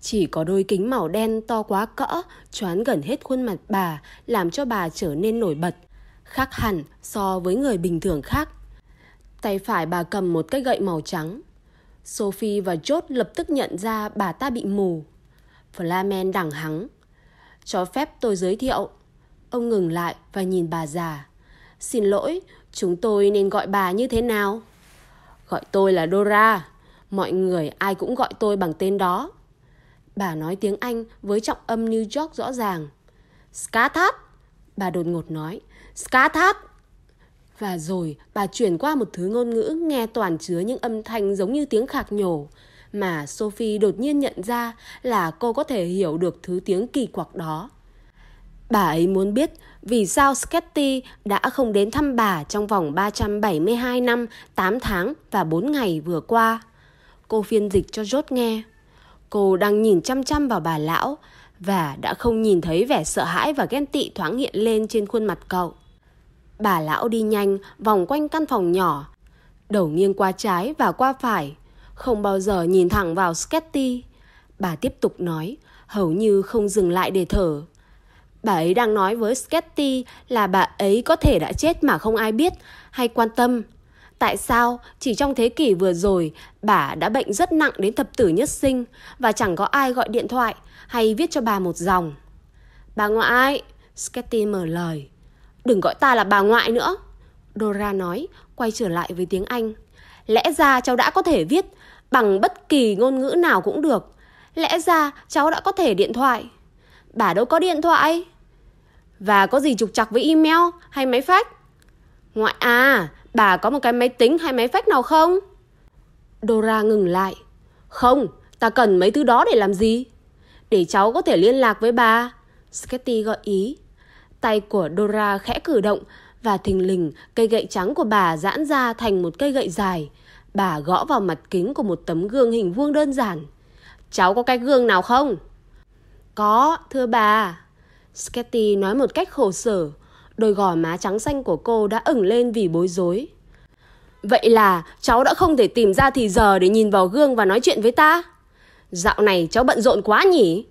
Chỉ có đôi kính màu đen to quá cỡ, choán gần hết khuôn mặt bà, làm cho bà trở nên nổi bật. Khác hẳn so với người bình thường khác. Tay phải bà cầm một cái gậy màu trắng. Sophie và George lập tức nhận ra bà ta bị mù. Flamen đẳng hắng. Cho phép tôi giới thiệu. Ông ngừng lại và nhìn bà già. Xin lỗi, chúng tôi nên gọi bà như thế nào? Gọi tôi là Dora. Mọi người ai cũng gọi tôi bằng tên đó. Bà nói tiếng Anh với trọng âm New York rõ ràng. Skathat, bà đột ngột nói. Skathat. Và rồi bà chuyển qua một thứ ngôn ngữ nghe toàn chứa những âm thanh giống như tiếng khạc nhổ mà Sophie đột nhiên nhận ra là cô có thể hiểu được thứ tiếng kỳ quặc đó. Bà ấy muốn biết vì sao Sketty đã không đến thăm bà trong vòng 372 năm, 8 tháng và 4 ngày vừa qua. Cô phiên dịch cho Rốt nghe. Cô đang nhìn chăm chăm vào bà lão và đã không nhìn thấy vẻ sợ hãi và ghen tị thoáng hiện lên trên khuôn mặt cậu. Bà lão đi nhanh vòng quanh căn phòng nhỏ, đầu nghiêng qua trái và qua phải, không bao giờ nhìn thẳng vào Sketty. Bà tiếp tục nói, hầu như không dừng lại để thở. Bà ấy đang nói với Sketty là bà ấy có thể đã chết mà không ai biết hay quan tâm. Tại sao chỉ trong thế kỷ vừa rồi bà đã bệnh rất nặng đến thập tử nhất sinh và chẳng có ai gọi điện thoại hay viết cho bà một dòng. Bà ngoại, Sketty mở lời. Đừng gọi ta là bà ngoại nữa. Dora nói, quay trở lại với tiếng Anh. Lẽ ra cháu đã có thể viết bằng bất kỳ ngôn ngữ nào cũng được. Lẽ ra cháu đã có thể điện thoại. Bà đâu có điện thoại. Và có gì trục chặt với email hay máy fax? Ngoại à, bà có một cái máy tính hay máy phách nào không? Dora ngừng lại. Không, ta cần mấy thứ đó để làm gì? Để cháu có thể liên lạc với bà. Sketty gợi ý. Tay của Dora khẽ cử động và thình lình cây gậy trắng của bà giãn ra thành một cây gậy dài. Bà gõ vào mặt kính của một tấm gương hình vuông đơn giản. Cháu có cái gương nào không? Có, thưa bà. Sketty nói một cách khổ sở. Đôi gò má trắng xanh của cô đã ửng lên vì bối rối. Vậy là cháu đã không thể tìm ra thì giờ để nhìn vào gương và nói chuyện với ta? Dạo này cháu bận rộn quá nhỉ?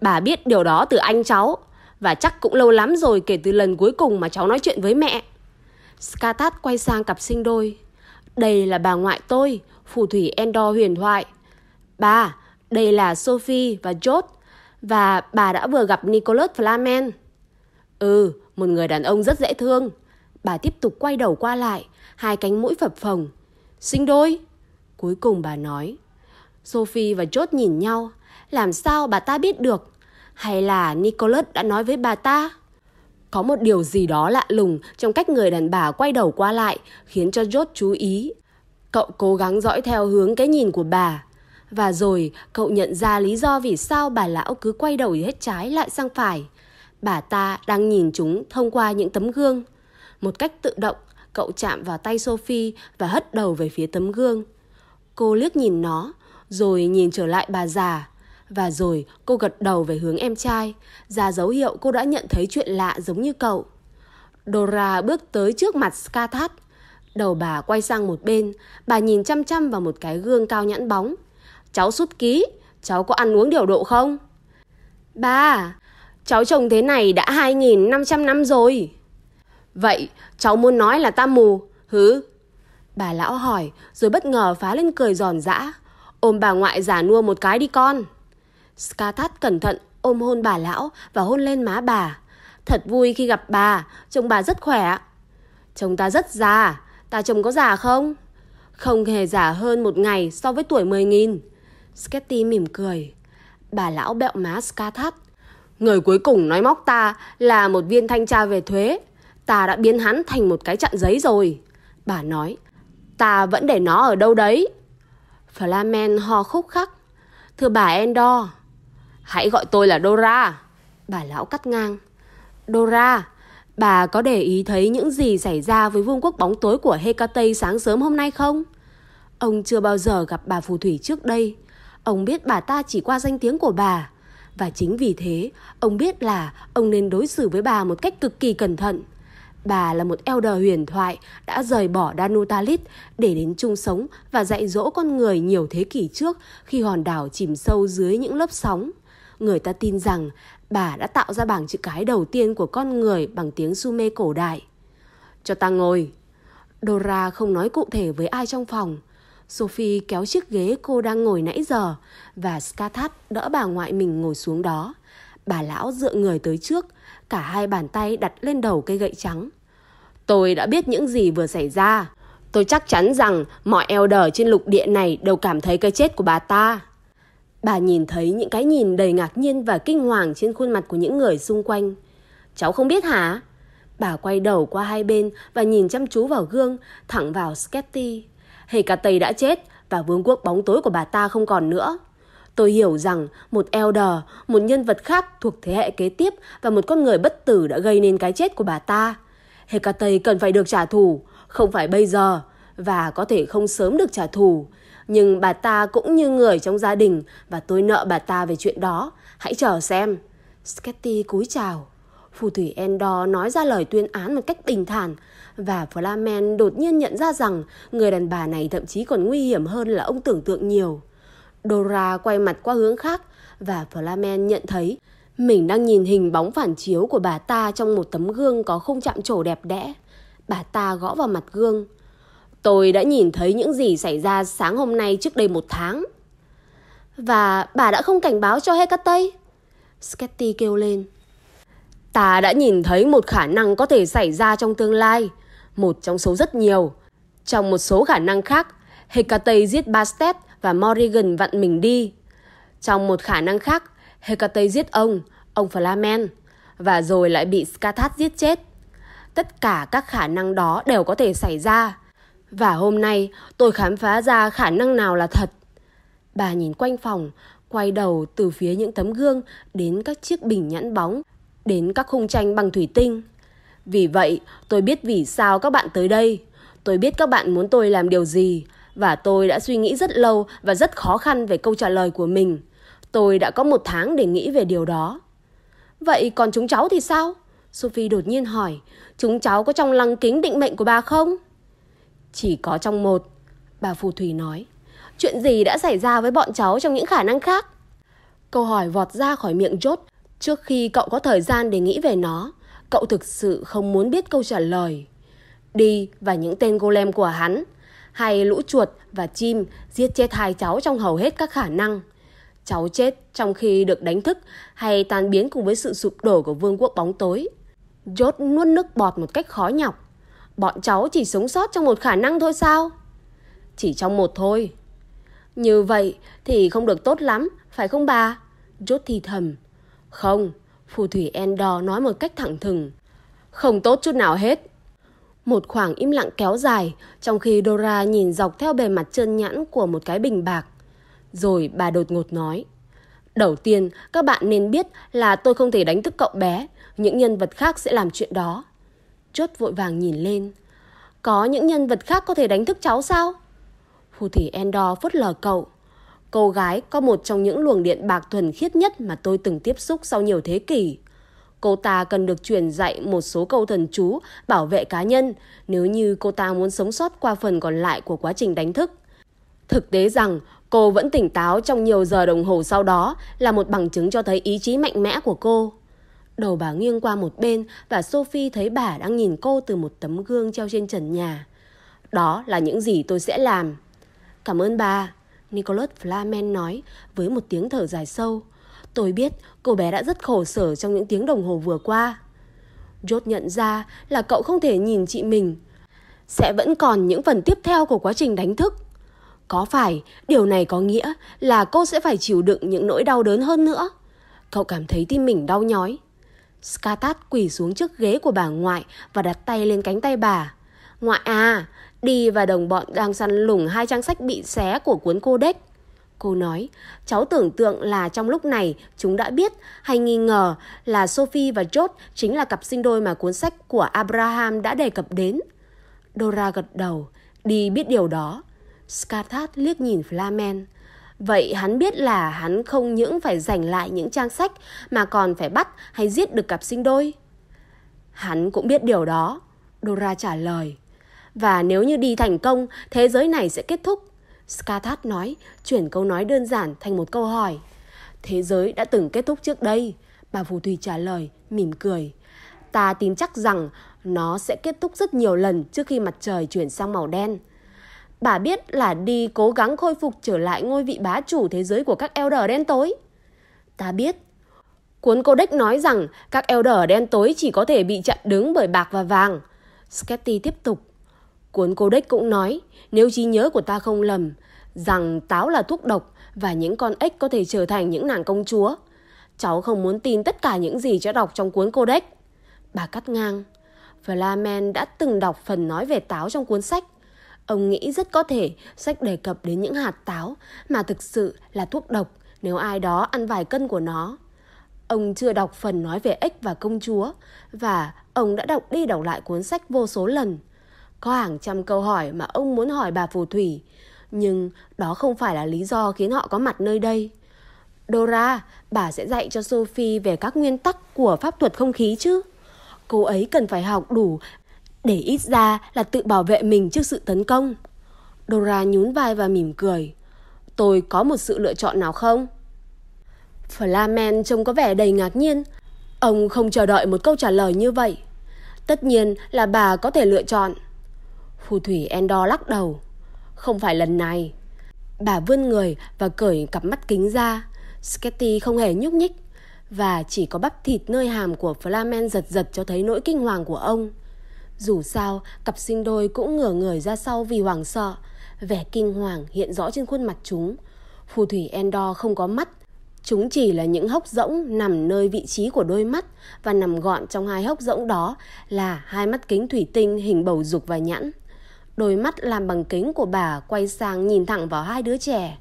Bà biết điều đó từ anh cháu. Và chắc cũng lâu lắm rồi kể từ lần cuối cùng mà cháu nói chuyện với mẹ. Skatat quay sang cặp sinh đôi. Đây là bà ngoại tôi, phù thủy Endor huyền thoại. Bà, đây là Sophie và George. Và bà đã vừa gặp Nicholas Flamen. Ừ, một người đàn ông rất dễ thương. Bà tiếp tục quay đầu qua lại, hai cánh mũi phập phồng. Sinh đôi. Cuối cùng bà nói. Sophie và George nhìn nhau. Làm sao bà ta biết được? Hay là Nicholas đã nói với bà ta? Có một điều gì đó lạ lùng trong cách người đàn bà quay đầu qua lại khiến cho George chú ý. Cậu cố gắng dõi theo hướng cái nhìn của bà. Và rồi cậu nhận ra lý do vì sao bà lão cứ quay đầu hết trái lại sang phải. Bà ta đang nhìn chúng thông qua những tấm gương. Một cách tự động, cậu chạm vào tay Sophie và hất đầu về phía tấm gương. Cô liếc nhìn nó, rồi nhìn trở lại bà già. Và rồi cô gật đầu về hướng em trai, ra dấu hiệu cô đã nhận thấy chuyện lạ giống như cậu. Dora bước tới trước mặt Skathat. Đầu bà quay sang một bên, bà nhìn chăm chăm vào một cái gương cao nhãn bóng. Cháu sút ký, cháu có ăn uống điều độ không? Ba, cháu trồng thế này đã 2.500 năm rồi. Vậy, cháu muốn nói là ta mù, hứ? Bà lão hỏi, rồi bất ngờ phá lên cười giòn giã. Ôm bà ngoại giả nua một cái đi con. Skathat cẩn thận ôm hôn bà lão và hôn lên má bà. Thật vui khi gặp bà, trông bà rất khỏe. chồng ta rất già, ta chồng có già không? Không hề già hơn một ngày so với tuổi 10.000. Sketty mỉm cười. Bà lão bẹo má Skathat. Người cuối cùng nói móc ta là một viên thanh tra về thuế. Ta đã biến hắn thành một cái chặn giấy rồi. Bà nói, ta vẫn để nó ở đâu đấy. Flamen ho khúc khắc. Thưa bà Endor, hãy gọi tôi là Dora. Bà lão cắt ngang. Dora, bà có để ý thấy những gì xảy ra với vương quốc bóng tối của Hecate sáng sớm hôm nay không? Ông chưa bao giờ gặp bà phù thủy trước đây. Ông biết bà ta chỉ qua danh tiếng của bà. Và chính vì thế, ông biết là ông nên đối xử với bà một cách cực kỳ cẩn thận. Bà là một elder huyền thoại đã rời bỏ Danutalit để đến chung sống và dạy dỗ con người nhiều thế kỷ trước khi hòn đảo chìm sâu dưới những lớp sóng. Người ta tin rằng bà đã tạo ra bảng chữ cái đầu tiên của con người bằng tiếng Sumer cổ đại. Cho ta ngồi. Dora không nói cụ thể với ai trong phòng. Sophie kéo chiếc ghế cô đang ngồi nãy giờ và Skathat đỡ bà ngoại mình ngồi xuống đó. Bà lão dựa người tới trước, cả hai bàn tay đặt lên đầu cây gậy trắng. Tôi đã biết những gì vừa xảy ra. Tôi chắc chắn rằng mọi elder trên lục địa này đều cảm thấy cái chết của bà ta. Bà nhìn thấy những cái nhìn đầy ngạc nhiên và kinh hoàng trên khuôn mặt của những người xung quanh. Cháu không biết hả? Bà quay đầu qua hai bên và nhìn chăm chú vào gương, thẳng vào Sketty. Hề cả Tây đã chết và vương quốc bóng tối của bà ta không còn nữa. Tôi hiểu rằng một elder, một nhân vật khác thuộc thế hệ kế tiếp và một con người bất tử đã gây nên cái chết của bà ta. Hecate cần phải được trả thù, không phải bây giờ, và có thể không sớm được trả thù. Nhưng bà ta cũng như người trong gia đình và tôi nợ bà ta về chuyện đó. Hãy chờ xem. Sketty cúi chào. Phù thủy Endor nói ra lời tuyên án một cách bình thản và Flamen đột nhiên nhận ra rằng người đàn bà này thậm chí còn nguy hiểm hơn là ông tưởng tượng nhiều. Dora quay mặt qua hướng khác và Flamen nhận thấy mình đang nhìn hình bóng phản chiếu của bà ta trong một tấm gương có không chạm trổ đẹp đẽ. Bà ta gõ vào mặt gương. Tôi đã nhìn thấy những gì xảy ra sáng hôm nay trước đây một tháng. Và bà đã không cảnh báo cho Hecate? Sketty kêu lên. Ta đã nhìn thấy một khả năng có thể xảy ra trong tương lai. Một trong số rất nhiều. Trong một số khả năng khác, Hecate giết Bastet và Morrigan vặn mình đi. Trong một khả năng khác, Hecate giết ông, ông Flamen, và rồi lại bị Skathat giết chết. Tất cả các khả năng đó đều có thể xảy ra. Và hôm nay tôi khám phá ra khả năng nào là thật. Bà nhìn quanh phòng, quay đầu từ phía những tấm gương đến các chiếc bình nhãn bóng, đến các khung tranh bằng thủy tinh. Vì vậy, tôi biết vì sao các bạn tới đây. Tôi biết các bạn muốn tôi làm điều gì và tôi đã suy nghĩ rất lâu và rất khó khăn về câu trả lời của mình. Tôi đã có một tháng để nghĩ về điều đó. Vậy còn chúng cháu thì sao? Sophie đột nhiên hỏi, chúng cháu có trong lăng kính định mệnh của bà không? Chỉ có trong một, bà phù thủy nói. Chuyện gì đã xảy ra với bọn cháu trong những khả năng khác? Câu hỏi vọt ra khỏi miệng chốt trước khi cậu có thời gian để nghĩ về nó. Cậu thực sự không muốn biết câu trả lời. Đi và những tên golem của hắn, hay lũ chuột và chim giết chết hai cháu trong hầu hết các khả năng. Cháu chết trong khi được đánh thức hay tan biến cùng với sự sụp đổ của vương quốc bóng tối. Jot nuốt nước bọt một cách khó nhọc. Bọn cháu chỉ sống sót trong một khả năng thôi sao? Chỉ trong một thôi. Như vậy thì không được tốt lắm, phải không bà? Jot thì thầm. Không, phù thủy Endor nói một cách thẳng thừng. Không tốt chút nào hết. Một khoảng im lặng kéo dài, trong khi Dora nhìn dọc theo bề mặt trơn nhẵn của một cái bình bạc. Rồi bà đột ngột nói. Đầu tiên, các bạn nên biết là tôi không thể đánh thức cậu bé. Những nhân vật khác sẽ làm chuyện đó. Chốt vội vàng nhìn lên. Có những nhân vật khác có thể đánh thức cháu sao? Phù thủy Endor phớt lờ cậu. Cô gái có một trong những luồng điện bạc thuần khiết nhất mà tôi từng tiếp xúc sau nhiều thế kỷ. Cô ta cần được truyền dạy một số câu thần chú bảo vệ cá nhân nếu như cô ta muốn sống sót qua phần còn lại của quá trình đánh thức. Thực tế rằng cô vẫn tỉnh táo trong nhiều giờ đồng hồ sau đó là một bằng chứng cho thấy ý chí mạnh mẽ của cô. Đầu bà nghiêng qua một bên và Sophie thấy bà đang nhìn cô từ một tấm gương treo trên trần nhà. Đó là những gì tôi sẽ làm. Cảm ơn bà, Nicholas Flamen nói với một tiếng thở dài sâu. Tôi biết cô bé đã rất khổ sở trong những tiếng đồng hồ vừa qua. George nhận ra là cậu không thể nhìn chị mình. Sẽ vẫn còn những phần tiếp theo của quá trình đánh thức. Có phải điều này có nghĩa là cô sẽ phải chịu đựng những nỗi đau đớn hơn nữa? Cậu cảm thấy tim mình đau nhói. Skatat quỳ xuống trước ghế của bà ngoại và đặt tay lên cánh tay bà. Ngoại à, đi và đồng bọn đang săn lùng hai trang sách bị xé của cuốn Codex. Cô nói, cháu tưởng tượng là trong lúc này chúng đã biết hay nghi ngờ là Sophie và George chính là cặp sinh đôi mà cuốn sách của Abraham đã đề cập đến. Dora gật đầu, đi biết điều đó. Scarthat liếc nhìn Flamen. Vậy hắn biết là hắn không những phải giành lại những trang sách mà còn phải bắt hay giết được cặp sinh đôi. Hắn cũng biết điều đó. Dora trả lời. Và nếu như đi thành công, thế giới này sẽ kết thúc. Skathat nói, chuyển câu nói đơn giản thành một câu hỏi. Thế giới đã từng kết thúc trước đây. Bà phù thủy trả lời, mỉm cười. Ta tin chắc rằng nó sẽ kết thúc rất nhiều lần trước khi mặt trời chuyển sang màu đen. Bà biết là đi cố gắng khôi phục trở lại ngôi vị bá chủ thế giới của các Elder đen tối. Ta biết. Cuốn Codex nói rằng các Elder đen tối chỉ có thể bị chặn đứng bởi bạc và vàng. Sketty tiếp tục. Cuốn Codex cũng nói, nếu trí nhớ của ta không lầm, rằng táo là thuốc độc và những con ếch có thể trở thành những nàng công chúa. Cháu không muốn tin tất cả những gì cháu đọc trong cuốn Codex. Bà cắt ngang. Flamen đã từng đọc phần nói về táo trong cuốn sách. Ông nghĩ rất có thể sách đề cập đến những hạt táo mà thực sự là thuốc độc nếu ai đó ăn vài cân của nó. Ông chưa đọc phần nói về ếch và công chúa và ông đã đọc đi đọc lại cuốn sách vô số lần. Có hàng trăm câu hỏi mà ông muốn hỏi bà phù thủy, nhưng đó không phải là lý do khiến họ có mặt nơi đây. Dora, bà sẽ dạy cho Sophie về các nguyên tắc của pháp thuật không khí chứ? Cô ấy cần phải học đủ để ít ra là tự bảo vệ mình trước sự tấn công. Dora nhún vai và mỉm cười. Tôi có một sự lựa chọn nào không? Flamen trông có vẻ đầy ngạc nhiên. Ông không chờ đợi một câu trả lời như vậy. Tất nhiên là bà có thể lựa chọn. Phù thủy Endor lắc đầu. Không phải lần này. Bà vươn người và cởi cặp mắt kính ra. Sketty không hề nhúc nhích. Và chỉ có bắp thịt nơi hàm của Flamen giật giật cho thấy nỗi kinh hoàng của ông. Dù sao, cặp sinh đôi cũng ngửa người ra sau vì hoảng sợ. Vẻ kinh hoàng hiện rõ trên khuôn mặt chúng. Phù thủy Endor không có mắt. Chúng chỉ là những hốc rỗng nằm nơi vị trí của đôi mắt và nằm gọn trong hai hốc rỗng đó là hai mắt kính thủy tinh hình bầu dục và nhãn. Đôi mắt làm bằng kính của bà quay sang nhìn thẳng vào hai đứa trẻ.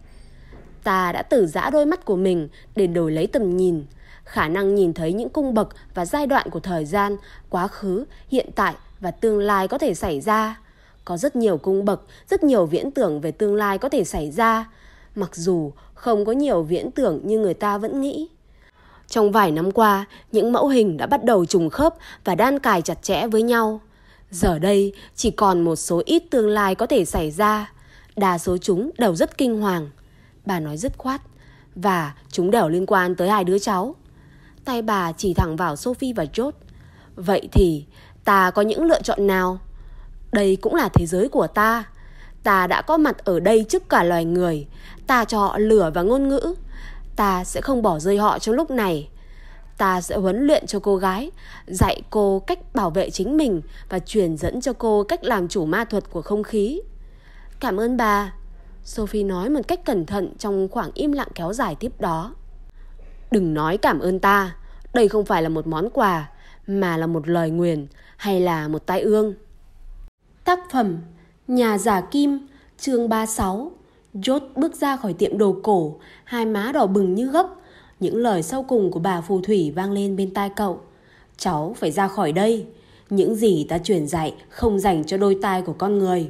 Ta đã tử giã đôi mắt của mình để đổi lấy tầm nhìn, khả năng nhìn thấy những cung bậc và giai đoạn của thời gian, quá khứ, hiện tại và tương lai có thể xảy ra. Có rất nhiều cung bậc, rất nhiều viễn tưởng về tương lai có thể xảy ra, mặc dù không có nhiều viễn tưởng như người ta vẫn nghĩ. Trong vài năm qua, những mẫu hình đã bắt đầu trùng khớp và đan cài chặt chẽ với nhau. Giờ đây, chỉ còn một số ít tương lai có thể xảy ra. Đa số chúng đều rất kinh hoàng. Bà nói dứt khoát. Và chúng đều liên quan tới hai đứa cháu. Tay bà chỉ thẳng vào Sophie và George. Vậy thì, ta có những lựa chọn nào? Đây cũng là thế giới của ta. Ta đã có mặt ở đây trước cả loài người. Ta cho họ lửa và ngôn ngữ. Ta sẽ không bỏ rơi họ trong lúc này. Ta sẽ huấn luyện cho cô gái, dạy cô cách bảo vệ chính mình và truyền dẫn cho cô cách làm chủ ma thuật của không khí. Cảm ơn bà. Sophie nói một cách cẩn thận trong khoảng im lặng kéo dài tiếp đó. Đừng nói cảm ơn ta. Đây không phải là một món quà, mà là một lời nguyền hay là một tai ương. Tác phẩm Nhà giả kim, chương 36 Jot bước ra khỏi tiệm đồ cổ, hai má đỏ bừng như gốc. Những lời sau cùng của bà phù thủy vang lên bên tai cậu. Cháu phải ra khỏi đây. Những gì ta truyền dạy không dành cho đôi tai của con người.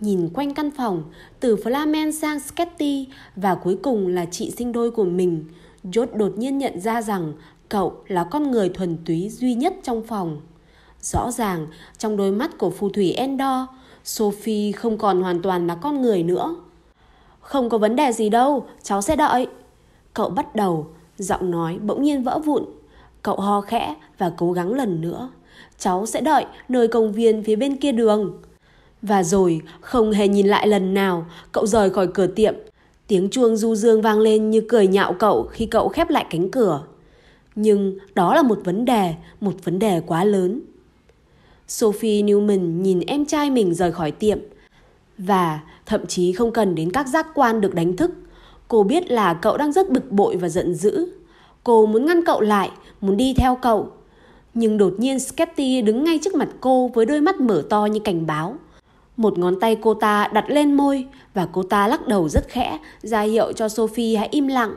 Nhìn quanh căn phòng, từ Flamen sang Sketty và cuối cùng là chị sinh đôi của mình, Jốt đột nhiên nhận ra rằng cậu là con người thuần túy duy nhất trong phòng. Rõ ràng, trong đôi mắt của phù thủy Endor, Sophie không còn hoàn toàn là con người nữa. Không có vấn đề gì đâu, cháu sẽ đợi. Cậu bắt đầu, giọng nói bỗng nhiên vỡ vụn. Cậu ho khẽ và cố gắng lần nữa. Cháu sẽ đợi nơi công viên phía bên kia đường. Và rồi, không hề nhìn lại lần nào, cậu rời khỏi cửa tiệm. Tiếng chuông du dương vang lên như cười nhạo cậu khi cậu khép lại cánh cửa. Nhưng đó là một vấn đề, một vấn đề quá lớn. Sophie Newman nhìn em trai mình rời khỏi tiệm. Và thậm chí không cần đến các giác quan được đánh thức. Cô biết là cậu đang rất bực bội và giận dữ. Cô muốn ngăn cậu lại, muốn đi theo cậu. Nhưng đột nhiên Sketty đứng ngay trước mặt cô với đôi mắt mở to như cảnh báo. Một ngón tay cô ta đặt lên môi và cô ta lắc đầu rất khẽ, ra hiệu cho Sophie hãy im lặng.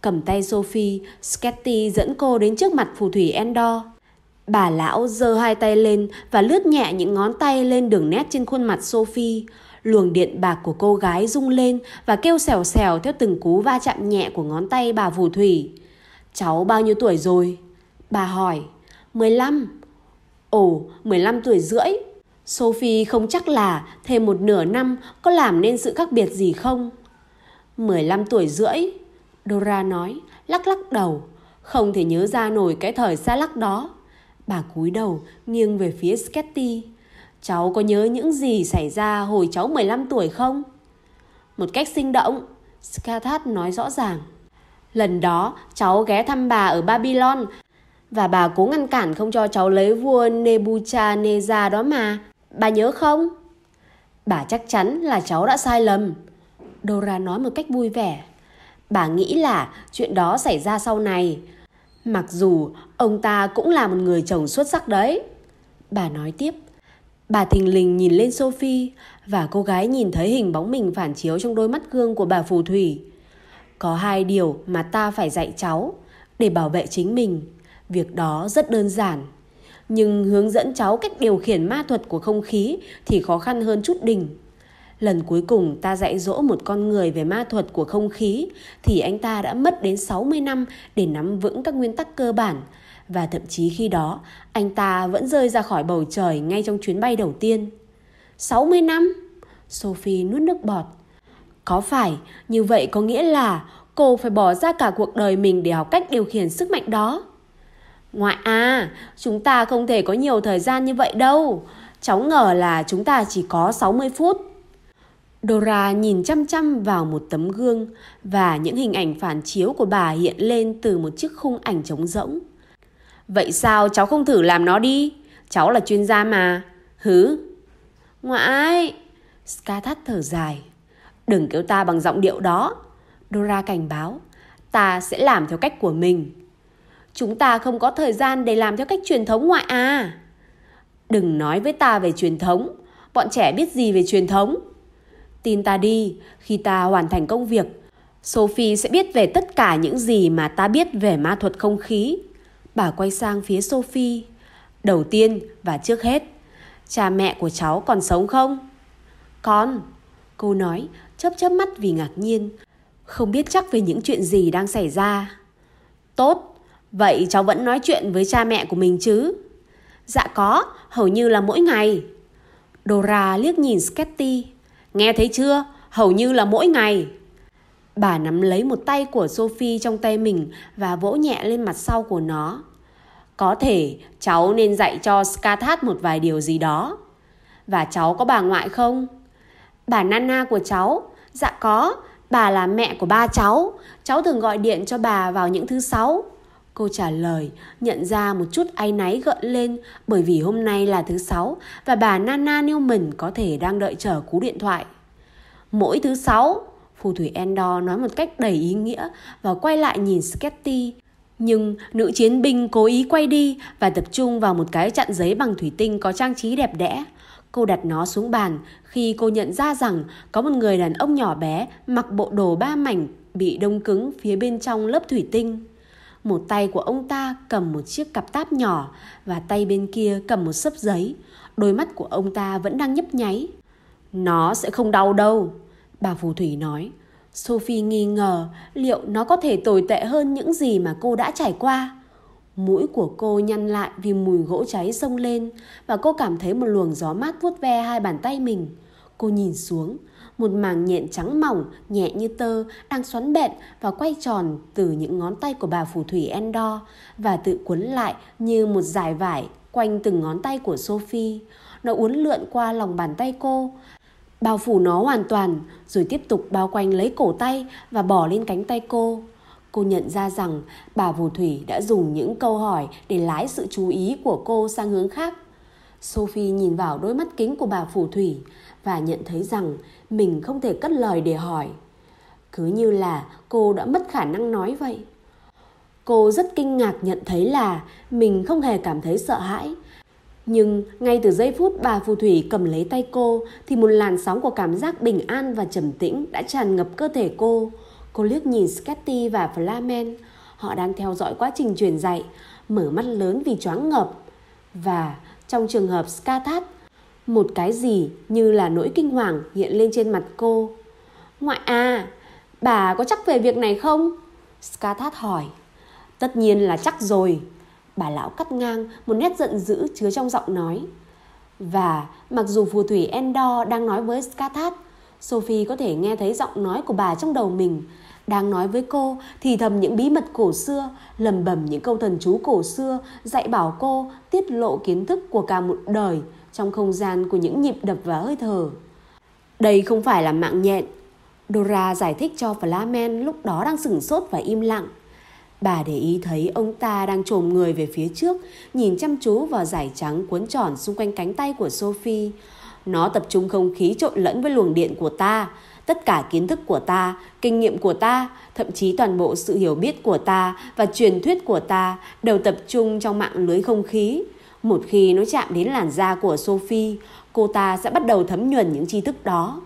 Cầm tay Sophie, Sketty dẫn cô đến trước mặt phù thủy Endor. Bà lão giơ hai tay lên và lướt nhẹ những ngón tay lên đường nét trên khuôn mặt Sophie. Luồng điện bạc của cô gái rung lên và kêu xèo xèo theo từng cú va chạm nhẹ của ngón tay bà phù thủy. Cháu bao nhiêu tuổi rồi? Bà hỏi. 15. Ồ, 15 tuổi rưỡi. Sophie không chắc là thêm một nửa năm có làm nên sự khác biệt gì không. 15 tuổi rưỡi, Dora nói, lắc lắc đầu, không thể nhớ ra nổi cái thời xa lắc đó. Bà cúi đầu, nghiêng về phía Sketty. Cháu có nhớ những gì xảy ra hồi cháu 15 tuổi không? Một cách sinh động, Skathat nói rõ ràng. Lần đó, cháu ghé thăm bà ở Babylon và bà cố ngăn cản không cho cháu lấy vua Nebuchadnezzar đó mà. Bà nhớ không? Bà chắc chắn là cháu đã sai lầm. Dora nói một cách vui vẻ. Bà nghĩ là chuyện đó xảy ra sau này. Mặc dù ông ta cũng là một người chồng xuất sắc đấy. Bà nói tiếp. Bà thình lình nhìn lên Sophie và cô gái nhìn thấy hình bóng mình phản chiếu trong đôi mắt gương của bà phù thủy. Có hai điều mà ta phải dạy cháu để bảo vệ chính mình. Việc đó rất đơn giản. Nhưng hướng dẫn cháu cách điều khiển ma thuật của không khí thì khó khăn hơn chút đỉnh. Lần cuối cùng ta dạy dỗ một con người về ma thuật của không khí thì anh ta đã mất đến 60 năm để nắm vững các nguyên tắc cơ bản và thậm chí khi đó anh ta vẫn rơi ra khỏi bầu trời ngay trong chuyến bay đầu tiên. 60 năm? Sophie nuốt nước bọt. Có phải như vậy có nghĩa là cô phải bỏ ra cả cuộc đời mình để học cách điều khiển sức mạnh đó? Ngoại à, chúng ta không thể có nhiều thời gian như vậy đâu. Cháu ngờ là chúng ta chỉ có 60 phút. Dora nhìn chăm chăm vào một tấm gương và những hình ảnh phản chiếu của bà hiện lên từ một chiếc khung ảnh trống rỗng. Vậy sao cháu không thử làm nó đi? Cháu là chuyên gia mà. Hứ. Ngoại. Skathat thở dài. Đừng kêu ta bằng giọng điệu đó. Dora cảnh báo. Ta sẽ làm theo cách của mình. Chúng ta không có thời gian để làm theo cách truyền thống ngoại à. Đừng nói với ta về truyền thống. Bọn trẻ biết gì về truyền thống. Tin ta đi, khi ta hoàn thành công việc, Sophie sẽ biết về tất cả những gì mà ta biết về ma thuật không khí. Bà quay sang phía Sophie. Đầu tiên và trước hết, cha mẹ của cháu còn sống không? Con, cô nói, chớp chớp mắt vì ngạc nhiên, không biết chắc về những chuyện gì đang xảy ra. Tốt, vậy cháu vẫn nói chuyện với cha mẹ của mình chứ? Dạ có, hầu như là mỗi ngày. Dora liếc nhìn Sketty. Nghe thấy chưa? Hầu như là mỗi ngày. Bà nắm lấy một tay của Sophie trong tay mình và vỗ nhẹ lên mặt sau của nó. Có thể cháu nên dạy cho Skathat một vài điều gì đó. Và cháu có bà ngoại không? Bà Nana của cháu? Dạ có, bà là mẹ của ba cháu. Cháu thường gọi điện cho bà vào những thứ sáu. Cô trả lời, nhận ra một chút áy náy gợn lên bởi vì hôm nay là thứ sáu và bà Nana Newman có thể đang đợi chờ cú điện thoại. Mỗi thứ sáu, phù thủy Endor nói một cách đầy ý nghĩa và quay lại nhìn Sketty. Nhưng nữ chiến binh cố ý quay đi và tập trung vào một cái chặn giấy bằng thủy tinh có trang trí đẹp đẽ. Cô đặt nó xuống bàn khi cô nhận ra rằng có một người đàn ông nhỏ bé mặc bộ đồ ba mảnh bị đông cứng phía bên trong lớp thủy tinh. Một tay của ông ta cầm một chiếc cặp táp nhỏ và tay bên kia cầm một sấp giấy. Đôi mắt của ông ta vẫn đang nhấp nháy. Nó sẽ không đau đâu, bà phù thủy nói. Sophie nghi ngờ liệu nó có thể tồi tệ hơn những gì mà cô đã trải qua. Mũi của cô nhăn lại vì mùi gỗ cháy sông lên và cô cảm thấy một luồng gió mát vuốt ve hai bàn tay mình. Cô nhìn xuống, một màng nhện trắng mỏng, nhẹ như tơ, đang xoắn bẹn và quay tròn từ những ngón tay của bà phù thủy Endor và tự cuốn lại như một dải vải quanh từng ngón tay của Sophie. Nó uốn lượn qua lòng bàn tay cô, bao phủ nó hoàn toàn, rồi tiếp tục bao quanh lấy cổ tay và bỏ lên cánh tay cô. Cô nhận ra rằng bà phù thủy đã dùng những câu hỏi để lái sự chú ý của cô sang hướng khác. Sophie nhìn vào đôi mắt kính của bà phù thủy và nhận thấy rằng mình không thể cất lời để hỏi. Cứ như là cô đã mất khả năng nói vậy. Cô rất kinh ngạc nhận thấy là mình không hề cảm thấy sợ hãi. Nhưng ngay từ giây phút bà phù thủy cầm lấy tay cô thì một làn sóng của cảm giác bình an và trầm tĩnh đã tràn ngập cơ thể cô. Cô liếc nhìn Sketty và Flamen. Họ đang theo dõi quá trình truyền dạy, mở mắt lớn vì choáng ngợp. Và trong trường hợp Skathat, một cái gì như là nỗi kinh hoàng hiện lên trên mặt cô. Ngoại à, bà có chắc về việc này không? Skathat hỏi. Tất nhiên là chắc rồi. Bà lão cắt ngang một nét giận dữ chứa trong giọng nói. Và mặc dù phù thủy Endor đang nói với Skathat, Sophie có thể nghe thấy giọng nói của bà trong đầu mình. Đang nói với cô thì thầm những bí mật cổ xưa, lầm bầm những câu thần chú cổ xưa, dạy bảo cô tiết lộ kiến thức của cả một đời trong không gian của những nhịp đập và hơi thở. Đây không phải là mạng nhện. Dora giải thích cho Flamen lúc đó đang sửng sốt và im lặng. Bà để ý thấy ông ta đang trồm người về phía trước, nhìn chăm chú vào giải trắng cuốn tròn xung quanh cánh tay của Sophie. Nó tập trung không khí trộn lẫn với luồng điện của ta. Tất cả kiến thức của ta, kinh nghiệm của ta, thậm chí toàn bộ sự hiểu biết của ta và truyền thuyết của ta đều tập trung trong mạng lưới không khí. Một khi nó chạm đến làn da của Sophie, cô ta sẽ bắt đầu thấm nhuần những tri thức đó.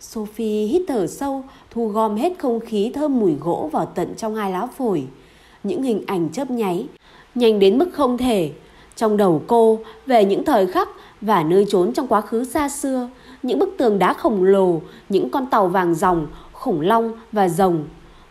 Sophie hít thở sâu, thu gom hết không khí thơm mùi gỗ vào tận trong hai lá phổi. Những hình ảnh chớp nháy, nhanh đến mức không thể. Trong đầu cô về những thời khắc và nơi trốn trong quá khứ xa xưa, những bức tường đá khổng lồ, những con tàu vàng ròng, khủng long và rồng.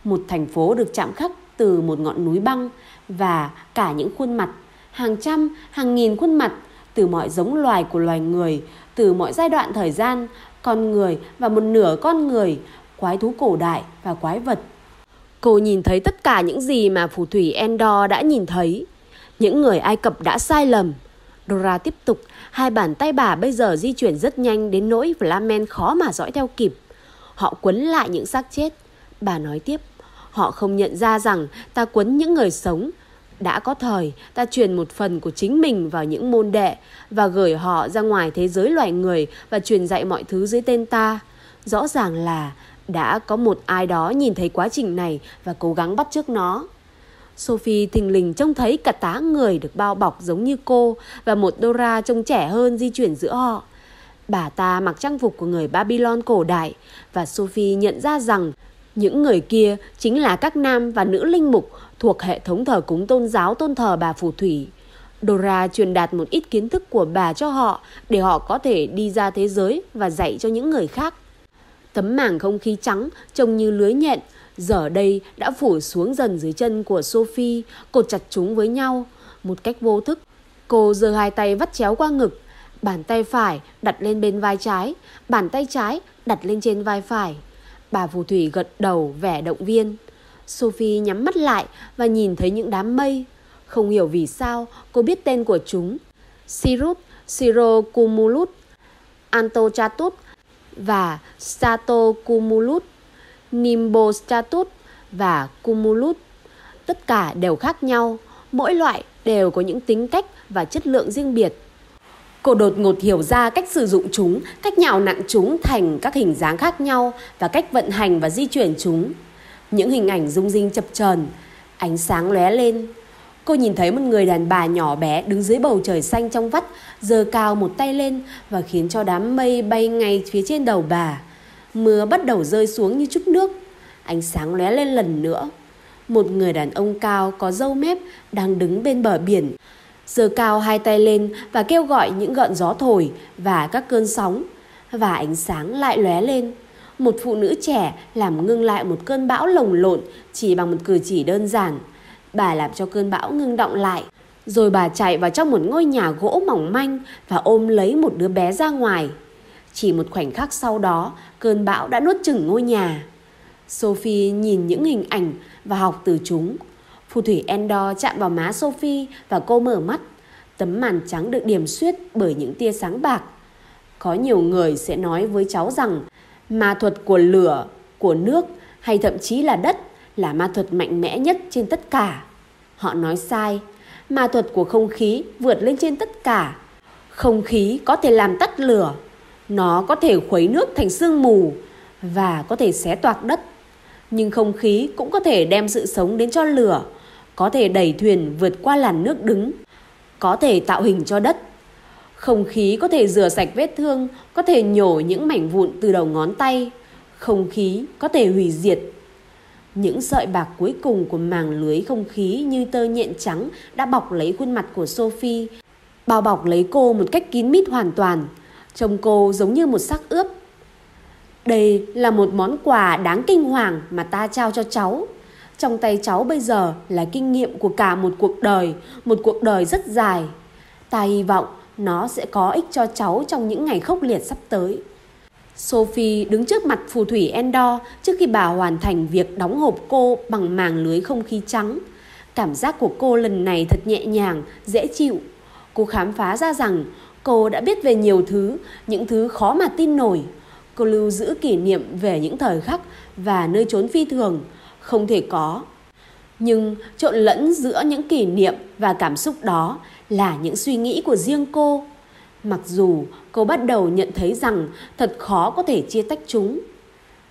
Một thành phố được chạm khắc từ một ngọn núi băng và cả những khuôn mặt, hàng trăm, hàng nghìn khuôn mặt từ mọi giống loài của loài người, từ mọi giai đoạn thời gian, con người và một nửa con người, quái thú cổ đại và quái vật. Cô nhìn thấy tất cả những gì mà phù thủy Endor đã nhìn thấy. Những người Ai Cập đã sai lầm. Dora tiếp tục, hai bàn tay bà bây giờ di chuyển rất nhanh đến nỗi Flamen khó mà dõi theo kịp. Họ quấn lại những xác chết. Bà nói tiếp, họ không nhận ra rằng ta quấn những người sống. Đã có thời, ta truyền một phần của chính mình vào những môn đệ và gửi họ ra ngoài thế giới loài người và truyền dạy mọi thứ dưới tên ta. Rõ ràng là đã có một ai đó nhìn thấy quá trình này và cố gắng bắt chước nó. Sophie thình lình trông thấy cả tá người được bao bọc giống như cô và một Dora trông trẻ hơn di chuyển giữa họ. Bà ta mặc trang phục của người Babylon cổ đại và Sophie nhận ra rằng những người kia chính là các nam và nữ linh mục thuộc hệ thống thờ cúng tôn giáo tôn thờ bà phù thủy. Dora truyền đạt một ít kiến thức của bà cho họ để họ có thể đi ra thế giới và dạy cho những người khác. Tấm mảng không khí trắng trông như lưới nhện, giờ đây đã phủ xuống dần dưới chân của Sophie, cột chặt chúng với nhau. Một cách vô thức, cô giơ hai tay vắt chéo qua ngực, bàn tay phải đặt lên bên vai trái, bàn tay trái đặt lên trên vai phải. Bà phù thủy gật đầu vẻ động viên. Sophie nhắm mắt lại và nhìn thấy những đám mây. Không hiểu vì sao cô biết tên của chúng. Sirut, Sirocumulus, Antochatus và Stratocumulus, Nimbostratus và Cumulus. Tất cả đều khác nhau, mỗi loại đều có những tính cách và chất lượng riêng biệt. Cô đột ngột hiểu ra cách sử dụng chúng, cách nhào nặn chúng thành các hình dáng khác nhau và cách vận hành và di chuyển chúng. Những hình ảnh rung rinh chập chờn, ánh sáng lóe lên. Cô nhìn thấy một người đàn bà nhỏ bé đứng dưới bầu trời xanh trong vắt, giơ cao một tay lên và khiến cho đám mây bay ngay phía trên đầu bà. Mưa bắt đầu rơi xuống như chút nước. Ánh sáng lóe lên lần nữa. Một người đàn ông cao có râu mép đang đứng bên bờ biển, giơ cao hai tay lên và kêu gọi những gợn gió thổi và các cơn sóng. Và ánh sáng lại lóe lên. Một phụ nữ trẻ làm ngưng lại một cơn bão lồng lộn chỉ bằng một cử chỉ đơn giản. Bà làm cho cơn bão ngưng động lại. Rồi bà chạy vào trong một ngôi nhà gỗ mỏng manh và ôm lấy một đứa bé ra ngoài. Chỉ một khoảnh khắc sau đó, cơn bão đã nuốt chửng ngôi nhà. Sophie nhìn những hình ảnh và học từ chúng. Phù thủy Endor chạm vào má Sophie và cô mở mắt. Tấm màn trắng được điểm xuyết bởi những tia sáng bạc. Có nhiều người sẽ nói với cháu rằng ma thuật của lửa, của nước hay thậm chí là đất là ma thuật mạnh mẽ nhất trên tất cả. Họ nói sai, ma thuật của không khí vượt lên trên tất cả. Không khí có thể làm tắt lửa, nó có thể khuấy nước thành sương mù và có thể xé toạc đất. Nhưng không khí cũng có thể đem sự sống đến cho lửa, có thể đẩy thuyền vượt qua làn nước đứng, có thể tạo hình cho đất. Không khí có thể rửa sạch vết thương, có thể nhổ những mảnh vụn từ đầu ngón tay. Không khí có thể hủy diệt. Những sợi bạc cuối cùng của màng lưới không khí như tơ nhện trắng đã bọc lấy khuôn mặt của Sophie, bao bọc lấy cô một cách kín mít hoàn toàn. Trông cô giống như một xác ướp. Đây là một món quà đáng kinh hoàng mà ta trao cho cháu. Trong tay cháu bây giờ là kinh nghiệm của cả một cuộc đời, một cuộc đời rất dài. Ta hy vọng nó sẽ có ích cho cháu trong những ngày khốc liệt sắp tới. Sophie đứng trước mặt phù thủy Endor trước khi bà hoàn thành việc đóng hộp cô bằng màng lưới không khí trắng. Cảm giác của cô lần này thật nhẹ nhàng, dễ chịu. Cô khám phá ra rằng cô đã biết về nhiều thứ, những thứ khó mà tin nổi. Cô lưu giữ kỷ niệm về những thời khắc và nơi trốn phi thường, không thể có. Nhưng trộn lẫn giữa những kỷ niệm và cảm xúc đó là những suy nghĩ của riêng cô. Mặc dù cô bắt đầu nhận thấy rằng thật khó có thể chia tách chúng.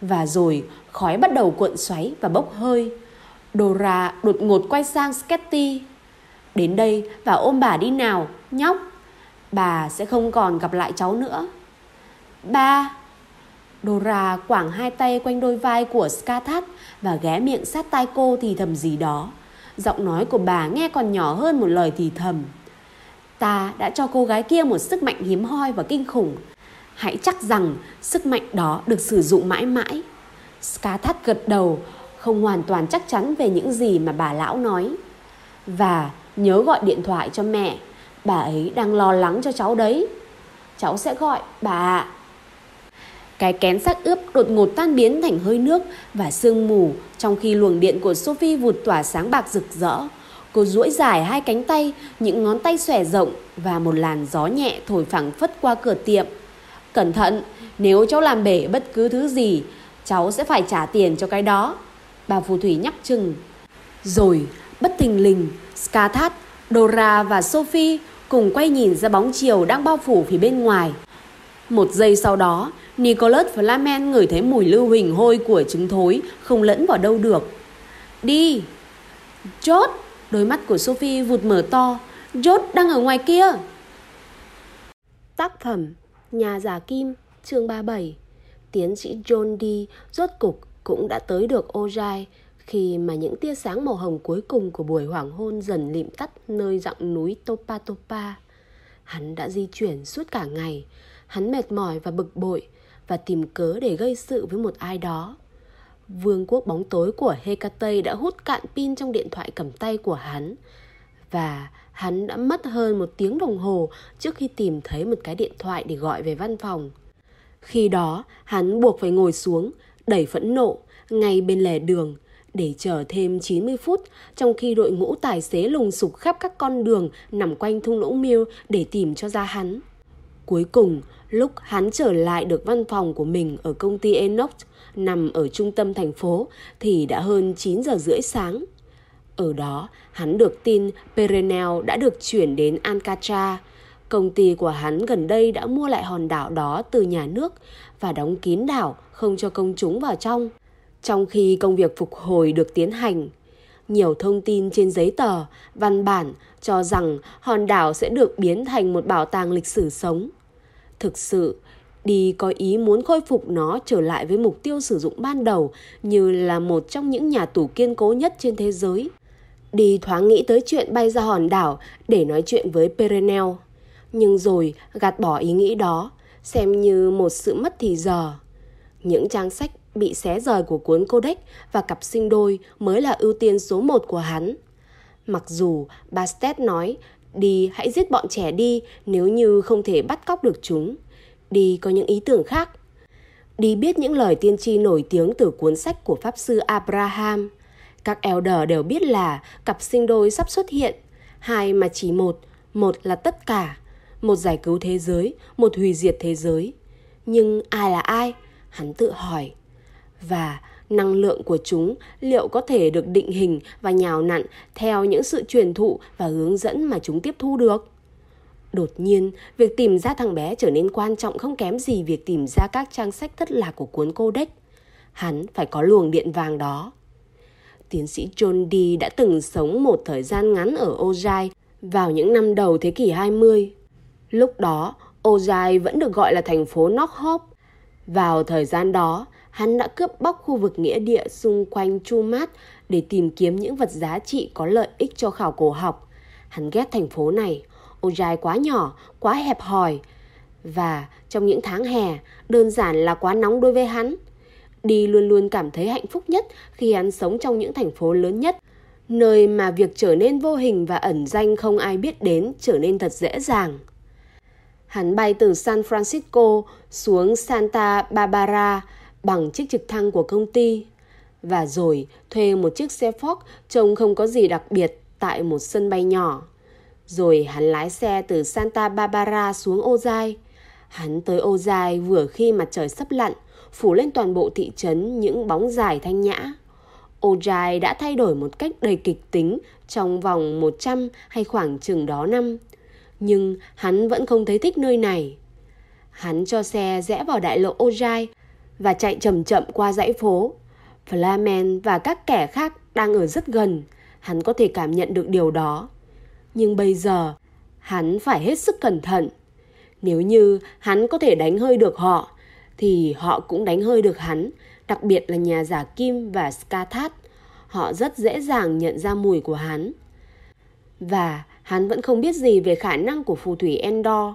Và rồi khói bắt đầu cuộn xoáy và bốc hơi. Dora đột ngột quay sang Sketty. Đến đây và ôm bà đi nào, nhóc. Bà sẽ không còn gặp lại cháu nữa. Ba. Dora quảng hai tay quanh đôi vai của Skathat và ghé miệng sát tai cô thì thầm gì đó. Giọng nói của bà nghe còn nhỏ hơn một lời thì thầm. Ta đã cho cô gái kia một sức mạnh hiếm hoi và kinh khủng. Hãy chắc rằng sức mạnh đó được sử dụng mãi mãi. Skathat gật đầu, không hoàn toàn chắc chắn về những gì mà bà lão nói. Và nhớ gọi điện thoại cho mẹ, bà ấy đang lo lắng cho cháu đấy. Cháu sẽ gọi bà ạ. Cái kén xác ướp đột ngột tan biến thành hơi nước và sương mù trong khi luồng điện của Sophie vụt tỏa sáng bạc rực rỡ. Cô duỗi dài hai cánh tay, những ngón tay xòe rộng và một làn gió nhẹ thổi phẳng phất qua cửa tiệm. Cẩn thận, nếu cháu làm bể bất cứ thứ gì, cháu sẽ phải trả tiền cho cái đó. Bà phù thủy nhắc chừng. Rồi, bất thình lình, Skathat, Dora và Sophie cùng quay nhìn ra bóng chiều đang bao phủ phía bên ngoài. Một giây sau đó, Nicholas Flamen ngửi thấy mùi lưu huỳnh hôi của trứng thối không lẫn vào đâu được. Đi! Chốt! Đôi mắt của Sophie vụt mở to. Jot đang ở ngoài kia! Tác phẩm Nhà giả kim chương 37 Tiến sĩ John Dee rốt cục cũng đã tới được Ojai khi mà những tia sáng màu hồng cuối cùng của buổi hoàng hôn dần lịm tắt nơi dặng núi Topa Topa. Hắn đã di chuyển suốt cả ngày, hắn mệt mỏi và bực bội và tìm cớ để gây sự với một ai đó. Vương quốc bóng tối của Hecate đã hút cạn pin trong điện thoại cầm tay của hắn và hắn đã mất hơn một tiếng đồng hồ trước khi tìm thấy một cái điện thoại để gọi về văn phòng. Khi đó, hắn buộc phải ngồi xuống, đẩy phẫn nộ, ngay bên lề đường, để chờ thêm 90 phút trong khi đội ngũ tài xế lùng sục khắp các con đường nằm quanh thung lũng miêu để tìm cho ra hắn. Cuối cùng, lúc hắn trở lại được văn phòng của mình ở công ty Enoch nằm ở trung tâm thành phố thì đã hơn 9 giờ rưỡi sáng. Ở đó, hắn được tin Perenel đã được chuyển đến Ancatra. Công ty của hắn gần đây đã mua lại hòn đảo đó từ nhà nước và đóng kín đảo không cho công chúng vào trong. Trong khi công việc phục hồi được tiến hành, nhiều thông tin trên giấy tờ, văn bản cho rằng hòn đảo sẽ được biến thành một bảo tàng lịch sử sống. Thực sự, đi có ý muốn khôi phục nó trở lại với mục tiêu sử dụng ban đầu như là một trong những nhà tù kiên cố nhất trên thế giới. Đi thoáng nghĩ tới chuyện bay ra hòn đảo để nói chuyện với Perenel. Nhưng rồi gạt bỏ ý nghĩ đó, xem như một sự mất thì giờ. Những trang sách bị xé rời của cuốn codex và cặp sinh đôi mới là ưu tiên số một của hắn. Mặc dù Bastet nói đi hãy giết bọn trẻ đi nếu như không thể bắt cóc được chúng. Đi có những ý tưởng khác. Đi biết những lời tiên tri nổi tiếng từ cuốn sách của Pháp sư Abraham. Các elder đều biết là cặp sinh đôi sắp xuất hiện. Hai mà chỉ một, một là tất cả. Một giải cứu thế giới, một hủy diệt thế giới. Nhưng ai là ai? Hắn tự hỏi và năng lượng của chúng liệu có thể được định hình và nhào nặn theo những sự truyền thụ và hướng dẫn mà chúng tiếp thu được. Đột nhiên, việc tìm ra thằng bé trở nên quan trọng không kém gì việc tìm ra các trang sách thất lạc của cuốn codex. Hắn phải có luồng điện vàng đó. Tiến sĩ John Dee đã từng sống một thời gian ngắn ở Ojai vào những năm đầu thế kỷ 20. Lúc đó, Ojai vẫn được gọi là thành phố Knockhope. Vào thời gian đó, hắn đã cướp bóc khu vực nghĩa địa xung quanh Chumat để tìm kiếm những vật giá trị có lợi ích cho khảo cổ học. Hắn ghét thành phố này, Ojai quá nhỏ, quá hẹp hòi. Và trong những tháng hè, đơn giản là quá nóng đối với hắn. Đi luôn luôn cảm thấy hạnh phúc nhất khi hắn sống trong những thành phố lớn nhất, nơi mà việc trở nên vô hình và ẩn danh không ai biết đến trở nên thật dễ dàng. Hắn bay từ San Francisco xuống Santa Barbara bằng chiếc trực thăng của công ty và rồi thuê một chiếc xe Ford trông không có gì đặc biệt tại một sân bay nhỏ. Rồi hắn lái xe từ Santa Barbara xuống Ojai. Hắn tới Ojai vừa khi mặt trời sắp lặn, phủ lên toàn bộ thị trấn những bóng dài thanh nhã. Ojai đã thay đổi một cách đầy kịch tính trong vòng 100 hay khoảng chừng đó năm. Nhưng hắn vẫn không thấy thích nơi này. Hắn cho xe rẽ vào đại lộ Ojai và chạy chậm chậm qua dãy phố. Flamen và các kẻ khác đang ở rất gần. Hắn có thể cảm nhận được điều đó. Nhưng bây giờ, hắn phải hết sức cẩn thận. Nếu như hắn có thể đánh hơi được họ, thì họ cũng đánh hơi được hắn, đặc biệt là nhà giả kim và Skathat. Họ rất dễ dàng nhận ra mùi của hắn. Và hắn vẫn không biết gì về khả năng của phù thủy Endor.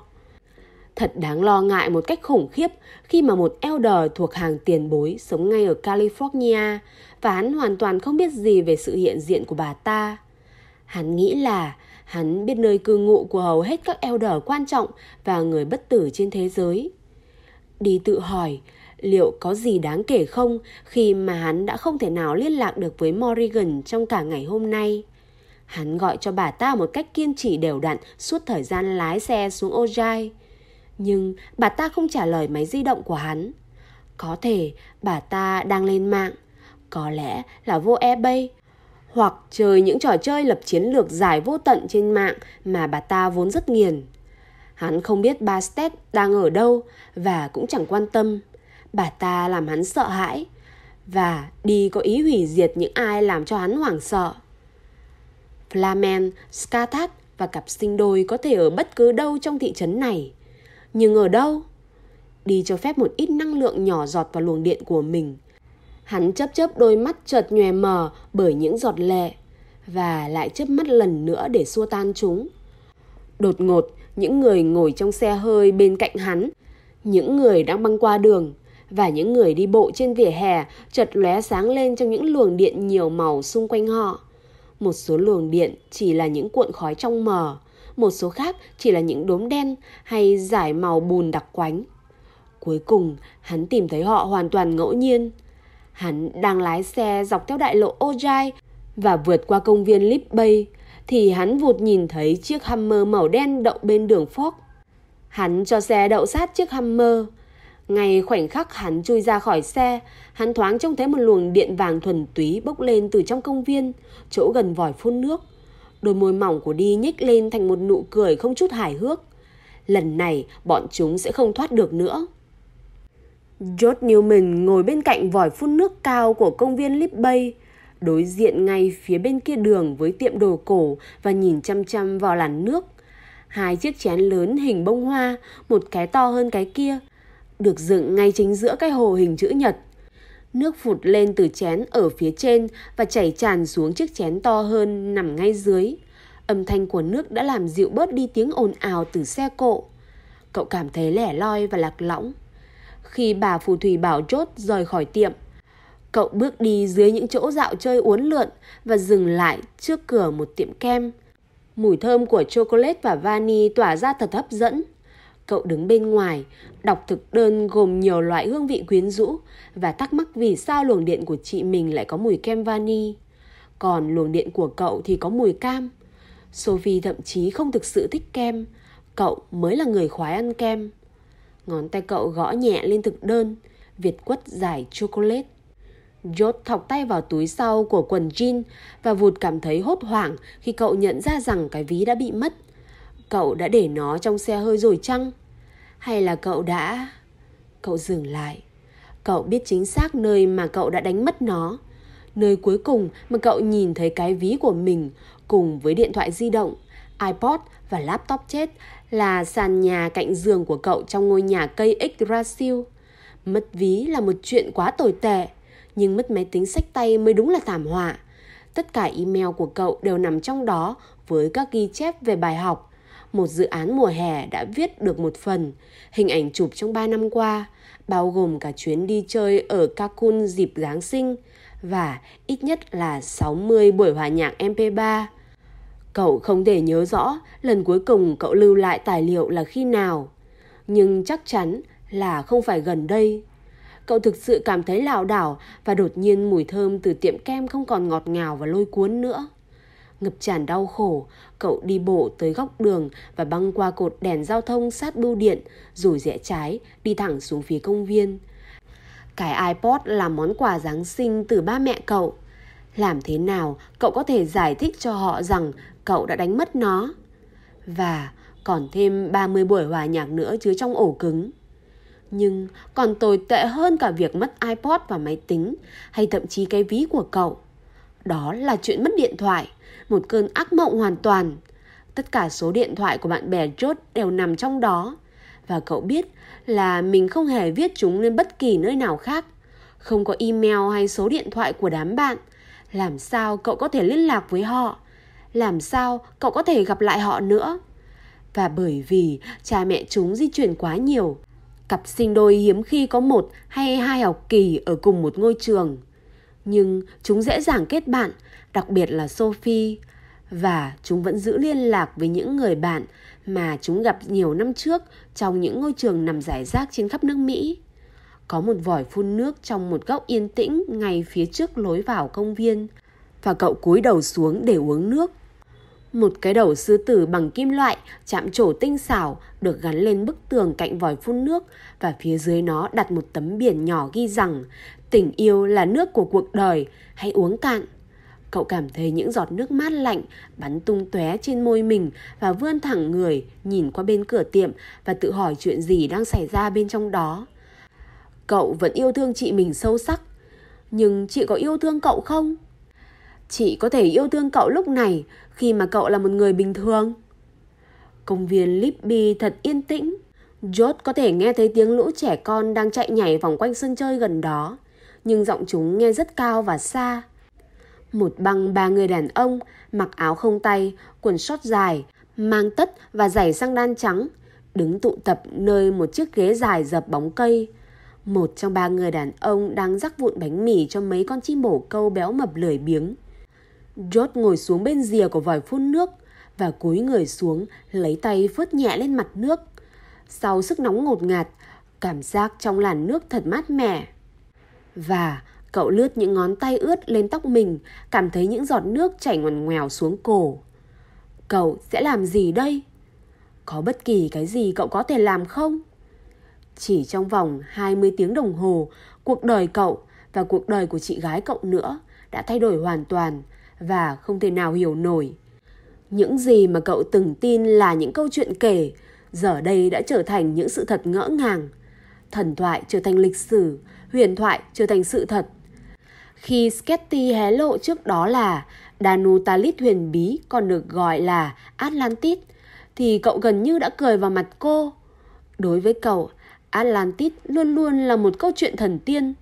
Thật đáng lo ngại một cách khủng khiếp khi mà một elder thuộc hàng tiền bối sống ngay ở California và hắn hoàn toàn không biết gì về sự hiện diện của bà ta. Hắn nghĩ là hắn biết nơi cư ngụ của hầu hết các elder quan trọng và người bất tử trên thế giới. Đi tự hỏi, liệu có gì đáng kể không khi mà hắn đã không thể nào liên lạc được với Morrigan trong cả ngày hôm nay. Hắn gọi cho bà ta một cách kiên trì đều đặn suốt thời gian lái xe xuống Ojai. Nhưng bà ta không trả lời máy di động của hắn. Có thể bà ta đang lên mạng. Có lẽ là vô e bay hoặc chơi những trò chơi lập chiến lược dài vô tận trên mạng mà bà ta vốn rất nghiền. Hắn không biết Bastet đang ở đâu và cũng chẳng quan tâm. Bà ta làm hắn sợ hãi và đi có ý hủy diệt những ai làm cho hắn hoảng sợ. Flamen, Skathat và cặp sinh đôi có thể ở bất cứ đâu trong thị trấn này. Nhưng ở đâu? Đi cho phép một ít năng lượng nhỏ giọt vào luồng điện của mình. Hắn chấp chớp đôi mắt chợt nhòe mờ bởi những giọt lệ và lại chớp mắt lần nữa để xua tan chúng. Đột ngột, những người ngồi trong xe hơi bên cạnh hắn, những người đang băng qua đường và những người đi bộ trên vỉa hè chợt lóe sáng lên trong những luồng điện nhiều màu xung quanh họ. Một số luồng điện chỉ là những cuộn khói trong mờ, một số khác chỉ là những đốm đen hay giải màu bùn đặc quánh. Cuối cùng, hắn tìm thấy họ hoàn toàn ngẫu nhiên. Hắn đang lái xe dọc theo đại lộ Ojai và vượt qua công viên Lip Bay, thì hắn vụt nhìn thấy chiếc Hummer màu đen đậu bên đường Ford. Hắn cho xe đậu sát chiếc Hummer. Ngay khoảnh khắc hắn chui ra khỏi xe, hắn thoáng trông thấy một luồng điện vàng thuần túy bốc lên từ trong công viên, chỗ gần vòi phun nước. Đôi môi mỏng của đi nhếch lên thành một nụ cười không chút hài hước. Lần này bọn chúng sẽ không thoát được nữa. George Newman ngồi bên cạnh vòi phun nước cao của công viên Lip Bay, đối diện ngay phía bên kia đường với tiệm đồ cổ và nhìn chăm chăm vào làn nước. Hai chiếc chén lớn hình bông hoa, một cái to hơn cái kia, được dựng ngay chính giữa cái hồ hình chữ nhật. Nước phụt lên từ chén ở phía trên và chảy tràn xuống chiếc chén to hơn nằm ngay dưới. Âm thanh của nước đã làm dịu bớt đi tiếng ồn ào từ xe cộ. Cậu cảm thấy lẻ loi và lạc lõng. Khi bà phù thủy bảo chốt rời khỏi tiệm, cậu bước đi dưới những chỗ dạo chơi uốn lượn và dừng lại trước cửa một tiệm kem. Mùi thơm của chocolate và vani tỏa ra thật hấp dẫn. Cậu đứng bên ngoài, đọc thực đơn gồm nhiều loại hương vị quyến rũ và thắc mắc vì sao luồng điện của chị mình lại có mùi kem vani. Còn luồng điện của cậu thì có mùi cam. Sophie thậm chí không thực sự thích kem. Cậu mới là người khoái ăn kem. Ngón tay cậu gõ nhẹ lên thực đơn, Việt quất giải chocolate. Jot thọc tay vào túi sau của quần jean và vụt cảm thấy hốt hoảng khi cậu nhận ra rằng cái ví đã bị mất. Cậu đã để nó trong xe hơi rồi chăng? Hay là cậu đã... Cậu dừng lại. Cậu biết chính xác nơi mà cậu đã đánh mất nó. Nơi cuối cùng mà cậu nhìn thấy cái ví của mình cùng với điện thoại di động, iPod và laptop chết là sàn nhà cạnh giường của cậu trong ngôi nhà cây Yggdrasil. Mất ví là một chuyện quá tồi tệ, nhưng mất máy tính sách tay mới đúng là thảm họa. Tất cả email của cậu đều nằm trong đó với các ghi chép về bài học, một dự án mùa hè đã viết được một phần, hình ảnh chụp trong 3 năm qua, bao gồm cả chuyến đi chơi ở Cancun dịp Giáng sinh và ít nhất là 60 buổi hòa nhạc MP3. Cậu không thể nhớ rõ lần cuối cùng cậu lưu lại tài liệu là khi nào, nhưng chắc chắn là không phải gần đây. Cậu thực sự cảm thấy lảo đảo và đột nhiên mùi thơm từ tiệm kem không còn ngọt ngào và lôi cuốn nữa. Ngập tràn đau khổ, cậu đi bộ tới góc đường và băng qua cột đèn giao thông sát bưu điện, rồi rẽ trái, đi thẳng xuống phía công viên. Cái iPod là món quà Giáng sinh từ ba mẹ cậu. Làm thế nào cậu có thể giải thích cho họ rằng cậu đã đánh mất nó? Và còn thêm 30 buổi hòa nhạc nữa chứa trong ổ cứng. Nhưng còn tồi tệ hơn cả việc mất iPod và máy tính hay thậm chí cái ví của cậu. Đó là chuyện mất điện thoại, một cơn ác mộng hoàn toàn. Tất cả số điện thoại của bạn bè chốt đều nằm trong đó. Và cậu biết là mình không hề viết chúng lên bất kỳ nơi nào khác. Không có email hay số điện thoại của đám bạn. Làm sao cậu có thể liên lạc với họ? Làm sao cậu có thể gặp lại họ nữa? Và bởi vì cha mẹ chúng di chuyển quá nhiều, cặp sinh đôi hiếm khi có một hay hai học kỳ ở cùng một ngôi trường. Nhưng chúng dễ dàng kết bạn, đặc biệt là Sophie. Và chúng vẫn giữ liên lạc với những người bạn mà chúng gặp nhiều năm trước trong những ngôi trường nằm rải rác trên khắp nước Mỹ. Có một vòi phun nước trong một góc yên tĩnh ngay phía trước lối vào công viên và cậu cúi đầu xuống để uống nước. Một cái đầu sư tử bằng kim loại chạm trổ tinh xảo được gắn lên bức tường cạnh vòi phun nước và phía dưới nó đặt một tấm biển nhỏ ghi rằng tình yêu là nước của cuộc đời, hãy uống cạn. Cậu cảm thấy những giọt nước mát lạnh bắn tung tóe trên môi mình và vươn thẳng người nhìn qua bên cửa tiệm và tự hỏi chuyện gì đang xảy ra bên trong đó. Cậu vẫn yêu thương chị mình sâu sắc, nhưng chị có yêu thương cậu không? Chị có thể yêu thương cậu lúc này khi mà cậu là một người bình thường. Công viên Libby thật yên tĩnh. George có thể nghe thấy tiếng lũ trẻ con đang chạy nhảy vòng quanh sân chơi gần đó, nhưng giọng chúng nghe rất cao và xa. Một băng ba người đàn ông mặc áo không tay, quần short dài, mang tất và giày sang đan trắng, đứng tụ tập nơi một chiếc ghế dài dập bóng cây. Một trong ba người đàn ông đang rắc vụn bánh mì cho mấy con chim bổ câu béo mập lười biếng. George ngồi xuống bên rìa của vòi phun nước và cúi người xuống lấy tay phớt nhẹ lên mặt nước. Sau sức nóng ngột ngạt, cảm giác trong làn nước thật mát mẻ. Và cậu lướt những ngón tay ướt lên tóc mình, cảm thấy những giọt nước chảy ngoằn ngoèo xuống cổ. Cậu sẽ làm gì đây? Có bất kỳ cái gì cậu có thể làm không? Chỉ trong vòng 20 tiếng đồng hồ, cuộc đời cậu và cuộc đời của chị gái cậu nữa đã thay đổi hoàn toàn và không thể nào hiểu nổi. Những gì mà cậu từng tin là những câu chuyện kể, giờ đây đã trở thành những sự thật ngỡ ngàng. Thần thoại trở thành lịch sử, huyền thoại trở thành sự thật. Khi Sketty hé lộ trước đó là Danutalit huyền bí còn được gọi là Atlantis, thì cậu gần như đã cười vào mặt cô. Đối với cậu, Atlantis luôn luôn là một câu chuyện thần tiên.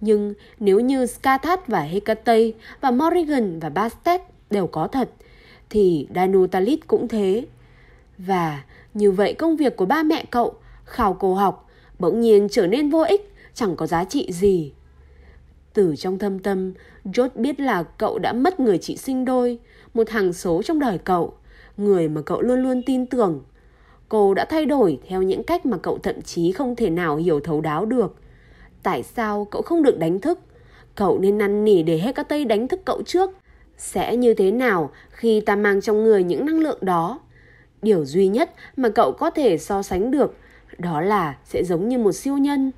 Nhưng nếu như Skathat và Hecate và Morrigan và Bastet đều có thật, thì Danutalit cũng thế. Và như vậy công việc của ba mẹ cậu, khảo cổ học, bỗng nhiên trở nên vô ích, chẳng có giá trị gì. Từ trong thâm tâm, George biết là cậu đã mất người chị sinh đôi, một hàng số trong đời cậu, người mà cậu luôn luôn tin tưởng. Cô đã thay đổi theo những cách mà cậu thậm chí không thể nào hiểu thấu đáo được. Tại sao cậu không được đánh thức? Cậu nên năn nỉ để Hecate đánh thức cậu trước. Sẽ như thế nào khi ta mang trong người những năng lượng đó? Điều duy nhất mà cậu có thể so sánh được đó là sẽ giống như một siêu nhân.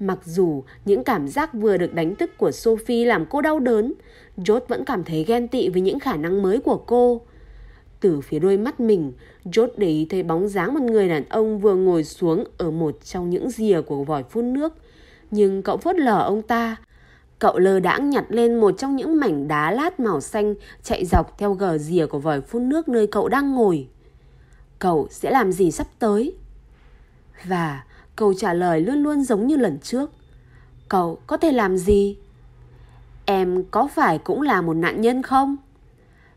Mặc dù những cảm giác vừa được đánh thức của Sophie làm cô đau đớn, George vẫn cảm thấy ghen tị với những khả năng mới của cô. Từ phía đôi mắt mình, George để ý thấy bóng dáng một người đàn ông vừa ngồi xuống ở một trong những rìa của vòi phun nước. Nhưng cậu phớt lờ ông ta. Cậu lơ đãng nhặt lên một trong những mảnh đá lát màu xanh, chạy dọc theo gờ rìa của vòi phun nước nơi cậu đang ngồi. Cậu sẽ làm gì sắp tới? Và câu trả lời luôn luôn giống như lần trước. Cậu có thể làm gì? Em có phải cũng là một nạn nhân không?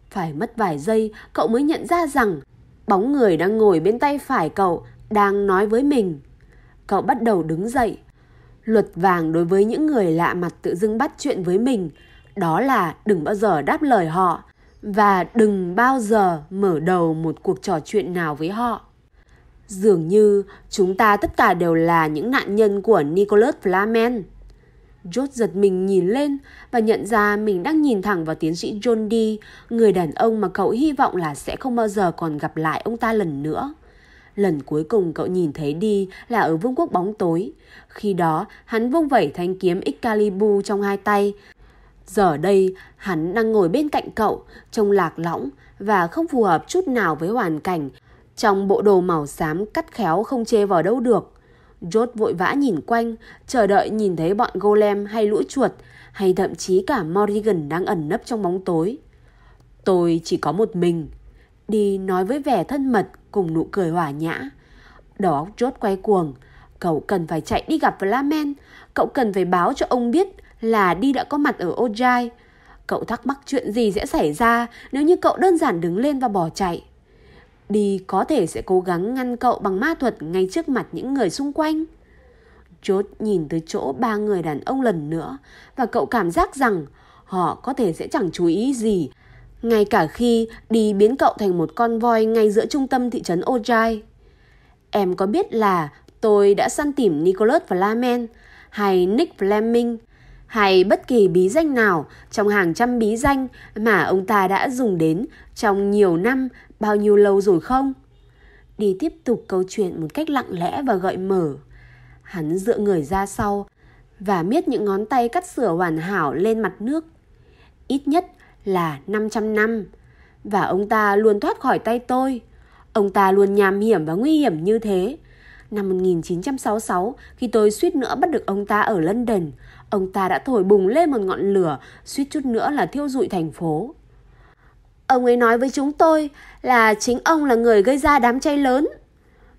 Phải mất vài giây, cậu mới nhận ra rằng Bóng người đang ngồi bên tay phải cậu đang nói với mình. Cậu bắt đầu đứng dậy. Luật vàng đối với những người lạ mặt tự dưng bắt chuyện với mình đó là đừng bao giờ đáp lời họ và đừng bao giờ mở đầu một cuộc trò chuyện nào với họ. Dường như chúng ta tất cả đều là những nạn nhân của Nicholas Flamen. George giật mình nhìn lên và nhận ra mình đang nhìn thẳng vào tiến sĩ John Dee, người đàn ông mà cậu hy vọng là sẽ không bao giờ còn gặp lại ông ta lần nữa. Lần cuối cùng cậu nhìn thấy đi là ở vương quốc bóng tối. Khi đó, hắn vung vẩy thanh kiếm Excalibur trong hai tay. Giờ đây, hắn đang ngồi bên cạnh cậu, trông lạc lõng và không phù hợp chút nào với hoàn cảnh. Trong bộ đồ màu xám cắt khéo không chê vào đâu được. Jot vội vã nhìn quanh, chờ đợi nhìn thấy bọn golem hay lũ chuột, hay thậm chí cả Morrigan đang ẩn nấp trong bóng tối. Tôi chỉ có một mình. Đi nói với vẻ thân mật cùng nụ cười hỏa nhã. Đầu óc chốt quay cuồng. Cậu cần phải chạy đi gặp Flamen. Cậu cần phải báo cho ông biết là đi đã có mặt ở Ojai. Cậu thắc mắc chuyện gì sẽ xảy ra nếu như cậu đơn giản đứng lên và bỏ chạy. Đi có thể sẽ cố gắng ngăn cậu bằng ma thuật ngay trước mặt những người xung quanh. Chốt nhìn tới chỗ ba người đàn ông lần nữa và cậu cảm giác rằng họ có thể sẽ chẳng chú ý gì ngay cả khi đi biến cậu thành một con voi ngay giữa trung tâm thị trấn Ojai. Em có biết là tôi đã săn tìm Nicholas Flamen hay Nick Fleming hay bất kỳ bí danh nào trong hàng trăm bí danh mà ông ta đã dùng đến trong nhiều năm, bao nhiêu lâu rồi không? Đi tiếp tục câu chuyện một cách lặng lẽ và gợi mở. Hắn dựa người ra sau và miết những ngón tay cắt sửa hoàn hảo lên mặt nước. Ít nhất là 500 năm. Và ông ta luôn thoát khỏi tay tôi. Ông ta luôn nham hiểm và nguy hiểm như thế. Năm 1966, khi tôi suýt nữa bắt được ông ta ở London, ông ta đã thổi bùng lên một ngọn lửa, suýt chút nữa là thiêu rụi thành phố. Ông ấy nói với chúng tôi là chính ông là người gây ra đám cháy lớn.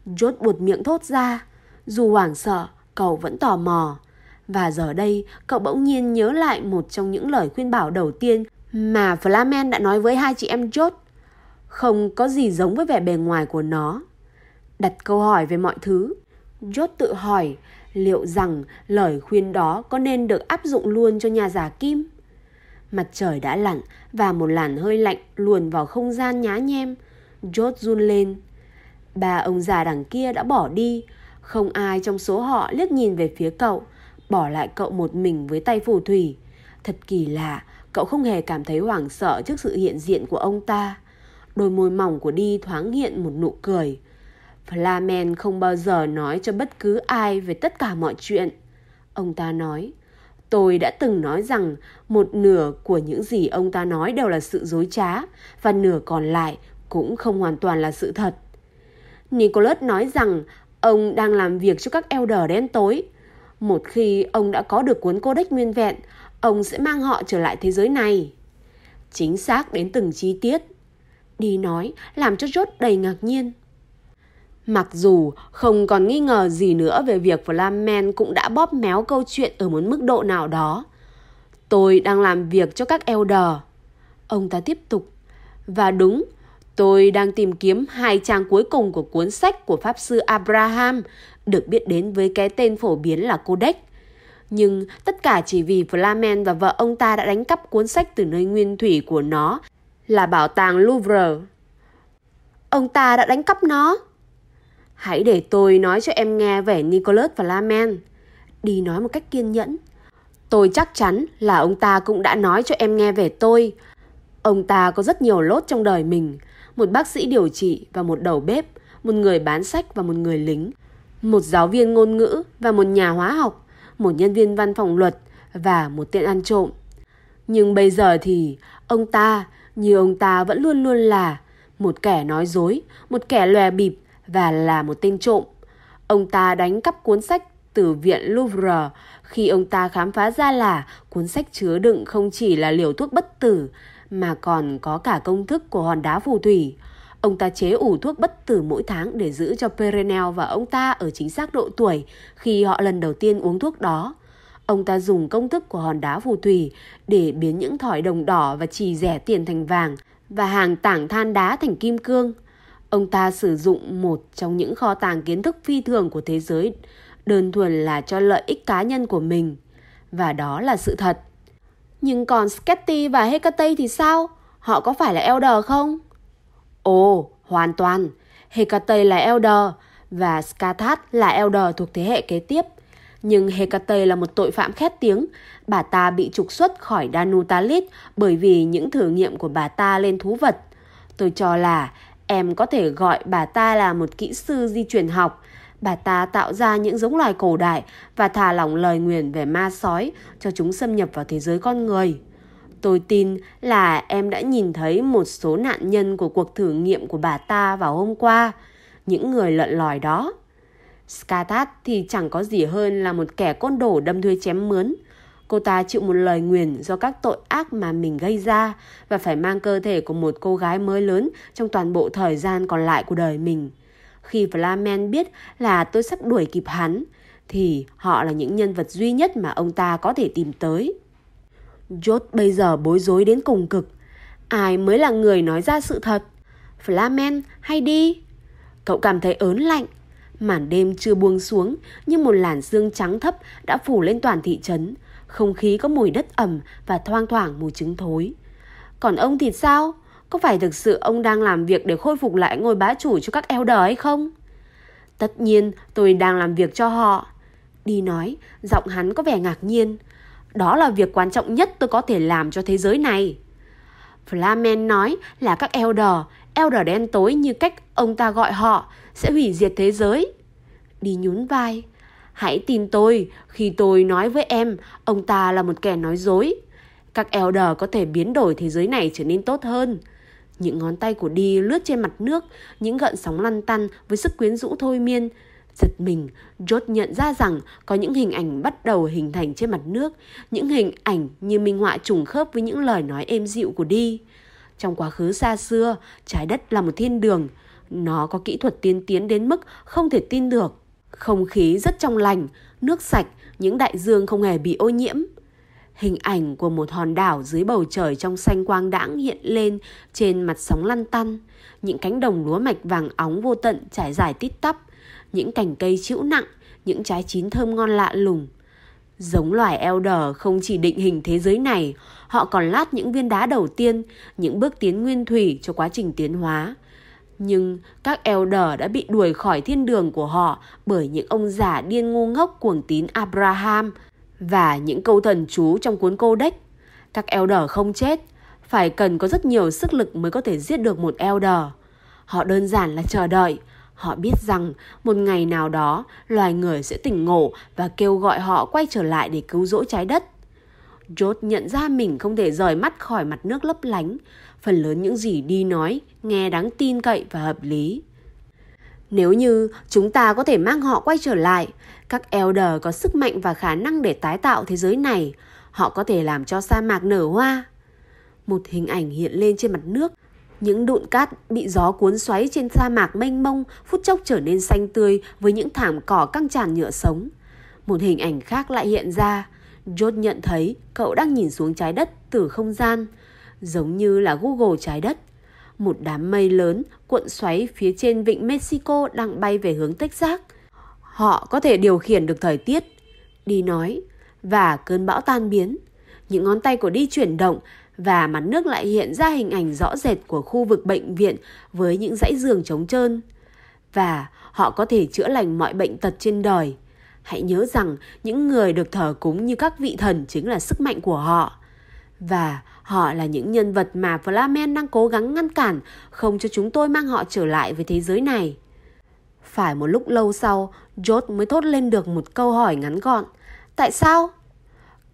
George buột miệng thốt ra. Dù hoảng sợ, cậu vẫn tò mò. Và giờ đây, cậu bỗng nhiên nhớ lại một trong những lời khuyên bảo đầu tiên mà Flamen đã nói với hai chị em George. Không có gì giống với vẻ bề ngoài của nó. Đặt câu hỏi về mọi thứ. George tự hỏi liệu rằng lời khuyên đó có nên được áp dụng luôn cho nhà giả kim? Mặt trời đã lặn và một làn hơi lạnh luồn vào không gian nhá nhem. George run lên. Ba ông già đằng kia đã bỏ đi. Không ai trong số họ liếc nhìn về phía cậu, bỏ lại cậu một mình với tay phù thủy. Thật kỳ lạ, cậu không hề cảm thấy hoảng sợ trước sự hiện diện của ông ta. Đôi môi mỏng của Đi thoáng hiện một nụ cười. Flamen không bao giờ nói cho bất cứ ai về tất cả mọi chuyện. Ông ta nói, tôi đã từng nói rằng một nửa của những gì ông ta nói đều là sự dối trá và nửa còn lại cũng không hoàn toàn là sự thật. Nicholas nói rằng ông đang làm việc cho các elder đen tối. Một khi ông đã có được cuốn codex nguyên vẹn, ông sẽ mang họ trở lại thế giới này. Chính xác đến từng chi tiết. Đi nói làm cho Rốt đầy ngạc nhiên. Mặc dù không còn nghi ngờ gì nữa về việc Flamen cũng đã bóp méo câu chuyện ở một mức độ nào đó. Tôi đang làm việc cho các elder. Ông ta tiếp tục. Và đúng, tôi đang tìm kiếm hai trang cuối cùng của cuốn sách của Pháp Sư Abraham, được biết đến với cái tên phổ biến là Codex. Nhưng tất cả chỉ vì Flamen và vợ ông ta đã đánh cắp cuốn sách từ nơi nguyên thủy của nó là bảo tàng Louvre. Ông ta đã đánh cắp nó. Hãy để tôi nói cho em nghe về Nicholas Flamen. Đi nói một cách kiên nhẫn. Tôi chắc chắn là ông ta cũng đã nói cho em nghe về tôi. Ông ta có rất nhiều lốt trong đời mình. Một bác sĩ điều trị và một đầu bếp, một người bán sách và một người lính, một giáo viên ngôn ngữ và một nhà hóa học, một nhân viên văn phòng luật và một tiện ăn trộm. Nhưng bây giờ thì ông ta, như ông ta vẫn luôn luôn là một kẻ nói dối, một kẻ lòe bịp và là một tên trộm. Ông ta đánh cắp cuốn sách từ viện Louvre khi ông ta khám phá ra là cuốn sách chứa đựng không chỉ là liều thuốc bất tử mà còn có cả công thức của hòn đá phù thủy. Ông ta chế ủ thuốc bất tử mỗi tháng để giữ cho Perenel và ông ta ở chính xác độ tuổi khi họ lần đầu tiên uống thuốc đó. Ông ta dùng công thức của hòn đá phù thủy để biến những thỏi đồng đỏ và chì rẻ tiền thành vàng và hàng tảng than đá thành kim cương. Ông ta sử dụng một trong những kho tàng kiến thức phi thường của thế giới, đơn thuần là cho lợi ích cá nhân của mình. Và đó là sự thật. Nhưng còn Sketty và Hecate thì sao? Họ có phải là Elder không? Ồ, hoàn toàn. Hecate là Elder và Skathat là Elder thuộc thế hệ kế tiếp. Nhưng Hecate là một tội phạm khét tiếng. Bà ta bị trục xuất khỏi Danutalit bởi vì những thử nghiệm của bà ta lên thú vật. Tôi cho là em có thể gọi bà ta là một kỹ sư di truyền học. Bà ta tạo ra những giống loài cổ đại và thả lỏng lời nguyền về ma sói cho chúng xâm nhập vào thế giới con người. Tôi tin là em đã nhìn thấy một số nạn nhân của cuộc thử nghiệm của bà ta vào hôm qua. Những người lợn lòi đó. Skatat thì chẳng có gì hơn là một kẻ côn đồ đâm thuê chém mướn. Cô ta chịu một lời nguyền do các tội ác mà mình gây ra và phải mang cơ thể của một cô gái mới lớn trong toàn bộ thời gian còn lại của đời mình. Khi Flamen biết là tôi sắp đuổi kịp hắn, thì họ là những nhân vật duy nhất mà ông ta có thể tìm tới. George bây giờ bối rối đến cùng cực. Ai mới là người nói ra sự thật? Flamen hay đi? Cậu cảm thấy ớn lạnh. Màn đêm chưa buông xuống, nhưng một làn sương trắng thấp đã phủ lên toàn thị trấn. Không khí có mùi đất ẩm và thoang thoảng mùi trứng thối. Còn ông thì sao? Có phải thực sự ông đang làm việc để khôi phục lại ngôi bá chủ cho các elder hay không? Tất nhiên tôi đang làm việc cho họ. Đi nói, giọng hắn có vẻ ngạc nhiên. Đó là việc quan trọng nhất tôi có thể làm cho thế giới này. Flamen nói là các Elder, Elder đen tối như cách ông ta gọi họ, sẽ hủy diệt thế giới. Đi nhún vai. Hãy tin tôi, khi tôi nói với em, ông ta là một kẻ nói dối. Các Elder có thể biến đổi thế giới này trở nên tốt hơn. Những ngón tay của Đi lướt trên mặt nước, những gợn sóng lăn tăn với sức quyến rũ thôi miên, Giật mình, George nhận ra rằng có những hình ảnh bắt đầu hình thành trên mặt nước, những hình ảnh như minh họa trùng khớp với những lời nói êm dịu của đi. Trong quá khứ xa xưa, trái đất là một thiên đường. Nó có kỹ thuật tiên tiến đến mức không thể tin được. Không khí rất trong lành, nước sạch, những đại dương không hề bị ô nhiễm. Hình ảnh của một hòn đảo dưới bầu trời trong xanh quang đãng hiện lên trên mặt sóng lăn tăn. Những cánh đồng lúa mạch vàng óng vô tận trải dài tít tắp những cành cây chịu nặng, những trái chín thơm ngon lạ lùng. Giống loài Elder không chỉ định hình thế giới này, họ còn lát những viên đá đầu tiên, những bước tiến nguyên thủy cho quá trình tiến hóa. Nhưng các Elder đã bị đuổi khỏi thiên đường của họ bởi những ông già điên ngu ngốc cuồng tín Abraham và những câu thần chú trong cuốn Codex. Các Elder không chết, phải cần có rất nhiều sức lực mới có thể giết được một Elder. Họ đơn giản là chờ đợi, Họ biết rằng một ngày nào đó loài người sẽ tỉnh ngộ và kêu gọi họ quay trở lại để cứu rỗi trái đất. George nhận ra mình không thể rời mắt khỏi mặt nước lấp lánh. Phần lớn những gì đi nói nghe đáng tin cậy và hợp lý. Nếu như chúng ta có thể mang họ quay trở lại, các Elder có sức mạnh và khả năng để tái tạo thế giới này. Họ có thể làm cho sa mạc nở hoa. Một hình ảnh hiện lên trên mặt nước những đụn cát bị gió cuốn xoáy trên sa mạc mênh mông phút chốc trở nên xanh tươi với những thảm cỏ căng tràn nhựa sống. Một hình ảnh khác lại hiện ra. George nhận thấy cậu đang nhìn xuống trái đất từ không gian, giống như là Google trái đất. Một đám mây lớn cuộn xoáy phía trên vịnh Mexico đang bay về hướng Texas. Họ có thể điều khiển được thời tiết, đi nói, và cơn bão tan biến. Những ngón tay của đi chuyển động và mặt nước lại hiện ra hình ảnh rõ rệt của khu vực bệnh viện với những dãy giường trống trơn. Và họ có thể chữa lành mọi bệnh tật trên đời. Hãy nhớ rằng những người được thờ cúng như các vị thần chính là sức mạnh của họ. Và họ là những nhân vật mà Flamen đang cố gắng ngăn cản không cho chúng tôi mang họ trở lại với thế giới này. Phải một lúc lâu sau, George mới thốt lên được một câu hỏi ngắn gọn. Tại sao?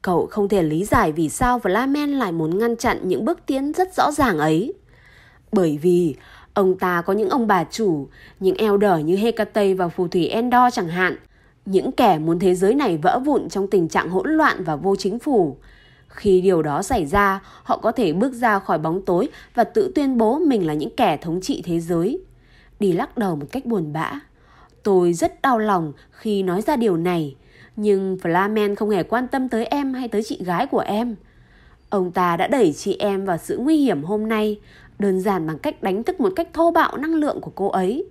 Cậu không thể lý giải vì sao Flamen lại muốn ngăn chặn những bước tiến rất rõ ràng ấy. Bởi vì ông ta có những ông bà chủ, những elder như Hecate và phù thủy Endor chẳng hạn. Những kẻ muốn thế giới này vỡ vụn trong tình trạng hỗn loạn và vô chính phủ. Khi điều đó xảy ra, họ có thể bước ra khỏi bóng tối và tự tuyên bố mình là những kẻ thống trị thế giới. Đi lắc đầu một cách buồn bã. Tôi rất đau lòng khi nói ra điều này nhưng Flamen không hề quan tâm tới em hay tới chị gái của em. Ông ta đã đẩy chị em vào sự nguy hiểm hôm nay. Đơn giản bằng cách đánh thức một cách thô bạo năng lượng của cô ấy.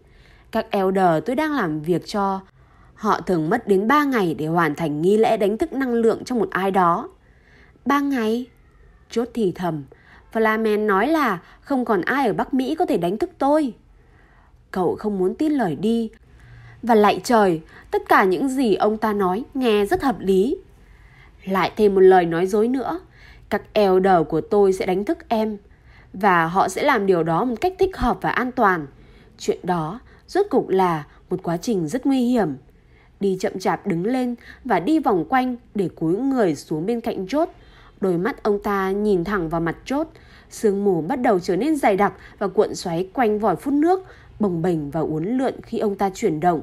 Các elder tôi đang làm việc cho, Họ thường mất đến 3 ngày để hoàn thành nghi lễ đánh thức năng lượng cho một ai đó. 3 ngày? Chốt thì thầm. Flamen nói là không còn ai ở Bắc Mỹ có thể đánh thức tôi. Cậu không muốn tin lời đi. Và lại trời, tất cả những gì ông ta nói nghe rất hợp lý. Lại thêm một lời nói dối nữa. Các elder của tôi sẽ đánh thức em. Và họ sẽ làm điều đó một cách thích hợp và an toàn. Chuyện đó rốt cục là một quá trình rất nguy hiểm. Đi chậm chạp đứng lên và đi vòng quanh để cúi người xuống bên cạnh chốt. Đôi mắt ông ta nhìn thẳng vào mặt chốt. Sương mù bắt đầu trở nên dày đặc và cuộn xoáy quanh vòi phun nước, bồng bềnh và uốn lượn khi ông ta chuyển động.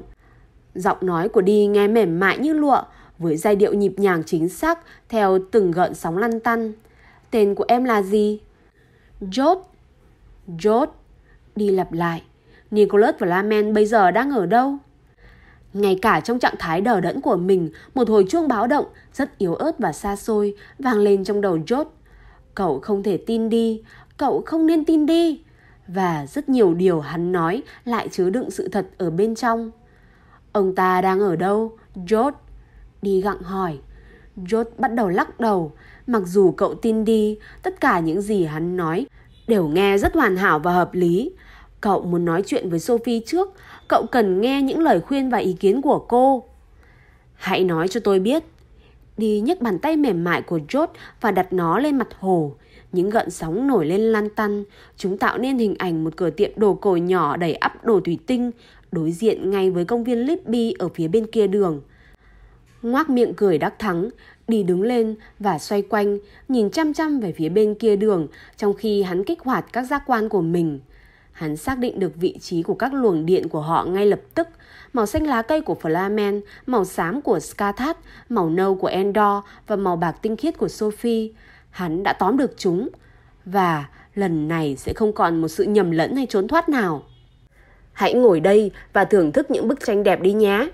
Giọng nói của đi nghe mềm mại như lụa, với giai điệu nhịp nhàng chính xác theo từng gợn sóng lăn tăn. Tên của em là gì? Jot. Jot. Đi lặp lại. Nicholas và Lamen bây giờ đang ở đâu? Ngay cả trong trạng thái đờ đẫn của mình, một hồi chuông báo động rất yếu ớt và xa xôi vang lên trong đầu Jot. Cậu không thể tin đi, cậu không nên tin đi. Và rất nhiều điều hắn nói lại chứa đựng sự thật ở bên trong. Ông ta đang ở đâu? Jot. Đi gặng hỏi. Jot bắt đầu lắc đầu. Mặc dù cậu tin đi, tất cả những gì hắn nói đều nghe rất hoàn hảo và hợp lý. Cậu muốn nói chuyện với Sophie trước, cậu cần nghe những lời khuyên và ý kiến của cô. Hãy nói cho tôi biết. Đi nhấc bàn tay mềm mại của George và đặt nó lên mặt hồ. Những gợn sóng nổi lên lan tăn. Chúng tạo nên hình ảnh một cửa tiệm đồ cổ nhỏ đầy ắp đồ thủy tinh, đối diện ngay với công viên Libby ở phía bên kia đường. Ngoác miệng cười đắc thắng, đi đứng lên và xoay quanh, nhìn chăm chăm về phía bên kia đường trong khi hắn kích hoạt các giác quan của mình. Hắn xác định được vị trí của các luồng điện của họ ngay lập tức. Màu xanh lá cây của Flamen, màu xám của Skathat, màu nâu của Endor và màu bạc tinh khiết của Sophie. Hắn đã tóm được chúng. Và lần này sẽ không còn một sự nhầm lẫn hay trốn thoát nào. Hãy ngồi đây và thưởng thức những bức tranh đẹp đi nhé.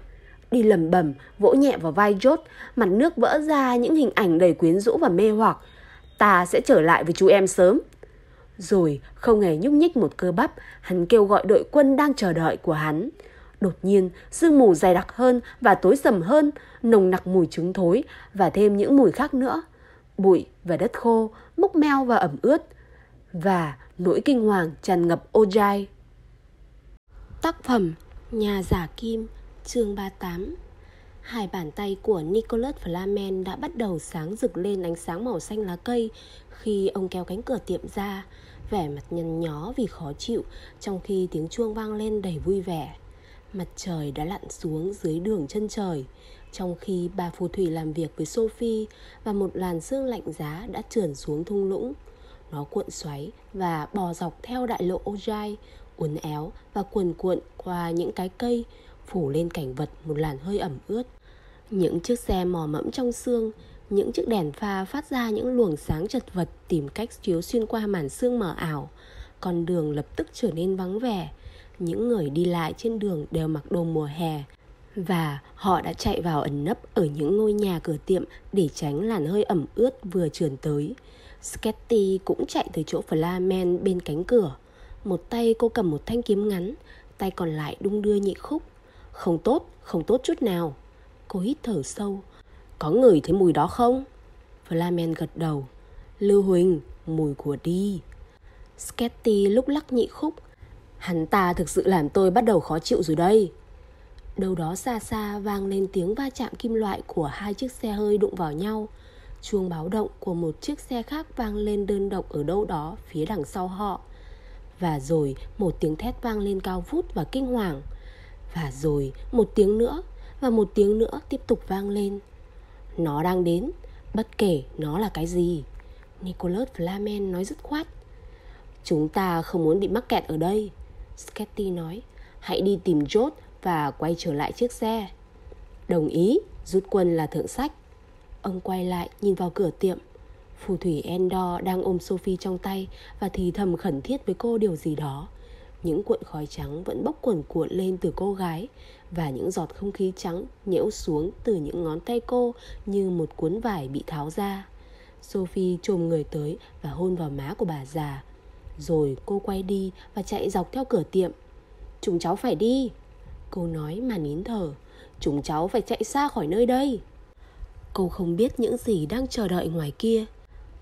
Đi lầm bầm, vỗ nhẹ vào vai Jot, mặt nước vỡ ra những hình ảnh đầy quyến rũ và mê hoặc. Ta sẽ trở lại với chú em sớm. Rồi không hề nhúc nhích một cơ bắp, hắn kêu gọi đội quân đang chờ đợi của hắn. Đột nhiên, sương mù dày đặc hơn và tối sầm hơn, nồng nặc mùi trứng thối và thêm những mùi khác nữa. Bụi và đất khô, mốc meo và ẩm ướt. Và nỗi kinh hoàng tràn ngập Ojai. Tác phẩm Nhà giả kim, chương 38 Hai bàn tay của Nicholas Flamen đã bắt đầu sáng rực lên ánh sáng màu xanh lá cây khi ông kéo cánh cửa tiệm ra, vẻ mặt nhăn nhó vì khó chịu trong khi tiếng chuông vang lên đầy vui vẻ. Mặt trời đã lặn xuống dưới đường chân trời, trong khi bà phù thủy làm việc với Sophie và một làn sương lạnh giá đã trườn xuống thung lũng. Nó cuộn xoáy và bò dọc theo đại lộ Ojai, uốn éo và cuồn cuộn qua những cái cây, phủ lên cảnh vật một làn hơi ẩm ướt. Những chiếc xe mò mẫm trong sương, những chiếc đèn pha phát ra những luồng sáng chật vật tìm cách chiếu xuyên qua màn sương mờ ảo. Con đường lập tức trở nên vắng vẻ. Những người đi lại trên đường đều mặc đồ mùa hè và họ đã chạy vào ẩn nấp ở những ngôi nhà cửa tiệm để tránh làn hơi ẩm ướt vừa trườn tới. Sketty cũng chạy tới chỗ Flamen bên cánh cửa. Một tay cô cầm một thanh kiếm ngắn, tay còn lại đung đưa nhị khúc. Không tốt, không tốt chút nào. Cô hít thở sâu. Có người thấy mùi đó không? Flamen gật đầu. Lưu Huỳnh, mùi của đi. Sketty lúc lắc nhị khúc. Hắn ta thực sự làm tôi bắt đầu khó chịu rồi đây. Đâu đó xa xa vang lên tiếng va chạm kim loại của hai chiếc xe hơi đụng vào nhau. Chuông báo động của một chiếc xe khác vang lên đơn độc ở đâu đó phía đằng sau họ. Và rồi một tiếng thét vang lên cao vút và kinh hoàng. Và rồi một tiếng nữa và một tiếng nữa tiếp tục vang lên. Nó đang đến, bất kể nó là cái gì. Nicholas Flamen nói dứt khoát. Chúng ta không muốn bị mắc kẹt ở đây. Sketty nói, hãy đi tìm George và quay trở lại chiếc xe. Đồng ý, rút quân là thượng sách. Ông quay lại nhìn vào cửa tiệm. Phù thủy Endor đang ôm Sophie trong tay và thì thầm khẩn thiết với cô điều gì đó. Những cuộn khói trắng vẫn bốc cuồn cuộn lên từ cô gái và những giọt không khí trắng nhễu xuống từ những ngón tay cô như một cuốn vải bị tháo ra. Sophie trồm người tới và hôn vào má của bà già. Rồi cô quay đi và chạy dọc theo cửa tiệm Chúng cháu phải đi Cô nói mà nín thở Chúng cháu phải chạy xa khỏi nơi đây Cô không biết những gì đang chờ đợi ngoài kia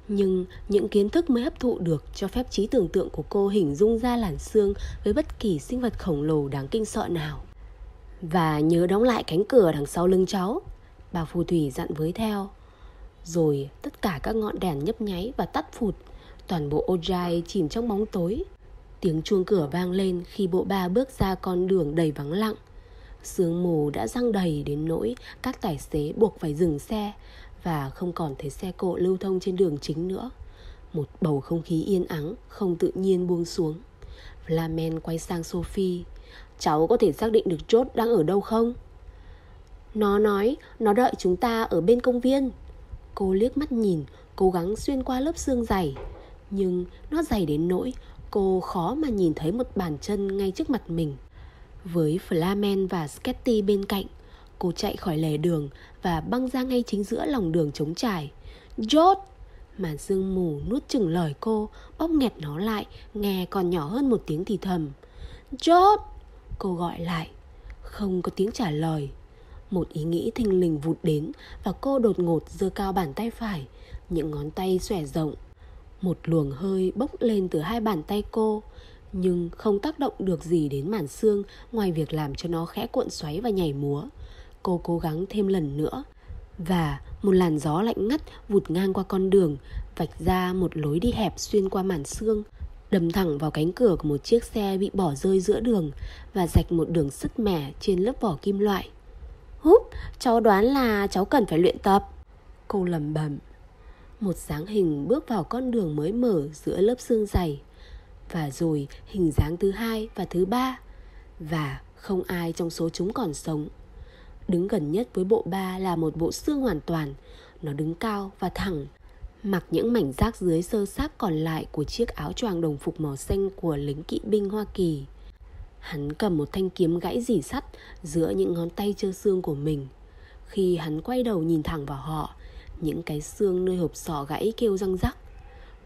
Nhưng những kiến thức mới hấp thụ được cho phép trí tưởng tượng của cô hình dung ra làn xương với bất kỳ sinh vật khổng lồ đáng kinh sợ nào. Và nhớ đóng lại cánh cửa đằng sau lưng cháu, bà phù thủy dặn với theo. Rồi tất cả các ngọn đèn nhấp nháy và tắt phụt, toàn bộ Ojai chìm trong bóng tối. Tiếng chuông cửa vang lên khi bộ ba bước ra con đường đầy vắng lặng. Sương mù đã răng đầy đến nỗi các tài xế buộc phải dừng xe và không còn thấy xe cộ lưu thông trên đường chính nữa. Một bầu không khí yên ắng không tự nhiên buông xuống. Flamen quay sang Sophie. Cháu có thể xác định được chốt đang ở đâu không? Nó nói nó đợi chúng ta ở bên công viên. Cô liếc mắt nhìn, cố gắng xuyên qua lớp xương dày. Nhưng nó dày đến nỗi cô khó mà nhìn thấy một bàn chân ngay trước mặt mình. Với Flamen và Sketty bên cạnh, cô chạy khỏi lề đường và băng ra ngay chính giữa lòng đường trống trải. Jot! Màn sương mù nuốt chừng lời cô, bóp nghẹt nó lại, nghe còn nhỏ hơn một tiếng thì thầm. Jot! Cô gọi lại. Không có tiếng trả lời. Một ý nghĩ thình lình vụt đến và cô đột ngột giơ cao bàn tay phải, những ngón tay xòe rộng. Một luồng hơi bốc lên từ hai bàn tay cô, nhưng không tác động được gì đến màn xương ngoài việc làm cho nó khẽ cuộn xoáy và nhảy múa. Cô cố gắng thêm lần nữa và một làn gió lạnh ngắt vụt ngang qua con đường, vạch ra một lối đi hẹp xuyên qua màn xương, đâm thẳng vào cánh cửa của một chiếc xe bị bỏ rơi giữa đường và rạch một đường sứt mẻ trên lớp vỏ kim loại. Húp, cháu đoán là cháu cần phải luyện tập. Cô lầm bầm. Một dáng hình bước vào con đường mới mở giữa lớp xương dày. Và rồi hình dáng thứ hai và thứ ba. Và không ai trong số chúng còn sống. Đứng gần nhất với bộ ba là một bộ xương hoàn toàn. Nó đứng cao và thẳng, mặc những mảnh rác dưới sơ sát còn lại của chiếc áo choàng đồng phục màu xanh của lính kỵ binh Hoa Kỳ. Hắn cầm một thanh kiếm gãy dỉ sắt giữa những ngón tay trơ xương của mình. Khi hắn quay đầu nhìn thẳng vào họ, những cái xương nơi hộp sọ gãy kêu răng rắc.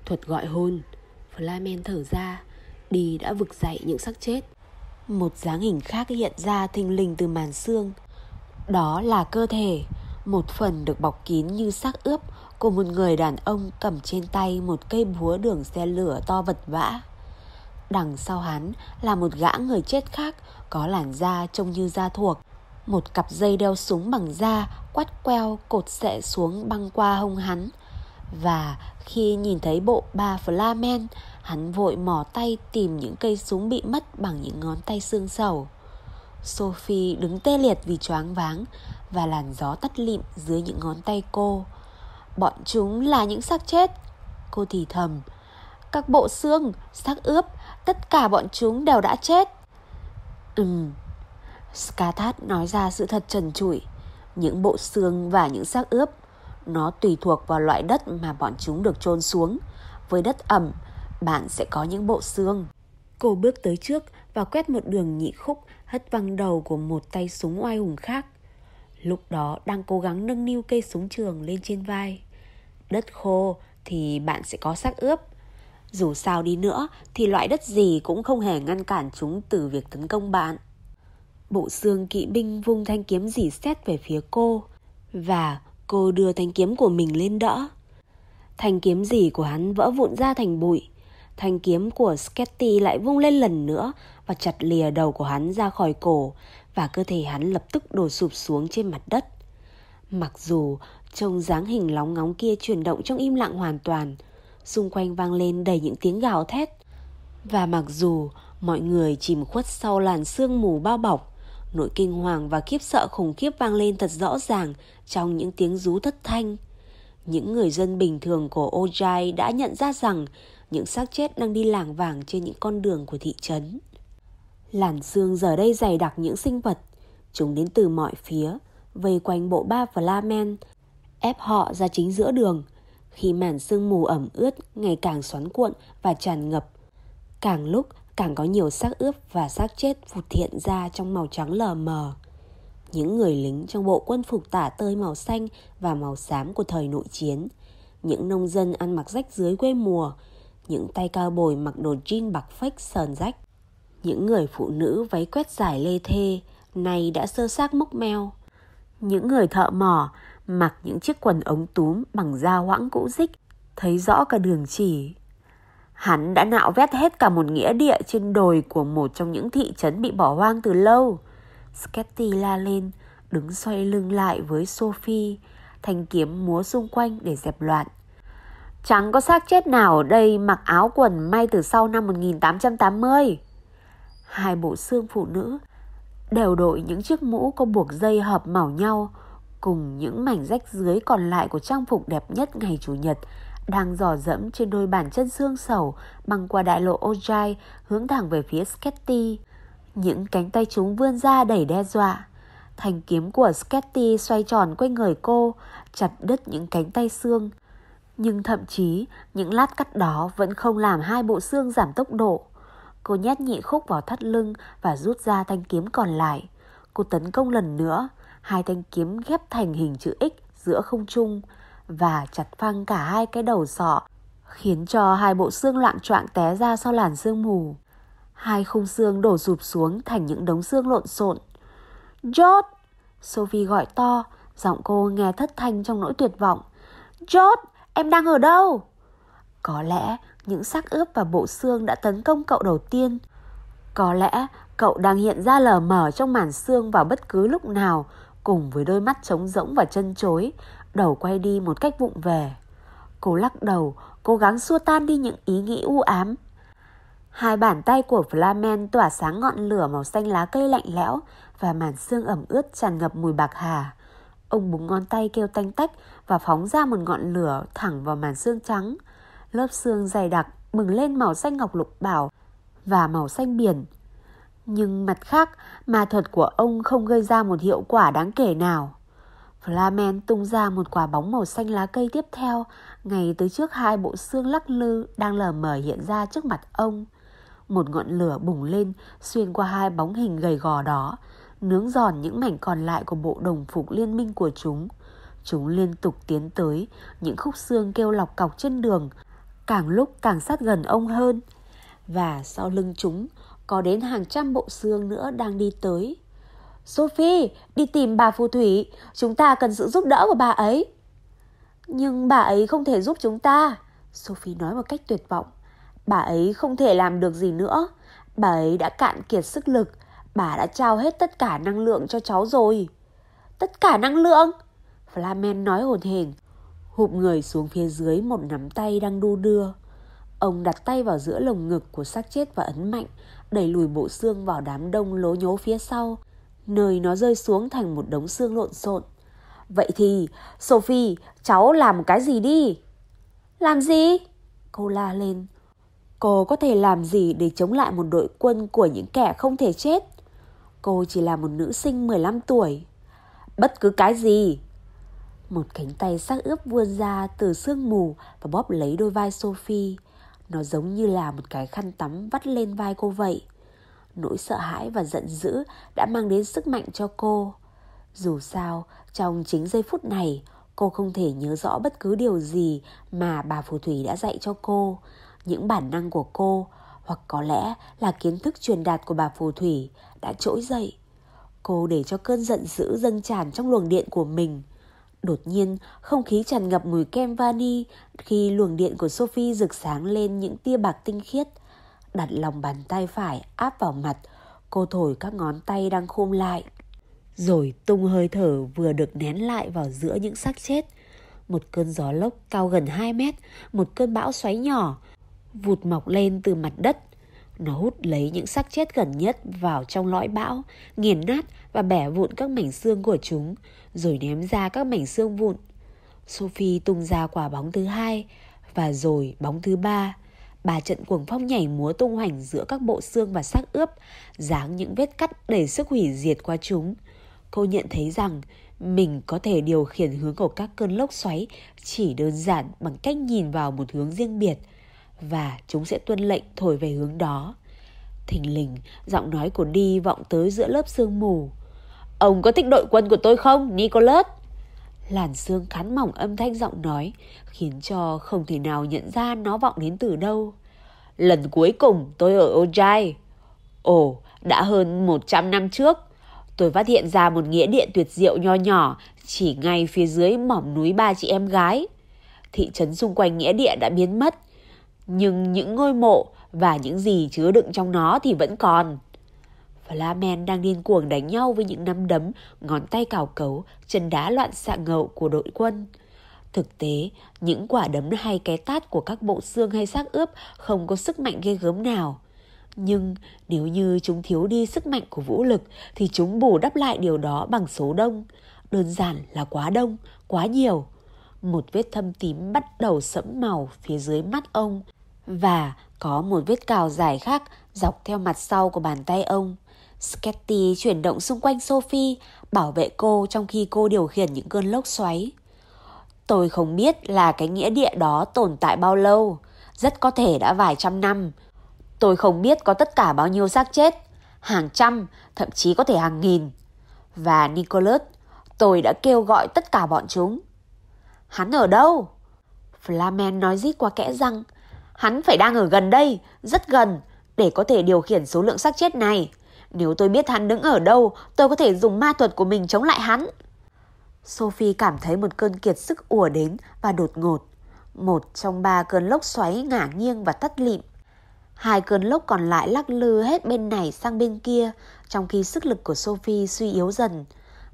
Thuật gọi hôn, Flamen thở ra, đi đã vực dậy những xác chết. Một dáng hình khác hiện ra thình lình từ màn xương. Đó là cơ thể, một phần được bọc kín như xác ướp của một người đàn ông cầm trên tay một cây búa đường xe lửa to vật vã. Đằng sau hắn là một gã người chết khác có làn da trông như da thuộc. Một cặp dây đeo súng bằng da quắt queo cột sệ xuống băng qua hông hắn. Và khi nhìn thấy bộ ba flamen, hắn vội mò tay tìm những cây súng bị mất bằng những ngón tay xương sầu. Sophie đứng tê liệt vì choáng váng và làn gió tắt lịm dưới những ngón tay cô. Bọn chúng là những xác chết. Cô thì thầm. Các bộ xương, xác ướp, tất cả bọn chúng đều đã chết. Ừm. Skathat nói ra sự thật trần trụi. Những bộ xương và những xác ướp nó tùy thuộc vào loại đất mà bọn chúng được chôn xuống. Với đất ẩm, bạn sẽ có những bộ xương. Cô bước tới trước và quét một đường nhị khúc hất văng đầu của một tay súng oai hùng khác. Lúc đó đang cố gắng nâng niu cây súng trường lên trên vai. Đất khô thì bạn sẽ có xác ướp. Dù sao đi nữa thì loại đất gì cũng không hề ngăn cản chúng từ việc tấn công bạn. Bộ xương kỵ binh vung thanh kiếm dỉ xét về phía cô và cô đưa thanh kiếm của mình lên đỡ. Thanh kiếm dỉ của hắn vỡ vụn ra thành bụi. Thanh kiếm của Sketty lại vung lên lần nữa và chặt lìa đầu của hắn ra khỏi cổ và cơ thể hắn lập tức đổ sụp xuống trên mặt đất. Mặc dù trông dáng hình lóng ngóng kia chuyển động trong im lặng hoàn toàn, xung quanh vang lên đầy những tiếng gào thét. Và mặc dù mọi người chìm khuất sau làn sương mù bao bọc, nỗi kinh hoàng và khiếp sợ khủng khiếp vang lên thật rõ ràng trong những tiếng rú thất thanh. Những người dân bình thường của Ojai đã nhận ra rằng những xác chết đang đi làng vàng trên những con đường của thị trấn. Làn xương giờ đây dày đặc những sinh vật, chúng đến từ mọi phía, vây quanh bộ ba Flamen, ép họ ra chính giữa đường. Khi màn sương mù ẩm ướt ngày càng xoắn cuộn và tràn ngập, càng lúc càng có nhiều xác ướp và xác chết phụt hiện ra trong màu trắng lờ mờ. Những người lính trong bộ quân phục tả tơi màu xanh và màu xám của thời nội chiến, những nông dân ăn mặc rách dưới quê mùa, những tay cao bồi mặc đồ jean bạc phách sờn rách. Những người phụ nữ váy quét dài lê thê, nay đã sơ xác mốc meo. Những người thợ mỏ mặc những chiếc quần ống túm bằng da hoãng cũ dích, thấy rõ cả đường chỉ. Hắn đã nạo vét hết cả một nghĩa địa trên đồi của một trong những thị trấn bị bỏ hoang từ lâu. Sketty la lên, đứng xoay lưng lại với Sophie, thanh kiếm múa xung quanh để dẹp loạn. Chẳng có xác chết nào ở đây mặc áo quần may từ sau năm 1880. Hai bộ xương phụ nữ đều đội những chiếc mũ có buộc dây hợp màu nhau cùng những mảnh rách dưới còn lại của trang phục đẹp nhất ngày Chủ nhật đang dò dẫm trên đôi bàn chân xương sầu băng qua đại lộ Ojai hướng thẳng về phía Sketty. Những cánh tay chúng vươn ra đầy đe dọa. Thành kiếm của Sketty xoay tròn quanh người cô, chặt đứt những cánh tay xương. Nhưng thậm chí, những lát cắt đó vẫn không làm hai bộ xương giảm tốc độ. Cô nhét nhị khúc vào thắt lưng và rút ra thanh kiếm còn lại. Cô tấn công lần nữa, hai thanh kiếm ghép thành hình chữ X giữa không trung và chặt phăng cả hai cái đầu sọ, khiến cho hai bộ xương loạn choạng té ra sau làn sương mù. Hai khung xương đổ sụp xuống thành những đống xương lộn xộn. George! Sophie gọi to, giọng cô nghe thất thanh trong nỗi tuyệt vọng. George, em đang ở đâu? Có lẽ những xác ướp và bộ xương đã tấn công cậu đầu tiên. Có lẽ cậu đang hiện ra lờ mờ trong màn xương vào bất cứ lúc nào cùng với đôi mắt trống rỗng và chân chối, đầu quay đi một cách vụng về. Cô lắc đầu, cố gắng xua tan đi những ý nghĩ u ám. Hai bàn tay của Flamen tỏa sáng ngọn lửa màu xanh lá cây lạnh lẽo và màn xương ẩm ướt tràn ngập mùi bạc hà. Ông búng ngón tay kêu tanh tách và phóng ra một ngọn lửa thẳng vào màn xương trắng. Lớp xương dày đặc bừng lên màu xanh ngọc lục bảo và màu xanh biển. Nhưng mặt khác, ma thuật của ông không gây ra một hiệu quả đáng kể nào. Flamen tung ra một quả bóng màu xanh lá cây tiếp theo, ngay tới trước hai bộ xương lắc lư đang lờ mờ hiện ra trước mặt ông. Một ngọn lửa bùng lên xuyên qua hai bóng hình gầy gò đó, nướng giòn những mảnh còn lại của bộ đồng phục liên minh của chúng. Chúng liên tục tiến tới, những khúc xương kêu lọc cọc trên đường, càng lúc càng sát gần ông hơn. Và sau lưng chúng có đến hàng trăm bộ xương nữa đang đi tới. Sophie, đi tìm bà phù thủy, chúng ta cần sự giúp đỡ của bà ấy. Nhưng bà ấy không thể giúp chúng ta, Sophie nói một cách tuyệt vọng. Bà ấy không thể làm được gì nữa. Bà ấy đã cạn kiệt sức lực. Bà đã trao hết tất cả năng lượng cho cháu rồi. Tất cả năng lượng? Flamen nói hồn hển, hụp người xuống phía dưới một nắm tay đang đu đưa. Ông đặt tay vào giữa lồng ngực của xác chết và ấn mạnh, đẩy lùi bộ xương vào đám đông lố nhố phía sau, nơi nó rơi xuống thành một đống xương lộn xộn. Vậy thì, Sophie, cháu làm cái gì đi? Làm gì? Cô la lên. Cô có thể làm gì để chống lại một đội quân của những kẻ không thể chết? Cô chỉ là một nữ sinh 15 tuổi. Bất cứ cái gì. Một cánh tay sắc ướp vươn ra từ sương mù và bóp lấy đôi vai Sophie. Nó giống như là một cái khăn tắm vắt lên vai cô vậy. Nỗi sợ hãi và giận dữ đã mang đến sức mạnh cho cô. Dù sao, trong chính giây phút này, cô không thể nhớ rõ bất cứ điều gì mà bà phù thủy đã dạy cho cô. Những bản năng của cô, hoặc có lẽ là kiến thức truyền đạt của bà phù thủy đã trỗi dậy. Cô để cho cơn giận dữ dâng tràn trong luồng điện của mình. Đột nhiên, không khí tràn ngập mùi kem vani khi luồng điện của Sophie rực sáng lên những tia bạc tinh khiết. Đặt lòng bàn tay phải áp vào mặt, cô thổi các ngón tay đang khum lại. Rồi tung hơi thở vừa được nén lại vào giữa những xác chết. Một cơn gió lốc cao gần 2 mét, một cơn bão xoáy nhỏ, vụt mọc lên từ mặt đất. Nó hút lấy những xác chết gần nhất vào trong lõi bão, nghiền nát và bẻ vụn các mảnh xương của chúng, rồi ném ra các mảnh xương vụn. Sophie tung ra quả bóng thứ hai, và rồi bóng thứ ba. Bà trận cuồng phong nhảy múa tung hoành giữa các bộ xương và xác ướp, dáng những vết cắt đầy sức hủy diệt qua chúng. Cô nhận thấy rằng mình có thể điều khiển hướng của các cơn lốc xoáy chỉ đơn giản bằng cách nhìn vào một hướng riêng biệt – và chúng sẽ tuân lệnh thổi về hướng đó. Thình lình, giọng nói của Đi vọng tới giữa lớp sương mù. Ông có thích đội quân của tôi không, Nicholas? Làn xương khán mỏng âm thanh giọng nói khiến cho không thể nào nhận ra nó vọng đến từ đâu. Lần cuối cùng tôi ở Ojai. Ồ, đã hơn 100 năm trước. Tôi phát hiện ra một nghĩa địa tuyệt diệu nho nhỏ chỉ ngay phía dưới mỏm núi ba chị em gái. Thị trấn xung quanh nghĩa địa đã biến mất. Nhưng những ngôi mộ và những gì chứa đựng trong nó thì vẫn còn. Flamen đang điên cuồng đánh nhau với những nắm đấm, ngón tay cào cấu, chân đá loạn xạ ngậu của đội quân. Thực tế, những quả đấm hay cái tát của các bộ xương hay xác ướp không có sức mạnh ghê gớm nào. Nhưng nếu như chúng thiếu đi sức mạnh của vũ lực thì chúng bù đắp lại điều đó bằng số đông. Đơn giản là quá đông, quá nhiều. Một vết thâm tím bắt đầu sẫm màu phía dưới mắt ông và có một vết cào dài khác dọc theo mặt sau của bàn tay ông. Sketty chuyển động xung quanh Sophie, bảo vệ cô trong khi cô điều khiển những cơn lốc xoáy. Tôi không biết là cái nghĩa địa đó tồn tại bao lâu, rất có thể đã vài trăm năm. Tôi không biết có tất cả bao nhiêu xác chết, hàng trăm, thậm chí có thể hàng nghìn. Và Nicholas, tôi đã kêu gọi tất cả bọn chúng. Hắn ở đâu? Flamen nói rít qua kẽ răng. Hắn phải đang ở gần đây, rất gần, để có thể điều khiển số lượng xác chết này. Nếu tôi biết hắn đứng ở đâu, tôi có thể dùng ma thuật của mình chống lại hắn. Sophie cảm thấy một cơn kiệt sức ùa đến và đột ngột. Một trong ba cơn lốc xoáy ngả nghiêng và tắt lịm. Hai cơn lốc còn lại lắc lư hết bên này sang bên kia, trong khi sức lực của Sophie suy yếu dần.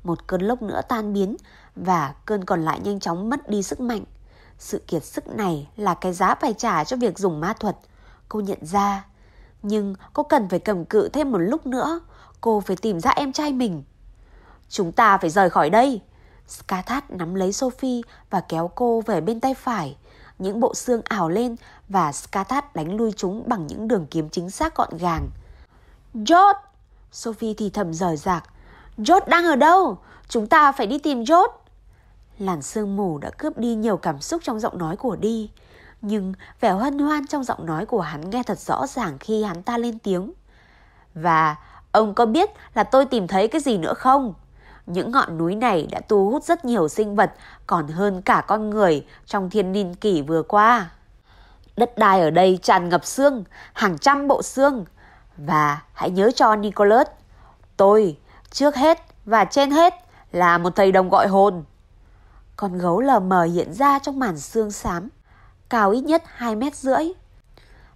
Một cơn lốc nữa tan biến và cơn còn lại nhanh chóng mất đi sức mạnh. Sự kiệt sức này là cái giá phải trả cho việc dùng ma thuật. Cô nhận ra. Nhưng cô cần phải cầm cự thêm một lúc nữa. Cô phải tìm ra em trai mình. Chúng ta phải rời khỏi đây. Skathat nắm lấy Sophie và kéo cô về bên tay phải. Những bộ xương ảo lên và Skathat đánh lui chúng bằng những đường kiếm chính xác gọn gàng. Jot. Sophie thì thầm rời rạc. Jot đang ở đâu? Chúng ta phải đi tìm Jot. Làn sương mù đã cướp đi nhiều cảm xúc trong giọng nói của Đi. Nhưng vẻ hân hoan trong giọng nói của hắn nghe thật rõ ràng khi hắn ta lên tiếng. Và ông có biết là tôi tìm thấy cái gì nữa không? Những ngọn núi này đã thu hút rất nhiều sinh vật còn hơn cả con người trong thiên niên kỷ vừa qua. Đất đai ở đây tràn ngập xương, hàng trăm bộ xương. Và hãy nhớ cho Nicholas, tôi trước hết và trên hết là một thầy đồng gọi hồn. Con gấu lờ mờ hiện ra trong màn xương xám, cao ít nhất 2 mét rưỡi.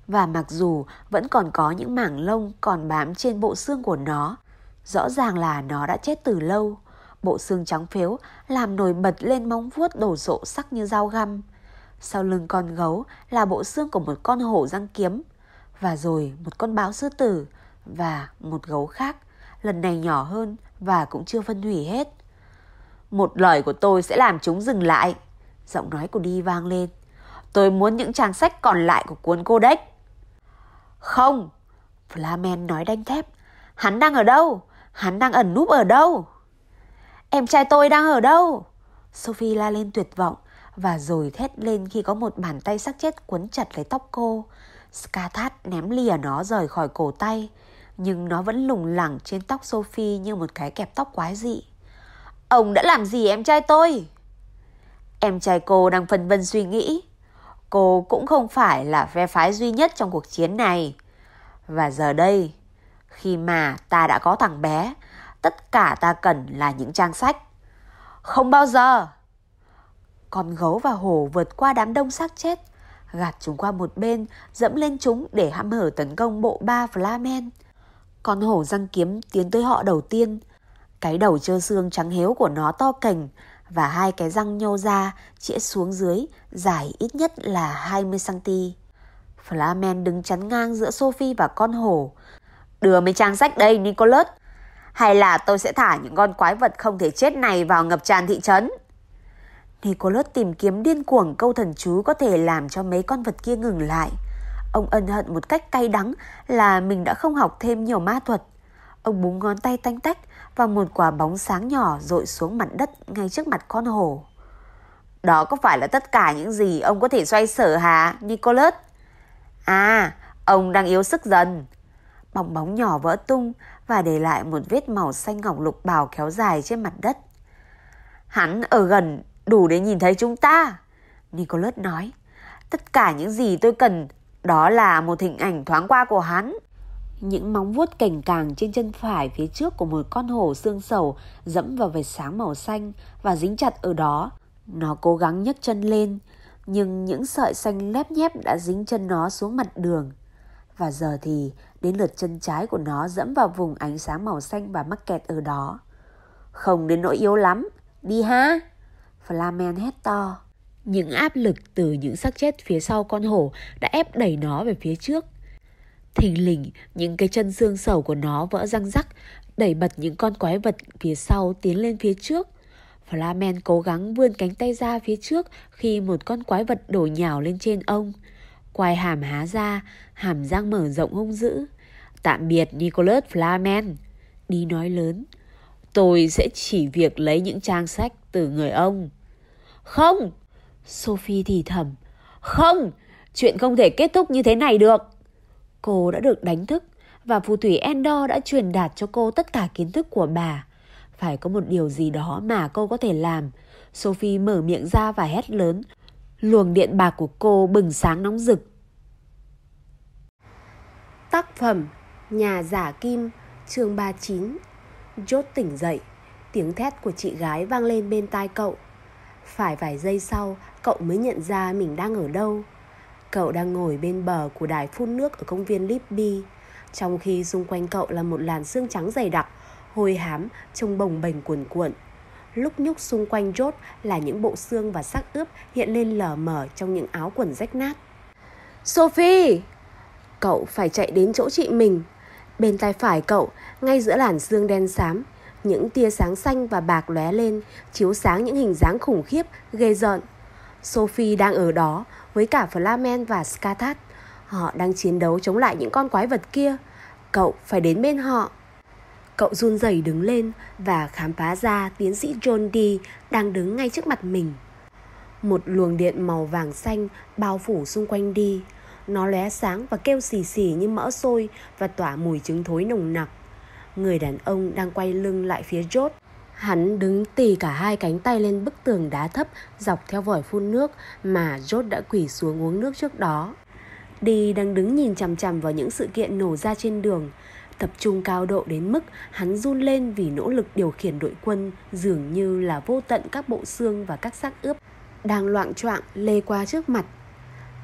Và mặc dù vẫn còn có những mảng lông còn bám trên bộ xương của nó, rõ ràng là nó đã chết từ lâu. Bộ xương trắng phếu làm nổi bật lên móng vuốt đổ rộ sắc như dao găm. Sau lưng con gấu là bộ xương của một con hổ răng kiếm, và rồi một con báo sư tử và một gấu khác, lần này nhỏ hơn và cũng chưa phân hủy hết. Một lời của tôi sẽ làm chúng dừng lại. Giọng nói của đi vang lên. Tôi muốn những trang sách còn lại của cuốn Codex. Không, Flamen nói đanh thép. Hắn đang ở đâu? Hắn đang ẩn núp ở đâu? Em trai tôi đang ở đâu? Sophie la lên tuyệt vọng và rồi thét lên khi có một bàn tay sắc chết quấn chặt lấy tóc cô. Skathat ném lìa nó rời khỏi cổ tay, nhưng nó vẫn lủng lẳng trên tóc Sophie như một cái kẹp tóc quái dị. Ông đã làm gì em trai tôi? Em trai cô đang phân vân suy nghĩ. Cô cũng không phải là phe phái duy nhất trong cuộc chiến này. Và giờ đây, khi mà ta đã có thằng bé, tất cả ta cần là những trang sách. Không bao giờ! Con gấu và hổ vượt qua đám đông xác chết, gạt chúng qua một bên, dẫm lên chúng để hãm hở tấn công bộ ba Flamen. Con hổ răng kiếm tiến tới họ đầu tiên, cái đầu trơ xương trắng héo của nó to cành và hai cái răng nhô ra, chĩa xuống dưới, dài ít nhất là 20cm. Flamen đứng chắn ngang giữa Sophie và con hổ. Đưa mấy trang sách đây, Nicholas. Hay là tôi sẽ thả những con quái vật không thể chết này vào ngập tràn thị trấn. Nicholas tìm kiếm điên cuồng câu thần chú có thể làm cho mấy con vật kia ngừng lại. Ông ân hận một cách cay đắng là mình đã không học thêm nhiều ma thuật. Ông búng ngón tay tanh tách và một quả bóng sáng nhỏ rội xuống mặt đất ngay trước mặt con hổ. Đó có phải là tất cả những gì ông có thể xoay sở hả, Nicholas? À, ông đang yếu sức dần. Bóng bóng nhỏ vỡ tung và để lại một vết màu xanh ngọc lục bào kéo dài trên mặt đất. Hắn ở gần đủ để nhìn thấy chúng ta. Nicholas nói. Tất cả những gì tôi cần đó là một hình ảnh thoáng qua của hắn. Những móng vuốt cành càng trên chân phải phía trước của một con hổ xương sầu dẫm vào vệt sáng màu xanh và dính chặt ở đó. Nó cố gắng nhấc chân lên, nhưng những sợi xanh lép nhép đã dính chân nó xuống mặt đường. Và giờ thì đến lượt chân trái của nó dẫm vào vùng ánh sáng màu xanh và mắc kẹt ở đó. Không đến nỗi yếu lắm, đi ha! Flamen hét to. Những áp lực từ những xác chết phía sau con hổ đã ép đẩy nó về phía trước. Thình lình, những cái chân xương sầu của nó vỡ răng rắc, đẩy bật những con quái vật phía sau tiến lên phía trước. Flamen cố gắng vươn cánh tay ra phía trước khi một con quái vật đổ nhào lên trên ông. Quai hàm há ra, hàm răng mở rộng hung dữ. Tạm biệt Nicholas Flamen. Đi nói lớn. Tôi sẽ chỉ việc lấy những trang sách từ người ông. Không! Sophie thì thầm. Không! Chuyện không thể kết thúc như thế này được. Cô đã được đánh thức và phù thủy Endor đã truyền đạt cho cô tất cả kiến thức của bà. Phải có một điều gì đó mà cô có thể làm. Sophie mở miệng ra và hét lớn. Luồng điện bạc của cô bừng sáng nóng rực. Tác phẩm Nhà giả kim, chương 39 Chốt tỉnh dậy, Tiếng thét của chị gái vang lên bên tai cậu Phải vài giây sau, Cậu mới nhận ra mình đang ở đâu Cậu đang ngồi bên bờ của đài phun nước ở công viên Libby Trong khi xung quanh cậu là một làn xương trắng dày đặc Hôi hám, trông bồng bềnh cuồn cuộn. Lúc nhúc xung quanh chốt là những bộ xương và xác ướp hiện lên lờ mờ trong những áo quần rách nát. Sophie! Cậu phải chạy đến chỗ chị mình. Bên tay phải cậu, ngay giữa làn xương đen xám Những tia sáng xanh và bạc lóe lên Chiếu sáng những hình dáng khủng khiếp, ghê rợn. Sophie đang ở đó với cả Flamen và Skathat. Họ đang chiến đấu chống lại những con quái vật kia. Cậu phải đến bên họ. Cậu run rẩy đứng lên và khám phá ra tiến sĩ John Dee đang đứng ngay trước mặt mình. Một luồng điện màu vàng xanh bao phủ xung quanh đi. Nó lóe sáng và kêu xì xì như mỡ sôi và tỏa mùi trứng thối nồng nặc. Người đàn ông đang quay lưng lại phía George Hắn đứng tì cả hai cánh tay lên bức tường đá thấp dọc theo vòi phun nước mà Jot đã quỳ xuống uống nước trước đó. Đi đang đứng nhìn chằm chằm vào những sự kiện nổ ra trên đường, tập trung cao độ đến mức hắn run lên vì nỗ lực điều khiển đội quân dường như là vô tận các bộ xương và các xác ướp đang loạn choạng lê qua trước mặt.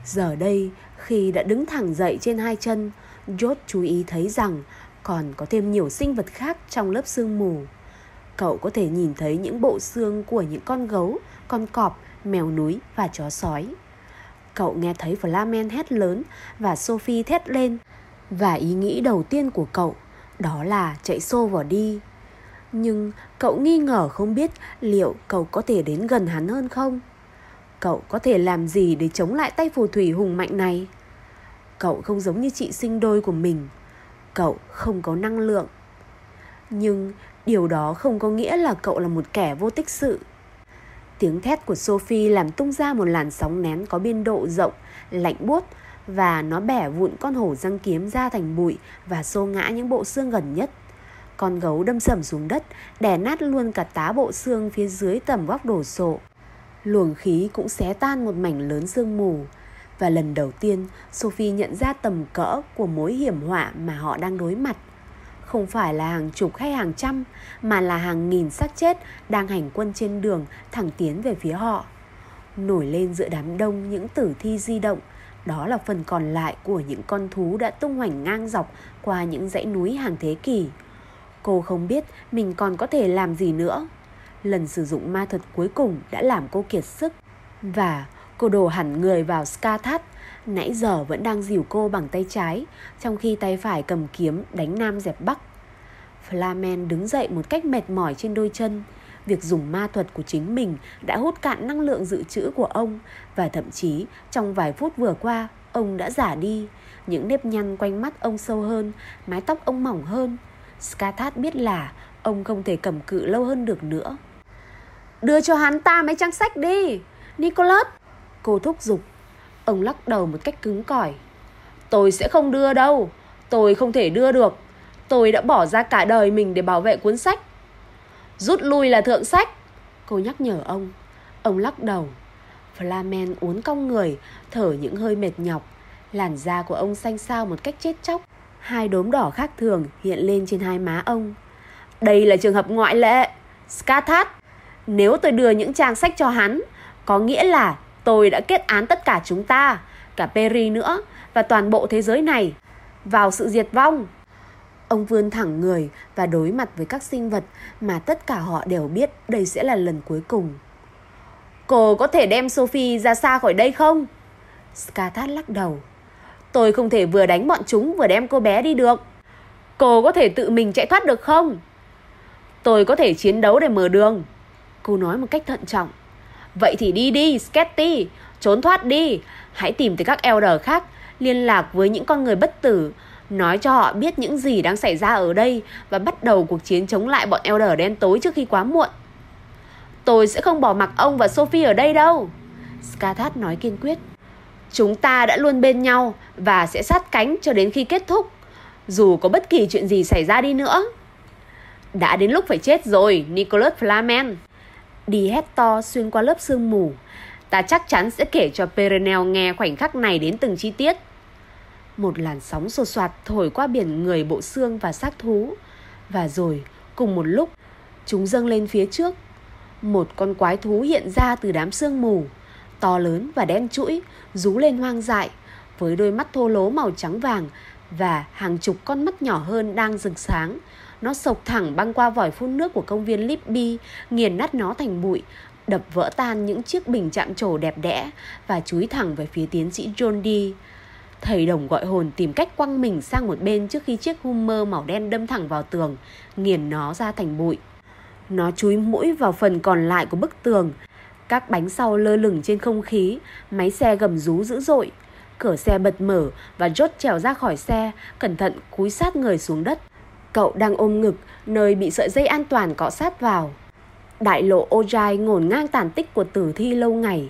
Giờ đây, khi đã đứng thẳng dậy trên hai chân, Jot chú ý thấy rằng còn có thêm nhiều sinh vật khác trong lớp sương mù cậu có thể nhìn thấy những bộ xương của những con gấu, con cọp, mèo núi và chó sói. Cậu nghe thấy Flamen hét lớn và Sophie thét lên và ý nghĩ đầu tiên của cậu đó là chạy xô vào đi. Nhưng cậu nghi ngờ không biết liệu cậu có thể đến gần hắn hơn không? Cậu có thể làm gì để chống lại tay phù thủy hùng mạnh này? Cậu không giống như chị sinh đôi của mình. Cậu không có năng lượng. Nhưng Điều đó không có nghĩa là cậu là một kẻ vô tích sự. Tiếng thét của Sophie làm tung ra một làn sóng nén có biên độ rộng, lạnh buốt và nó bẻ vụn con hổ răng kiếm ra thành bụi và xô ngã những bộ xương gần nhất. Con gấu đâm sầm xuống đất, đè nát luôn cả tá bộ xương phía dưới tầm góc đổ sộ. Luồng khí cũng xé tan một mảnh lớn sương mù. Và lần đầu tiên, Sophie nhận ra tầm cỡ của mối hiểm họa mà họ đang đối mặt không phải là hàng chục hay hàng trăm mà là hàng nghìn xác chết đang hành quân trên đường thẳng tiến về phía họ. Nổi lên giữa đám đông những tử thi di động, đó là phần còn lại của những con thú đã tung hoành ngang dọc qua những dãy núi hàng thế kỷ. Cô không biết mình còn có thể làm gì nữa. Lần sử dụng ma thuật cuối cùng đã làm cô kiệt sức và cô đổ hẳn người vào Skathat nãy giờ vẫn đang dìu cô bằng tay trái, trong khi tay phải cầm kiếm đánh nam dẹp bắc. Flamen đứng dậy một cách mệt mỏi trên đôi chân. Việc dùng ma thuật của chính mình đã hút cạn năng lượng dự trữ của ông và thậm chí trong vài phút vừa qua ông đã giả đi. Những nếp nhăn quanh mắt ông sâu hơn, mái tóc ông mỏng hơn. Skathat biết là ông không thể cầm cự lâu hơn được nữa. Đưa cho hắn ta mấy trang sách đi, Nicholas. Cô thúc giục Ông lắc đầu một cách cứng cỏi. Tôi sẽ không đưa đâu. Tôi không thể đưa được. Tôi đã bỏ ra cả đời mình để bảo vệ cuốn sách. Rút lui là thượng sách. Cô nhắc nhở ông Ông lắc đầu Flamen uốn cong người, Thở những hơi mệt nhọc Làn da của ông xanh xao một cách chết chóc Hai đốm đỏ khác thường hiện lên trên hai má ông Đây là trường hợp ngoại lệ Skathat Nếu tôi đưa những trang sách cho hắn, Có nghĩa là tôi đã kết án tất cả chúng ta, Cả Perry nữa Và toàn bộ thế giới này Vào sự diệt vong Ông vươn thẳng người và đối mặt với các sinh vật mà tất cả họ đều biết đây sẽ là lần cuối cùng. Cô có thể đem Sophie ra xa khỏi đây không? Skathat lắc đầu. Tôi không thể vừa đánh bọn chúng vừa đem cô bé đi được. Cô có thể tự mình chạy thoát được không? Tôi có thể chiến đấu để mở đường. Cô nói một cách thận trọng. Vậy thì đi đi, Sketty, trốn thoát đi. Hãy tìm tới các elder khác, liên lạc với những con người bất tử, nói cho họ biết những gì đang xảy ra ở đây và bắt đầu cuộc chiến chống lại bọn elder đen tối trước khi quá muộn. Tôi sẽ không bỏ mặc ông và Sophie ở đây đâu. Skathat nói kiên quyết. Chúng ta đã luôn bên nhau và sẽ sát cánh cho đến khi kết thúc, dù có bất kỳ chuyện gì xảy ra đi nữa. Đã đến lúc phải chết rồi, Nicholas Flamen. Đi hét to xuyên qua lớp sương mù. Ta chắc chắn sẽ kể cho Perenel nghe khoảnh khắc này đến từng chi tiết. Một làn sóng sột soạt thổi qua biển người bộ xương và xác thú. Và rồi, cùng một lúc, chúng dâng lên phía trước. Một con quái thú hiện ra từ đám sương mù, to lớn và đen chuỗi, rú lên hoang dại, với đôi mắt thô lố màu trắng vàng và hàng chục con mắt nhỏ hơn đang rực sáng. Nó sộc thẳng băng qua vòi phun nước của công viên Libby, nghiền nát nó thành bụi, đập vỡ tan những chiếc bình chạm trổ đẹp đẽ và chúi thẳng về phía tiến sĩ John Dee. Thầy đồng gọi hồn tìm cách quăng mình sang một bên trước khi chiếc Hummer màu đen đâm thẳng vào tường, nghiền nó ra thành bụi. Nó chúi mũi vào phần còn lại của bức tường. Các bánh sau lơ lửng trên không khí, máy xe gầm rú dữ dội. Cửa xe bật mở và George trèo ra khỏi xe, cẩn thận cúi sát người xuống đất. Cậu đang ôm ngực, nơi bị sợi dây an toàn cọ sát vào. Đại lộ Ojai ngổn ngang tàn tích của tử thi lâu ngày.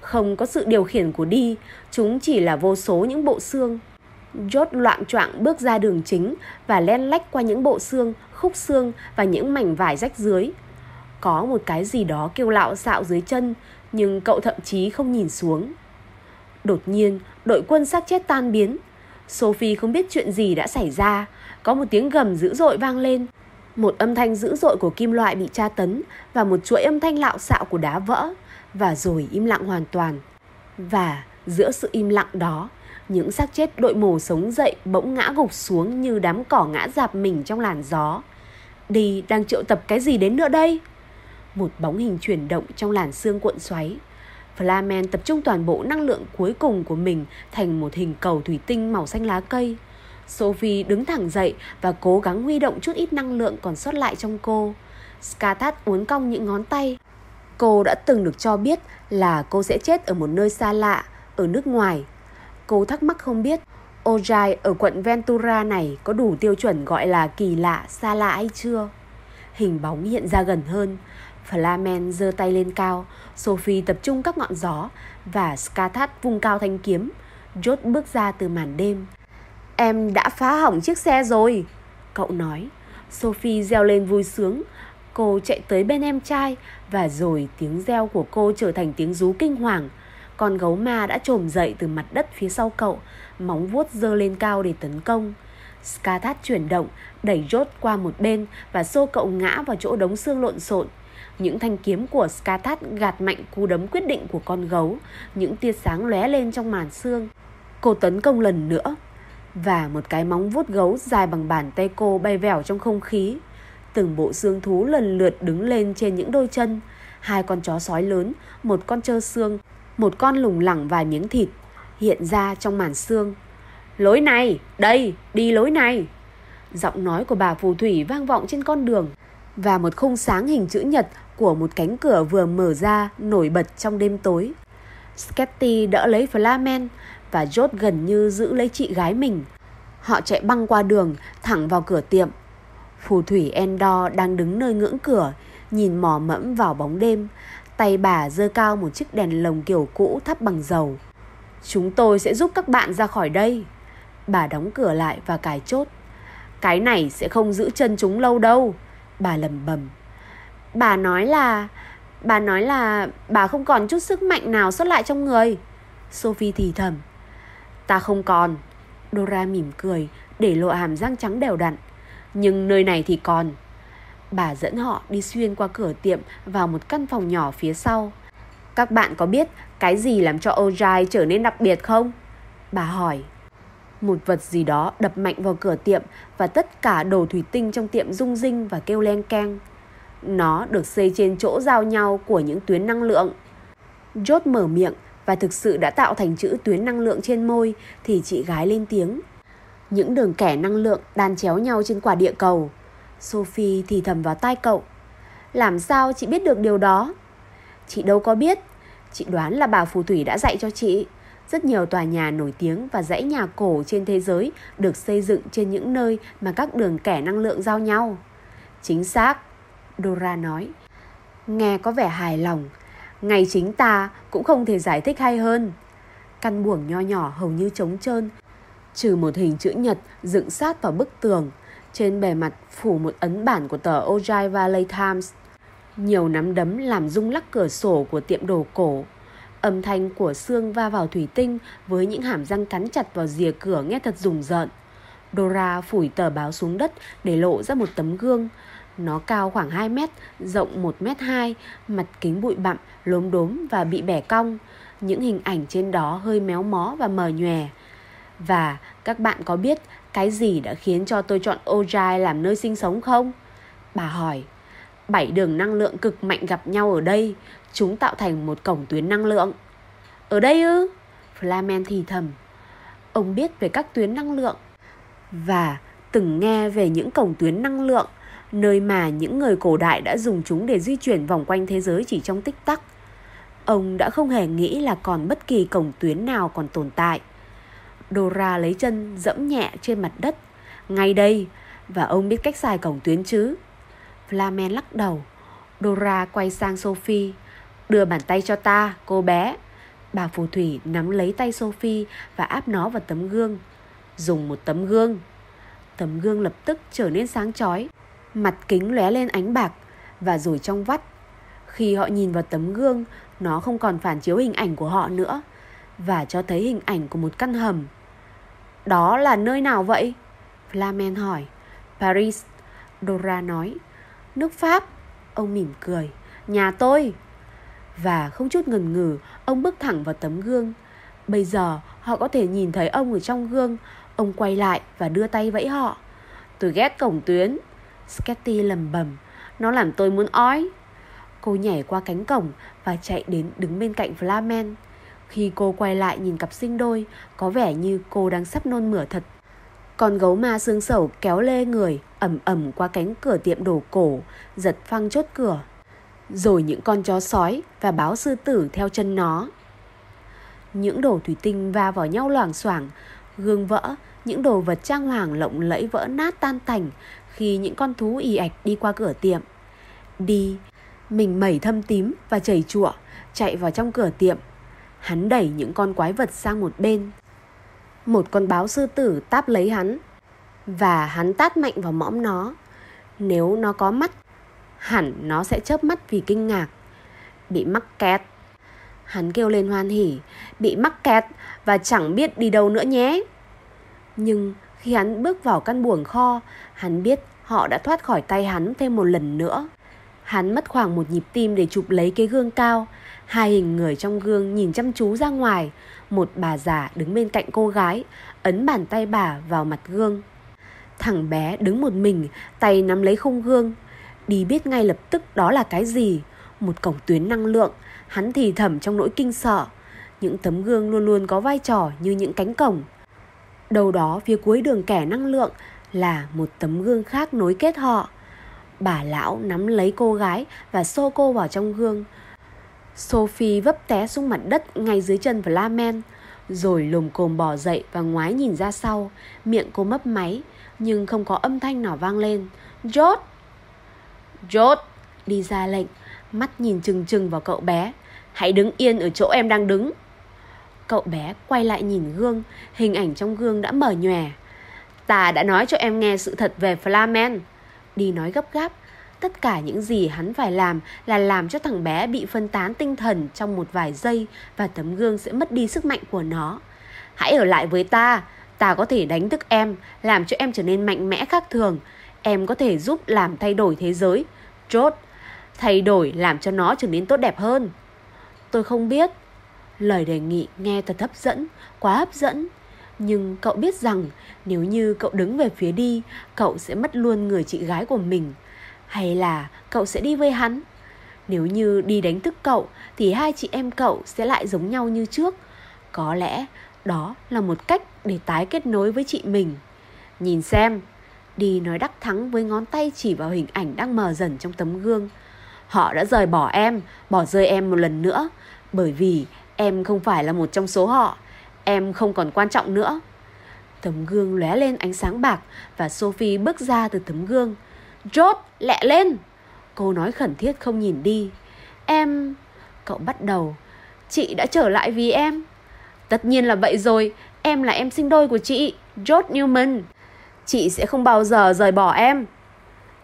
Không có sự điều khiển của đi, chúng chỉ là vô số những bộ xương. Jot loạn choạng bước ra đường chính và len lách qua những bộ xương, khúc xương và những mảnh vải rách dưới. Có một cái gì đó kêu lạo xạo dưới chân, nhưng cậu thậm chí không nhìn xuống. Đột nhiên, đội quân xác chết tan biến. Sophie không biết chuyện gì đã xảy ra. Có một tiếng gầm dữ dội vang lên. Một âm thanh dữ dội của kim loại bị tra tấn và một chuỗi âm thanh lạo xạo của đá vỡ và rồi im lặng hoàn toàn. Và giữa sự im lặng đó, những xác chết đội mồ sống dậy bỗng ngã gục xuống như đám cỏ ngã dạp mình trong làn gió. Đi đang triệu tập cái gì đến nữa đây? Một bóng hình chuyển động trong làn xương cuộn xoáy. Flamen tập trung toàn bộ năng lượng cuối cùng của mình thành một hình cầu thủy tinh màu xanh lá cây. Sophie đứng thẳng dậy và cố gắng huy động chút ít năng lượng còn sót lại trong cô. Skathat uốn cong những ngón tay, Cô đã từng được cho biết là cô sẽ chết ở một nơi xa lạ, ở nước ngoài. Cô thắc mắc không biết Ojai ở quận Ventura này có đủ tiêu chuẩn gọi là kỳ lạ, xa lạ hay chưa? Hình bóng hiện ra gần hơn. Flamen giơ tay lên cao, Sophie tập trung các ngọn gió và Skathat vung cao thanh kiếm. Jot bước ra từ màn đêm. Em đã phá hỏng chiếc xe rồi, cậu nói. Sophie reo lên vui sướng, Cô chạy tới bên em trai và rồi tiếng reo của cô trở thành tiếng rú kinh hoàng. Con gấu ma đã trồm dậy từ mặt đất phía sau cậu, móng vuốt dơ lên cao để tấn công. Skathat chuyển động, đẩy rốt qua một bên và xô cậu ngã vào chỗ đống xương lộn xộn. Những thanh kiếm của Skathat gạt mạnh cú đấm quyết định của con gấu, những tia sáng lóe lên trong màn xương. Cô tấn công lần nữa, và một cái móng vuốt gấu dài bằng bàn tay cô bay vèo trong không khí. Từng bộ xương thú lần lượt đứng lên trên những đôi chân. Hai con chó sói lớn, một con trơ xương, một con lủng lẳng vài miếng thịt hiện ra trong màn xương. Lối này, đây, đi lối này. Giọng nói của bà phù thủy vang vọng trên con đường và một khung sáng hình chữ nhật của một cánh cửa vừa mở ra nổi bật trong đêm tối. Sketty đỡ lấy Flamen và George gần như giữ lấy chị gái mình. Họ chạy băng qua đường thẳng vào cửa tiệm Phù thủy Endor đang đứng nơi ngưỡng cửa, nhìn mò mẫm vào bóng đêm. Tay bà giơ cao một chiếc đèn lồng kiểu cũ thắp bằng dầu. Chúng tôi sẽ giúp các bạn ra khỏi đây. Bà đóng cửa lại và cài chốt. Cái này sẽ không giữ chân chúng lâu đâu. Bà lầm bầm. Bà nói là Bà nói là bà không còn chút sức mạnh nào xuất lại trong người. Sophie thì thầm. Ta không còn. Dora mỉm cười, để lộ hàm răng trắng đều đặn. Nhưng nơi này thì còn. Bà dẫn họ đi xuyên qua cửa tiệm vào một căn phòng nhỏ phía sau. Các bạn có biết cái gì làm cho Ojai trở nên đặc biệt không? Bà hỏi. Một vật gì đó đập mạnh vào cửa tiệm và tất cả đồ thủy tinh trong tiệm rung rinh và kêu len keng. Nó được xây trên chỗ giao nhau của những tuyến năng lượng. George mở miệng và thực sự đã tạo thành chữ tuyến năng lượng trên môi thì chị gái lên tiếng. Những đường kẻ năng lượng đan chéo nhau trên quả địa cầu. Sophie thì thầm vào tai cậu. Làm sao chị biết được điều đó? Chị đâu có biết. Chị đoán là bà phù thủy đã dạy cho chị. Rất nhiều tòa nhà nổi tiếng và dãy nhà cổ trên thế giới được xây dựng trên những nơi mà các đường kẻ năng lượng giao nhau. Chính xác, Dora nói. Nghe có vẻ hài lòng. Ngay chính ta cũng không thể giải thích hay hơn. Căn buồng nho nhỏ hầu như trống trơn, trừ một hình chữ nhật dựng sát vào bức tường. Trên bề mặt phủ một ấn bản của tờ Ojai Valley Times. Nhiều nắm đấm làm rung lắc cửa sổ của tiệm đồ cổ. Âm thanh của xương va vào thủy tinh với những hàm răng cắn chặt vào rìa cửa nghe thật rùng rợn. Dora phủi tờ báo xuống đất để lộ ra một tấm gương. Nó cao khoảng 2 mét, rộng 1 mét 2, mặt kính bụi bặm, lốm đốm và bị bẻ cong. Những hình ảnh trên đó hơi méo mó và mờ nhòe. Và các bạn có biết cái gì đã khiến cho tôi chọn Ojai làm nơi sinh sống không? Bà hỏi. Bảy đường năng lượng cực mạnh gặp nhau ở đây, chúng tạo thành một cổng tuyến năng lượng. Ở đây ư? Flamen thì thầm. Ông biết về các tuyến năng lượng và từng nghe về những cổng tuyến năng lượng nơi mà những người cổ đại đã dùng chúng để di chuyển vòng quanh thế giới chỉ trong tích tắc. Ông đã không hề nghĩ là còn bất kỳ cổng tuyến nào còn tồn tại. Dora lấy chân dẫm nhẹ trên mặt đất. Ngay đây, và ông biết cách xài cổng tuyến chứ? Flamen lắc đầu. Dora quay sang Sophie. Đưa bàn tay cho ta, cô bé. Bà phù thủy nắm lấy tay Sophie và áp nó vào tấm gương. Dùng một tấm gương. Tấm gương lập tức trở nên sáng chói. Mặt kính lóe lên ánh bạc và rồi trong vắt. Khi họ nhìn vào tấm gương, nó không còn phản chiếu hình ảnh của họ nữa và cho thấy hình ảnh của một căn hầm. Đó là nơi nào vậy? Flamen hỏi. Paris, Dora nói. Nước Pháp, ông mỉm cười. Nhà tôi. Và không chút ngần ngừ, ông bước thẳng vào tấm gương. Bây giờ họ có thể nhìn thấy ông ở trong gương. Ông quay lại và đưa tay vẫy họ. Tôi ghét cổng tuyến. Sketty lầm bầm. Nó làm tôi muốn ói. Cô nhảy qua cánh cổng và chạy đến đứng bên cạnh Flamen. Khi cô quay lại nhìn cặp sinh đôi, có vẻ như cô đang sắp nôn mửa thật. Con gấu ma xương sầu kéo lê người, ẩm ẩm qua cánh cửa tiệm đồ cổ, giật phăng chốt cửa. Rồi những con chó sói và báo sư tử theo chân nó. Những đồ thủy tinh va vào nhau loảng xoảng, gương vỡ, những đồ vật trang hoàng lộng lẫy vỡ nát tan tành khi những con thú y ạch đi qua cửa tiệm. Đi, mình mẩy thâm tím và chảy chụa, chạy vào trong cửa tiệm. Hắn đẩy những con quái vật sang một bên. Một con báo sư tử táp lấy hắn và hắn tát mạnh vào mõm nó. Nếu nó có mắt, hẳn nó sẽ chớp mắt vì kinh ngạc. Bị mắc kẹt. Hắn kêu lên hoan hỉ, bị mắc kẹt và chẳng biết đi đâu nữa nhé. Nhưng khi hắn bước vào căn buồng kho, hắn biết họ đã thoát khỏi tay hắn thêm một lần nữa. Hắn mất khoảng một nhịp tim để chụp lấy cái gương cao. Hai hình người trong gương nhìn chăm chú ra ngoài. Một bà già đứng bên cạnh cô gái, ấn bàn tay bà vào mặt gương. Thằng bé đứng một mình, tay nắm lấy khung gương. Đi biết ngay lập tức đó là cái gì. Một cổng tuyến năng lượng, hắn thì thầm trong nỗi kinh sợ. Những tấm gương luôn luôn có vai trò như những cánh cổng. Đầu đó phía cuối đường kẻ năng lượng là một tấm gương khác nối kết họ. Bà lão nắm lấy cô gái và xô cô vào trong gương. Sophie vấp té xuống mặt đất ngay dưới chân Flamen, rồi lồm cồm bò dậy và ngoái nhìn ra sau. Miệng cô mấp máy, nhưng không có âm thanh nào vang lên. George! George! Đi ra lệnh, mắt nhìn chừng chừng vào cậu bé. Hãy đứng yên ở chỗ em đang đứng. Cậu bé quay lại nhìn gương, hình ảnh trong gương đã mở nhòe. Ta đã nói cho em nghe sự thật về Flamen. Đi nói gấp gáp. Tất cả những gì hắn phải làm là làm cho thằng bé bị phân tán tinh thần trong một vài giây và tấm gương sẽ mất đi sức mạnh của nó. Hãy ở lại với ta, ta có thể đánh thức em, làm cho em trở nên mạnh mẽ khác thường. Em có thể giúp làm thay đổi thế giới. Chốt, thay đổi làm cho nó trở nên tốt đẹp hơn. Tôi không biết. Lời đề nghị nghe thật hấp dẫn, quá hấp dẫn. Nhưng cậu biết rằng nếu như cậu đứng về phía đi, cậu sẽ mất luôn người chị gái của mình. Hay là cậu sẽ đi với hắn? Nếu như đi đánh thức cậu thì hai chị em cậu sẽ lại giống nhau như trước. Có lẽ đó là một cách để tái kết nối với chị mình. Nhìn xem, đi nói đắc thắng với ngón tay chỉ vào hình ảnh đang mờ dần trong tấm gương. Họ đã rời bỏ em, bỏ rơi em một lần nữa, bởi vì em không phải là một trong số họ. Em không còn quan trọng nữa. Tấm gương lóe lên ánh sáng bạc và Sophie bước ra từ tấm gương. Rốt, lẹ lên! Cô nói khẩn thiết không nhìn đi. Em... Cậu bắt đầu. Chị đã trở lại vì em. Tất nhiên là vậy rồi. Em là em sinh đôi của chị, George Newman. Chị sẽ không bao giờ rời bỏ em.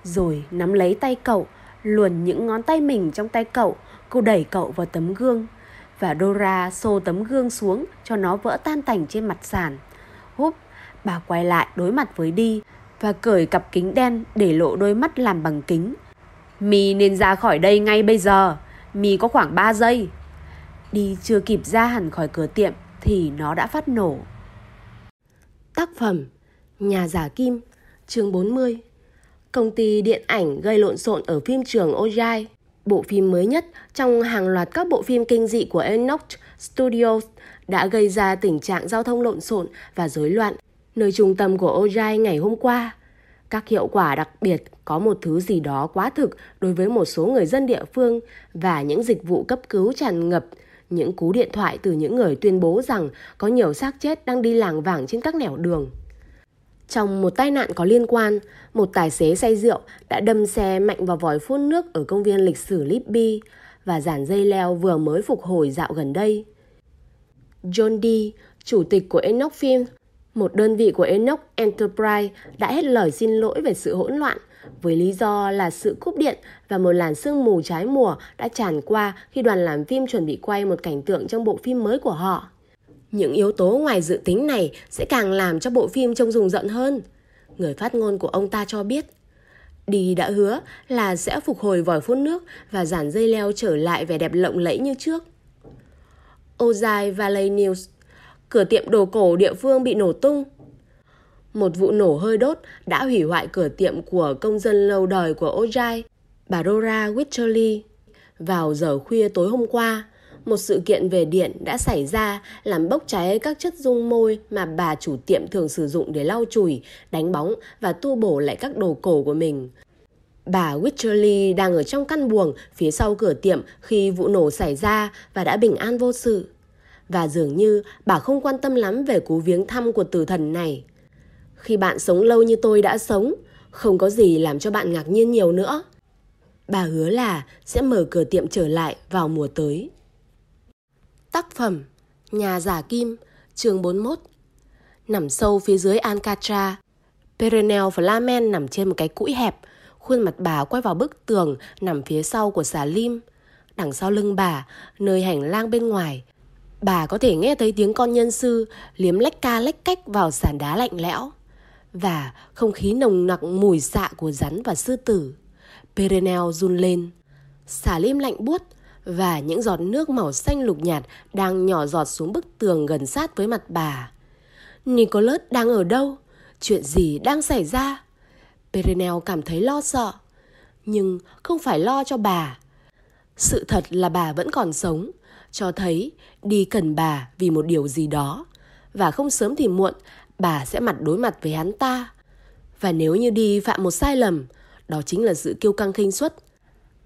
Rồi nắm lấy tay cậu, luồn những ngón tay mình trong tay cậu, cô đẩy cậu vào tấm gương. Và Dora xô tấm gương xuống cho nó vỡ tan tành trên mặt sàn. Húp, bà quay lại đối mặt với đi và cởi cặp kính đen để lộ đôi mắt làm bằng kính. Mi nên ra khỏi đây ngay bây giờ. Mi có khoảng 3 giây. Đi chưa kịp ra hẳn khỏi cửa tiệm thì nó đã phát nổ. Tác phẩm Nhà giả kim chương 40 Công ty điện ảnh gây lộn xộn ở phim trường Ojai Bộ phim mới nhất trong hàng loạt các bộ phim kinh dị của Enoch Studios đã gây ra tình trạng giao thông lộn xộn và rối loạn nơi trung tâm của Ojai ngày hôm qua. Các hiệu quả đặc biệt có một thứ gì đó quá thực đối với một số người dân địa phương và những dịch vụ cấp cứu tràn ngập những cú điện thoại từ những người tuyên bố rằng có nhiều xác chết đang đi làng vàng trên các nẻo đường. Trong một tai nạn có liên quan, một tài xế say rượu đã đâm xe mạnh vào vòi phun nước ở công viên lịch sử Libby và giàn dây leo vừa mới phục hồi dạo gần đây. John Dee, chủ tịch của Enoch Film, một đơn vị của Enoch Enterprise đã hết lời xin lỗi về sự hỗn loạn với lý do là sự cúp điện và một làn sương mù trái mùa đã tràn qua khi đoàn làm phim chuẩn bị quay một cảnh tượng trong bộ phim mới của họ. Những yếu tố ngoài dự tính này sẽ càng làm cho bộ phim trông rùng rợn hơn. Người phát ngôn của ông ta cho biết, Đi đã hứa là sẽ phục hồi vòi phun nước và dàn dây leo trở lại vẻ đẹp lộng lẫy như trước. Ozai Valley News Cửa tiệm đồ cổ địa phương bị nổ tung một vụ nổ hơi đốt đã hủy hoại cửa tiệm của công dân lâu đời của Ojai, bà Dora Witcherly. Vào giờ khuya tối hôm qua, một sự kiện về điện đã xảy ra làm bốc cháy các chất dung môi mà bà chủ tiệm thường sử dụng để lau chùi, đánh bóng và tu bổ lại các đồ cổ của mình. Bà Witcherly đang ở trong căn buồng phía sau cửa tiệm khi vụ nổ xảy ra và đã bình an vô sự. Và dường như bà không quan tâm lắm về cú viếng thăm của tử thần này. Khi bạn sống lâu như tôi đã sống, không có gì làm cho bạn ngạc nhiên nhiều nữa. Bà hứa là sẽ mở cửa tiệm trở lại vào mùa tới. Tác phẩm Nhà giả kim, chương 41 Nằm sâu phía dưới Alcatra, Perenel Flamen nằm trên một cái cũi hẹp, khuôn mặt bà quay vào bức tường nằm phía sau của xà lim. Đằng sau lưng bà, nơi hành lang bên ngoài, bà có thể nghe thấy tiếng con nhân sư liếm lách ca lách cách vào sàn đá lạnh lẽo và không khí nồng nặc mùi xạ của rắn và sư tử. Perenel run lên. Xà lim lạnh buốt và những giọt nước màu xanh lục nhạt đang nhỏ giọt xuống bức tường gần sát với mặt bà. Nicholas đang ở đâu? Chuyện gì đang xảy ra? Perenel cảm thấy lo sợ. Nhưng không phải lo cho bà. Sự thật là bà vẫn còn sống, cho thấy đi cần bà vì một điều gì đó. Và không sớm thì muộn, bà sẽ mặt đối mặt với hắn ta. Và nếu như đi phạm một sai lầm, đó chính là sự kiêu căng khinh suất.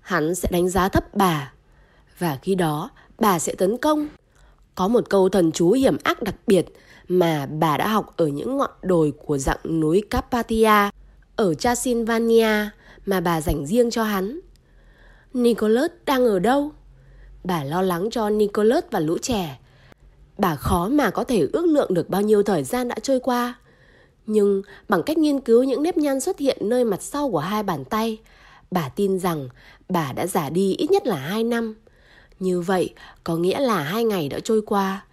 Hắn sẽ đánh giá thấp bà. Và khi đó, bà sẽ tấn công. Có một câu thần chú hiểm ác đặc biệt mà bà đã học ở những ngọn đồi của dặng núi Carpathia ở Transylvania mà bà dành riêng cho hắn. Nicholas đang ở đâu? Bà lo lắng cho Nicholas và lũ trẻ bà khó mà có thể ước lượng được bao nhiêu thời gian đã trôi qua. Nhưng bằng cách nghiên cứu những nếp nhăn xuất hiện nơi mặt sau của hai bàn tay, Bà tin rằng bà đã giả đi ít nhất là hai năm. Như vậy có nghĩa là hai ngày đã trôi qua.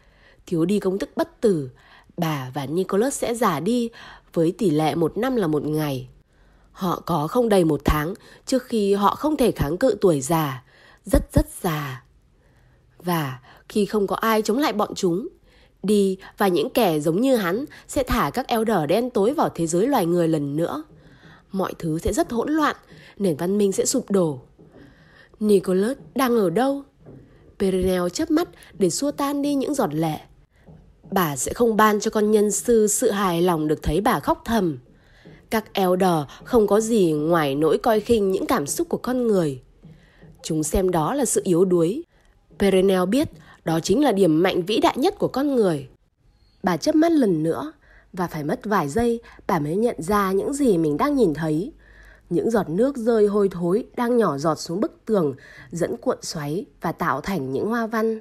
Thiếu đi công thức bất tử, bà và Nicholas sẽ giả đi với tỷ lệ một năm là một ngày. Họ có không đầy một tháng trước khi họ không thể kháng cự tuổi già, rất rất già. Và khi không có ai chống lại bọn chúng, đi và những kẻ giống như hắn sẽ thả các elder đen tối vào thế giới loài người lần nữa. Mọi thứ sẽ rất hỗn loạn, nền văn minh sẽ sụp đổ. Nicholas đang ở đâu? Perenel chớp mắt để xua tan đi những giọt lệ. Bà sẽ không ban cho con nhân sư sự hài lòng được thấy bà khóc thầm. Các elder không có gì ngoài nỗi coi khinh những cảm xúc của con người. Chúng xem đó là sự yếu đuối. Perenel biết đó chính là điểm mạnh vĩ đại nhất của con người. Bà chớp mắt lần nữa và phải mất vài giây bà mới nhận ra những gì mình đang nhìn thấy. Những giọt nước rơi hôi thối đang nhỏ giọt xuống bức tường, dẫn cuộn xoáy và tạo thành những hoa văn.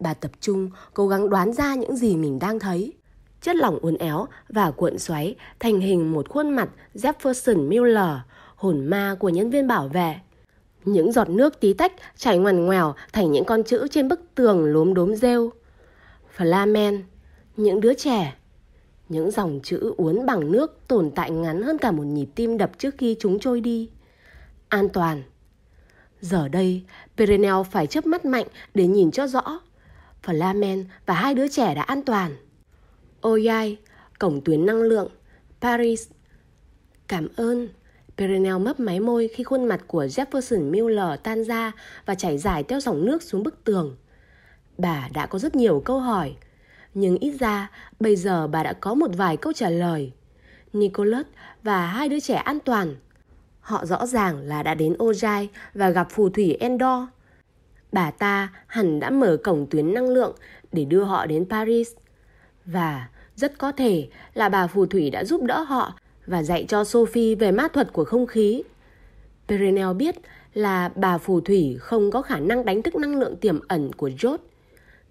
Bà tập trung, cố gắng đoán ra những gì mình đang thấy. Chất lỏng uốn éo và cuộn xoáy thành hình một khuôn mặt Jefferson Miller, hồn ma của nhân viên bảo vệ. Những giọt nước tí tách chảy ngoằn ngoèo thành những con chữ trên bức tường lốm đốm rêu. Flamen, những đứa trẻ. Những dòng chữ uốn bằng nước tồn tại ngắn hơn cả một nhịp tim đập trước khi chúng trôi đi. An toàn. Giờ đây, Perenel phải chớp mắt mạnh để nhìn cho rõ. Flamen và hai đứa trẻ đã an toàn. Oyai, cổng tuyến năng lượng, Paris. Cảm ơn. Perenel mấp máy môi khi khuôn mặt của Jefferson Miller tan ra và chảy dài theo dòng nước xuống bức tường. Bà đã có rất nhiều câu hỏi, nhưng ít ra, bây giờ bà đã có một vài câu trả lời. Nicholas và hai đứa trẻ an toàn. Họ rõ ràng là đã đến Ojai và gặp phù thủy Endor. Bà ta hẳn đã mở cổng tuyến năng lượng để đưa họ đến Paris. Và rất có thể là bà phù thủy đã giúp đỡ họ và dạy cho Sophie về ma thuật của không khí. Perenel biết là bà phù thủy không có khả năng đánh thức năng lượng tiềm ẩn của George.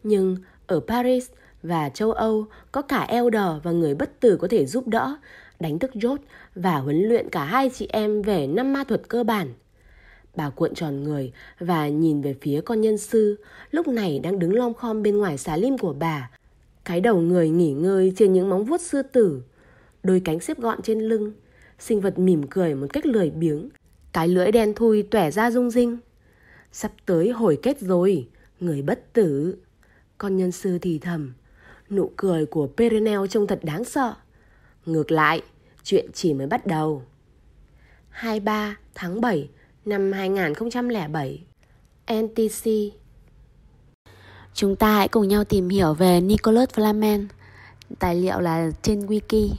Nhưng ở Paris và châu Âu có cả Elder và người bất tử có thể giúp đỡ, đánh thức George và huấn luyện cả hai chị em về năm ma thuật cơ bản. Bà cuộn tròn người và nhìn về phía con nhân sư, lúc này đang đứng lom khom bên ngoài xà lim của bà. Cái đầu người nghỉ ngơi trên những móng vuốt sư tử đôi cánh xếp gọn trên lưng. Sinh vật mỉm cười một cách lười biếng. Cái lưỡi đen thui tỏa ra rung rinh. Sắp tới hồi kết rồi, người bất tử. Con nhân sư thì thầm. Nụ cười của Perenel trông thật đáng sợ. Ngược lại, chuyện chỉ mới bắt đầu. 23 tháng 7 năm 2007 NTC Chúng ta hãy cùng nhau tìm hiểu về Nicolas Flamen. Tài liệu là trên wiki.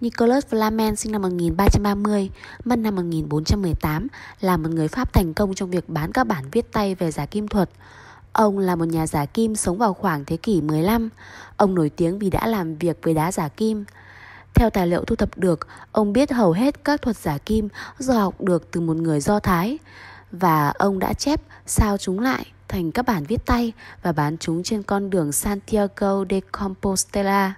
Nicolas Flamen sinh năm 1330, mất năm 1418, là một người Pháp thành công trong việc bán các bản viết tay về giả kim thuật. Ông là một nhà giả kim sống vào khoảng thế kỷ 15. Ông nổi tiếng vì đã làm việc với đá giả kim. Theo tài liệu thu thập được, ông biết hầu hết các thuật giả kim do học được từ một người Do Thái và ông đã chép sao chúng lại thành các bản viết tay và bán chúng trên con đường Santiago de Compostela.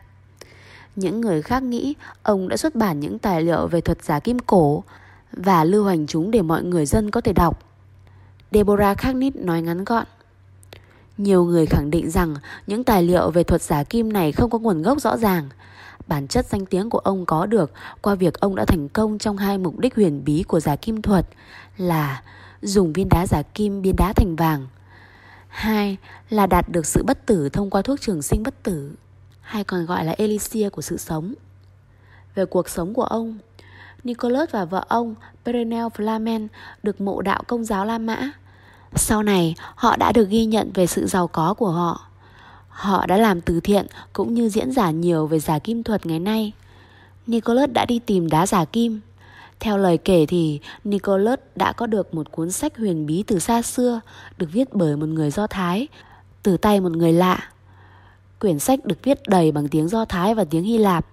Những người khác nghĩ ông đã xuất bản những tài liệu về thuật giả kim cổ và lưu hành chúng để mọi người dân có thể đọc. Deborah Cagnit nói ngắn gọn. Nhiều người khẳng định rằng những tài liệu về thuật giả kim này không có nguồn gốc rõ ràng. Bản chất danh tiếng của ông có được qua việc ông đã thành công trong hai mục đích huyền bí của giả kim thuật là dùng viên đá giả kim biến đá thành vàng. Hai là đạt được sự bất tử thông qua thuốc trường sinh bất tử hay còn gọi là Elixir của sự sống. Về cuộc sống của ông, Nicholas và vợ ông Perenel Flamen được mộ đạo công giáo La Mã. Sau này, họ đã được ghi nhận về sự giàu có của họ. Họ đã làm từ thiện cũng như diễn giả nhiều về giả kim thuật ngày nay. Nicholas đã đi tìm đá giả kim. Theo lời kể thì Nicholas đã có được một cuốn sách huyền bí từ xa xưa được viết bởi một người Do Thái từ tay một người lạ Quyển sách được viết đầy bằng tiếng Do Thái và tiếng Hy Lạp.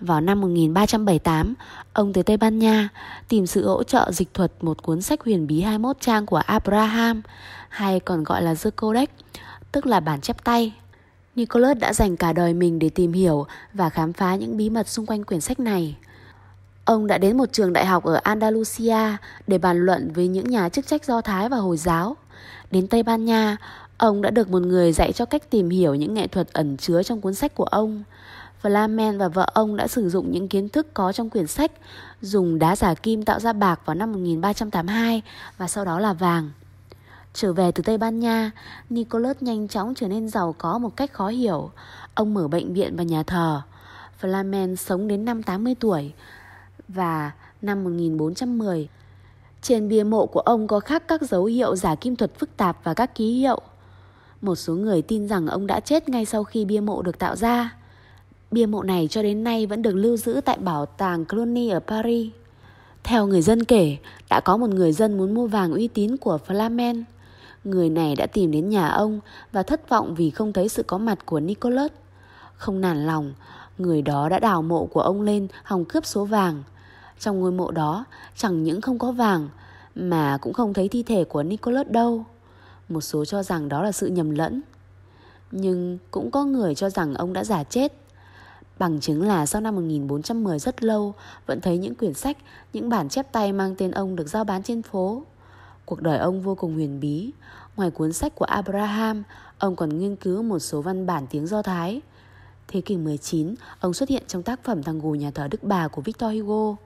Vào năm 1378, ông tới Tây Ban Nha tìm sự hỗ trợ dịch thuật một cuốn sách huyền bí 21 trang của Abraham, hay còn gọi là The Codex, tức là bản chép tay. Nicholas đã dành cả đời mình để tìm hiểu và khám phá những bí mật xung quanh quyển sách này. Ông đã đến một trường đại học ở Andalusia để bàn luận với những nhà chức trách Do Thái và Hồi giáo. Đến Tây Ban Nha, ông đã được một người dạy cho cách tìm hiểu những nghệ thuật ẩn chứa trong cuốn sách của ông. Flamen và vợ ông đã sử dụng những kiến thức có trong quyển sách, dùng đá giả kim tạo ra bạc vào năm 1382 và sau đó là vàng. Trở về từ Tây Ban Nha, Nicholas nhanh chóng trở nên giàu có một cách khó hiểu. Ông mở bệnh viện và nhà thờ. Flamen sống đến năm 80 tuổi và năm 1410. Trên bia mộ của ông có khắc các dấu hiệu giả kim thuật phức tạp và các ký hiệu. Một số người tin rằng ông đã chết ngay sau khi bia mộ được tạo ra. Bia mộ này cho đến nay vẫn được lưu giữ tại bảo tàng Cluny ở Paris. Theo người dân kể, đã có một người dân muốn mua vàng uy tín của Flamen. Người này đã tìm đến nhà ông và thất vọng vì không thấy sự có mặt của Nicholas. Không nản lòng, người đó đã đào mộ của ông lên hòng cướp số vàng. Trong ngôi mộ đó chẳng những không có vàng mà cũng không thấy thi thể của Nicholas đâu. Một số cho rằng đó là sự nhầm lẫn. Nhưng cũng có người cho rằng ông đã giả chết. Bằng chứng là sau năm 1410 rất lâu vẫn thấy những quyển sách, những bản chép tay mang tên ông được giao bán trên phố. Cuộc đời ông vô cùng huyền bí. Ngoài cuốn sách của Abraham, ông còn nghiên cứu một số văn bản tiếng Do Thái. Thế kỷ 19, ông xuất hiện trong tác phẩm Thằng Gù Nhà thờ Đức Bà của Victor Hugo.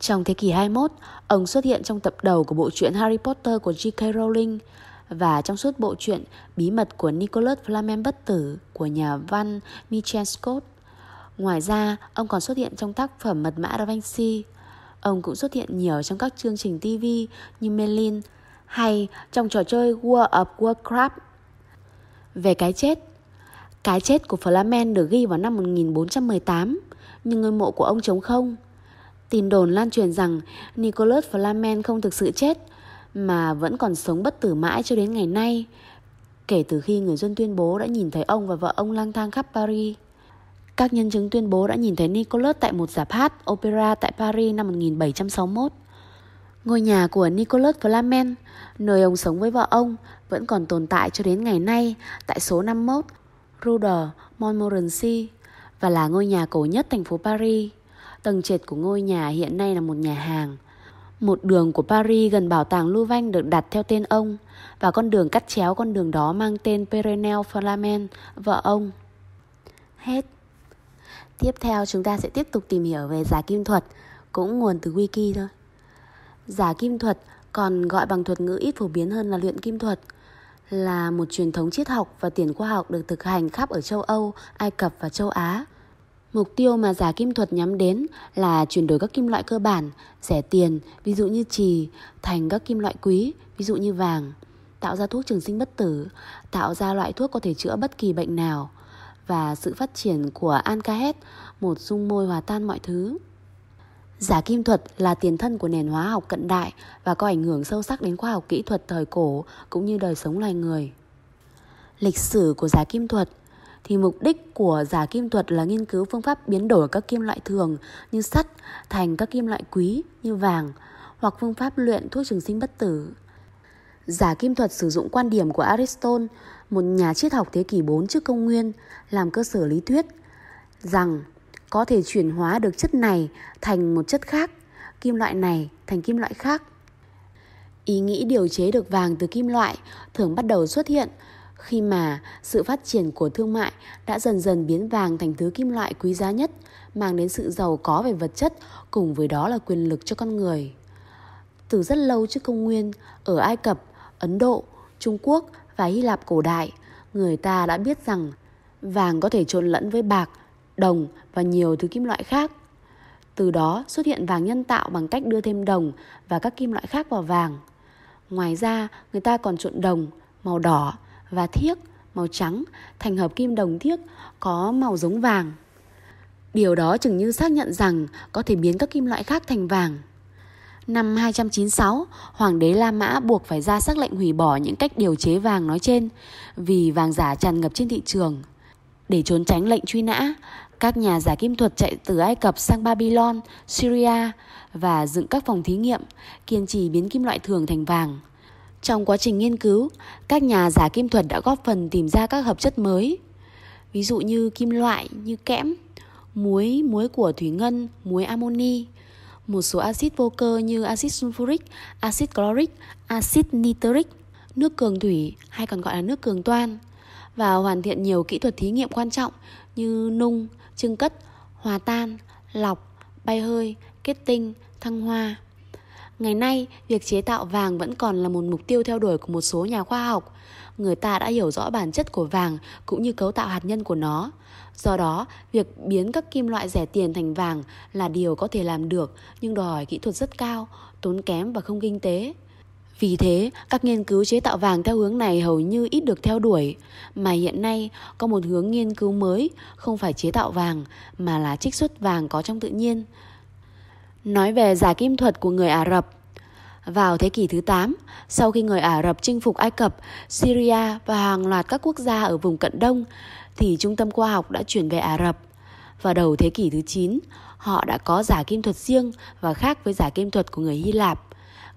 Trong thế kỷ 21, ông xuất hiện trong tập đầu của bộ truyện Harry Potter của J.K. Rowling và trong suốt bộ truyện Bí mật của Nicholas Flamel bất tử của nhà văn michel Scott. Ngoài ra, ông còn xuất hiện trong tác phẩm Mật mã Da Vinci. Ông cũng xuất hiện nhiều trong các chương trình TV như Merlin hay trong trò chơi World of Warcraft. Về cái chết Cái chết của Flamen được ghi vào năm 1418, nhưng ngôi mộ của ông trống không. Tin đồn lan truyền rằng Nicholas Flamen không thực sự chết, mà vẫn còn sống bất tử mãi cho đến ngày nay, kể từ khi người dân tuyên bố đã nhìn thấy ông và vợ ông lang thang khắp Paris. Các nhân chứng tuyên bố đã nhìn thấy Nicholas tại một giảp hát opera tại Paris năm 1761. Ngôi nhà của Nicholas Flamen, nơi ông sống với vợ ông, vẫn còn tồn tại cho đến ngày nay tại số 51 Rue de Montmorency và là ngôi nhà cổ nhất thành phố Paris. Tầng trệt của ngôi nhà hiện nay là một nhà hàng. Một đường của Paris gần bảo tàng Louvre được đặt theo tên ông và con đường cắt chéo con đường đó mang tên Perenel Flamen, vợ ông. Hết. Tiếp theo chúng ta sẽ tiếp tục tìm hiểu về giả kim thuật, cũng nguồn từ wiki thôi. Giả kim thuật còn gọi bằng thuật ngữ ít phổ biến hơn là luyện kim thuật là một truyền thống triết học và tiền khoa học được thực hành khắp ở châu Âu, Ai Cập và châu Á. Mục tiêu mà giả kim thuật nhắm đến là chuyển đổi các kim loại cơ bản, rẻ tiền, ví dụ như trì, thành các kim loại quý, ví dụ như vàng, tạo ra thuốc trường sinh bất tử, tạo ra loại thuốc có thể chữa bất kỳ bệnh nào, và sự phát triển của Ankahet, một dung môi hòa tan mọi thứ. Giả kim thuật là tiền thân của nền hóa học cận đại và có ảnh hưởng sâu sắc đến khoa học kỹ thuật thời cổ cũng như đời sống loài người. Lịch sử của giả kim thuật thì mục đích của giả kim thuật là nghiên cứu phương pháp biến đổi các kim loại thường như sắt thành các kim loại quý như vàng hoặc phương pháp luyện thuốc trường sinh bất tử. Giả kim thuật sử dụng quan điểm của Aristotle, một nhà triết học thế kỷ 4 trước công nguyên, làm cơ sở lý thuyết rằng có thể chuyển hóa được chất này thành một chất khác, kim loại này thành kim loại khác. Ý nghĩ điều chế được vàng từ kim loại thường bắt đầu xuất hiện khi mà sự phát triển của thương mại đã dần dần biến vàng thành thứ kim loại quý giá nhất, mang đến sự giàu có về vật chất cùng với đó là quyền lực cho con người. Từ rất lâu trước công nguyên, ở Ai Cập, Ấn Độ, Trung Quốc và Hy Lạp cổ đại, người ta đã biết rằng vàng có thể trộn lẫn với bạc, đồng và nhiều thứ kim loại khác. Từ đó xuất hiện vàng nhân tạo bằng cách đưa thêm đồng và các kim loại khác vào vàng. Ngoài ra, người ta còn trộn đồng, màu đỏ và thiếc, màu trắng thành hợp kim đồng thiếc có màu giống vàng. Điều đó chừng như xác nhận rằng có thể biến các kim loại khác thành vàng. Năm 296, Hoàng đế La Mã buộc phải ra sắc lệnh hủy bỏ những cách điều chế vàng nói trên vì vàng giả tràn ngập trên thị trường. Để trốn tránh lệnh truy nã, các nhà giả kim thuật chạy từ Ai Cập sang Babylon, Syria và dựng các phòng thí nghiệm, kiên trì biến kim loại thường thành vàng. Trong quá trình nghiên cứu, các nhà giả kim thuật đã góp phần tìm ra các hợp chất mới. Ví dụ như kim loại như kẽm, muối, muối của thủy ngân, muối amoni, một số axit vô cơ như axit sulfuric, axit chloric, axit nitric, nước cường thủy hay còn gọi là nước cường toan và hoàn thiện nhiều kỹ thuật thí nghiệm quan trọng như nung, trưng cất, hòa tan, lọc, bay hơi, kết tinh, thăng hoa. Ngày nay, việc chế tạo vàng vẫn còn là một mục tiêu theo đuổi của một số nhà khoa học. Người ta đã hiểu rõ bản chất của vàng cũng như cấu tạo hạt nhân của nó. Do đó, việc biến các kim loại rẻ tiền thành vàng là điều có thể làm được nhưng đòi hỏi kỹ thuật rất cao, tốn kém và không kinh tế. Vì thế, các nghiên cứu chế tạo vàng theo hướng này hầu như ít được theo đuổi, mà hiện nay có một hướng nghiên cứu mới không phải chế tạo vàng mà là trích xuất vàng có trong tự nhiên. Nói về giả kim thuật của người Ả Rập, vào thế kỷ thứ 8, sau khi người Ả Rập chinh phục Ai Cập, Syria và hàng loạt các quốc gia ở vùng cận Đông, thì trung tâm khoa học đã chuyển về Ả Rập. Vào đầu thế kỷ thứ 9, họ đã có giả kim thuật riêng và khác với giả kim thuật của người Hy Lạp.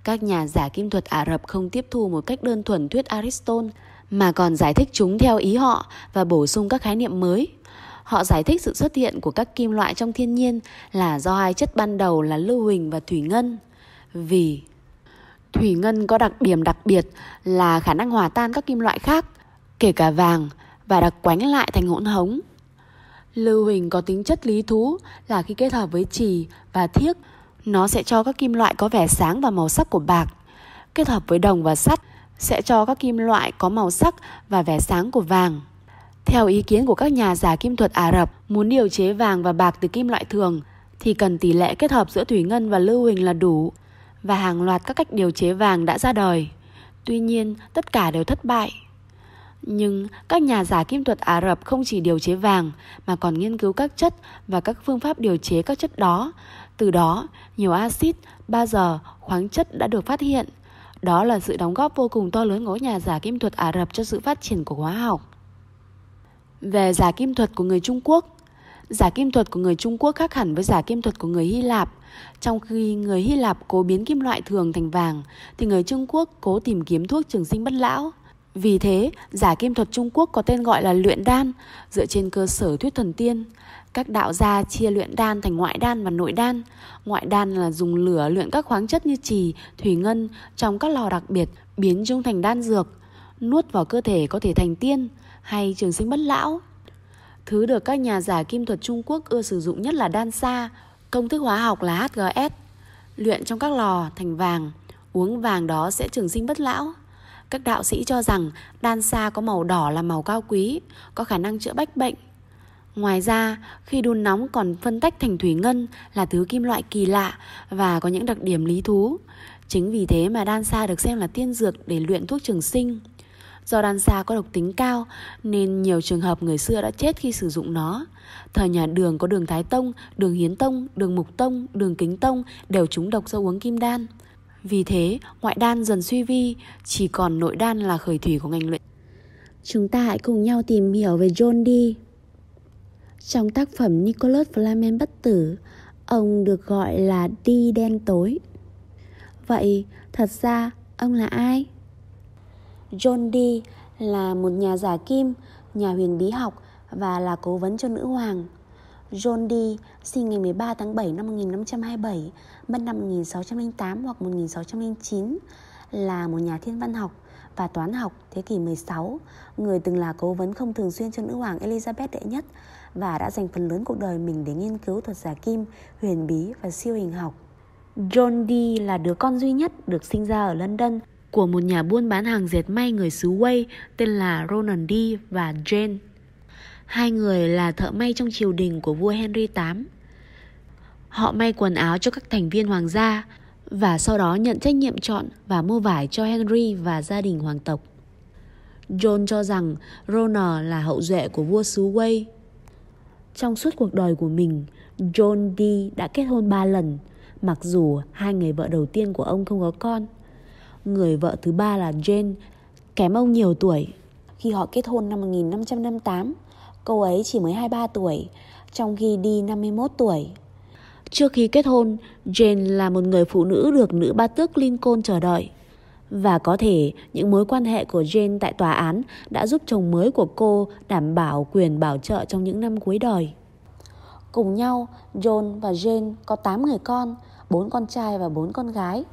Các nhà giả kim thuật Ả Rập không tiếp thu một cách đơn thuần thuyết Aristotle, mà còn giải thích chúng theo ý họ và bổ sung các khái niệm mới. Họ giải thích sự xuất hiện của các kim loại trong thiên nhiên là do hai chất ban đầu là lưu huỳnh và thủy ngân. Vì thủy ngân có đặc điểm đặc biệt là khả năng hòa tan các kim loại khác, kể cả vàng, và đặc quánh lại thành hỗn hống. Lưu huỳnh có tính chất lý thú là khi kết hợp với trì và thiếc, nó sẽ cho các kim loại có vẻ sáng và màu sắc của bạc. Kết hợp với đồng và sắt sẽ cho các kim loại có màu sắc và vẻ sáng của vàng. Theo ý kiến của các nhà giả kim thuật Ả Rập, muốn điều chế vàng và bạc từ kim loại thường thì cần tỷ lệ kết hợp giữa thủy ngân và lưu huỳnh là đủ và hàng loạt các cách điều chế vàng đã ra đời. Tuy nhiên, tất cả đều thất bại. Nhưng các nhà giả kim thuật Ả Rập không chỉ điều chế vàng mà còn nghiên cứu các chất và các phương pháp điều chế các chất đó. Từ đó, nhiều axit, bazơ, khoáng chất đã được phát hiện. Đó là sự đóng góp vô cùng to lớn của nhà giả kim thuật Ả Rập cho sự phát triển của hóa học. Về giả kim thuật của người Trung Quốc Giả kim thuật của người Trung Quốc khác hẳn với giả kim thuật của người Hy Lạp. Trong khi người Hy Lạp cố biến kim loại thường thành vàng, thì người Trung Quốc cố tìm kiếm thuốc trường sinh bất lão. Vì thế, giả kim thuật Trung Quốc có tên gọi là luyện đan, dựa trên cơ sở thuyết thần tiên. Các đạo gia chia luyện đan thành ngoại đan và nội đan. Ngoại đan là dùng lửa luyện các khoáng chất như trì, thủy ngân trong các lò đặc biệt, biến chúng thành đan dược. Nuốt vào cơ thể có thể thành tiên hay trường sinh bất lão. Thứ được các nhà giả kim thuật Trung Quốc ưa sử dụng nhất là đan sa, công thức hóa học là HGS. Luyện trong các lò thành vàng, uống vàng đó sẽ trường sinh bất lão. Các đạo sĩ cho rằng đan sa có màu đỏ là màu cao quý, có khả năng chữa bách bệnh. Ngoài ra, khi đun nóng còn phân tách thành thủy ngân là thứ kim loại kỳ lạ và có những đặc điểm lý thú. Chính vì thế mà đan sa được xem là tiên dược để luyện thuốc trường sinh. Do đan sa có độc tính cao nên nhiều trường hợp người xưa đã chết khi sử dụng nó. Thời nhà đường có đường Thái Tông, đường Hiến Tông, đường Mục Tông, đường Kính Tông đều trúng độc do uống kim đan. Vì thế, ngoại đan dần suy vi, chỉ còn nội đan là khởi thủy của ngành luyện. Chúng ta hãy cùng nhau tìm hiểu về John Dee. Trong tác phẩm Nicholas Flamel bất tử, ông được gọi là Đi đen tối. Vậy, thật ra, ông là ai? John Dee là một nhà giả kim, nhà huyền bí học và là cố vấn cho nữ hoàng. John Dee sinh ngày 13 tháng 7 năm 1527, mất năm 1608 hoặc 1609, là một nhà thiên văn học và toán học thế kỷ 16, người từng là cố vấn không thường xuyên cho nữ hoàng Elizabeth đệ nhất và đã dành phần lớn cuộc đời mình để nghiên cứu thuật giả kim, huyền bí và siêu hình học. John Dee là đứa con duy nhất được sinh ra ở London của một nhà buôn bán hàng dệt may người xứ Wales tên là Ronan Dee và Jane. Hai người là thợ may trong triều đình của vua Henry VIII. Họ may quần áo cho các thành viên hoàng gia và sau đó nhận trách nhiệm chọn và mua vải cho Henry và gia đình hoàng tộc. John cho rằng Ronald là hậu duệ của vua xứ Wales. Trong suốt cuộc đời của mình, John Dee đã kết hôn 3 lần, mặc dù hai người vợ đầu tiên của ông không có con. Người vợ thứ ba là Jane, kém ông nhiều tuổi. Khi họ kết hôn năm 1558, cô ấy chỉ mới 23 tuổi, trong khi đi 51 tuổi. Trước khi kết hôn, Jane là một người phụ nữ được nữ ba tước Lincoln chờ đợi. Và có thể những mối quan hệ của Jane tại tòa án đã giúp chồng mới của cô đảm bảo quyền bảo trợ trong những năm cuối đời. Cùng nhau, John và Jane có 8 người con, bốn con trai và bốn con gái.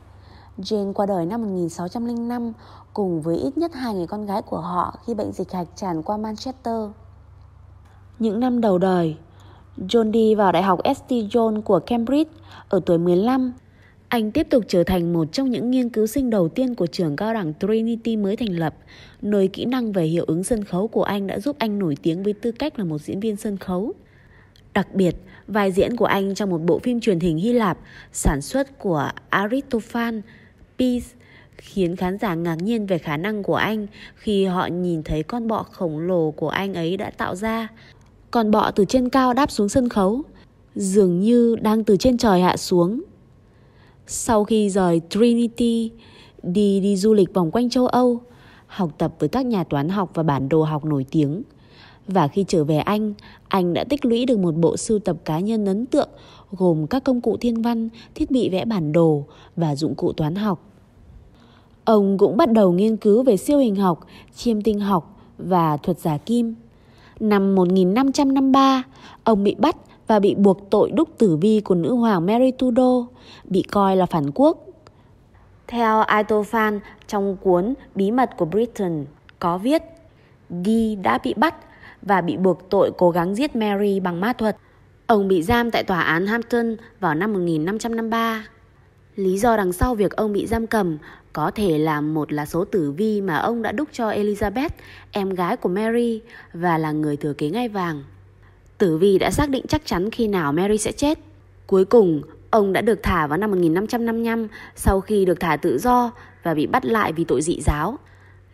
Jane qua đời năm 1605 cùng với ít nhất hai người con gái của họ khi bệnh dịch hạch tràn qua Manchester. Những năm đầu đời, John đi vào Đại học St. John của Cambridge ở tuổi 15. Anh tiếp tục trở thành một trong những nghiên cứu sinh đầu tiên của trường cao đẳng Trinity mới thành lập, nơi kỹ năng về hiệu ứng sân khấu của anh đã giúp anh nổi tiếng với tư cách là một diễn viên sân khấu. Đặc biệt, vai diễn của anh trong một bộ phim truyền hình Hy Lạp sản xuất của Aristophanes Peace khiến khán giả ngạc nhiên về khả năng của anh khi họ nhìn thấy con bọ khổng lồ của anh ấy đã tạo ra còn bọ từ trên cao đáp xuống sân khấu, dường như đang từ trên trời hạ xuống. Sau khi rời Trinity, đi đi du lịch vòng quanh châu Âu, học tập với các nhà toán học và bản đồ học nổi tiếng. Và khi trở về Anh, anh đã tích lũy được một bộ sưu tập cá nhân ấn tượng gồm các công cụ thiên văn, thiết bị vẽ bản đồ và dụng cụ toán học. Ông cũng bắt đầu nghiên cứu về siêu hình học, chiêm tinh học và thuật giả kim. Năm 1553, ông bị bắt và bị buộc tội đúc tử vi của nữ hoàng Mary Tudor, bị coi là phản quốc. Theo Aitofan trong cuốn Bí mật của Britain có viết Guy đã bị bắt và bị buộc tội cố gắng giết Mary bằng ma thuật. Ông bị giam tại tòa án Hampton vào năm 1553. Lý do đằng sau việc ông bị giam cầm có thể là một là số tử vi mà ông đã đúc cho Elizabeth, em gái của Mary và là người thừa kế ngai vàng. Tử vi đã xác định chắc chắn khi nào Mary sẽ chết. Cuối cùng, ông đã được thả vào năm 1555 sau khi được thả tự do và bị bắt lại vì tội dị giáo.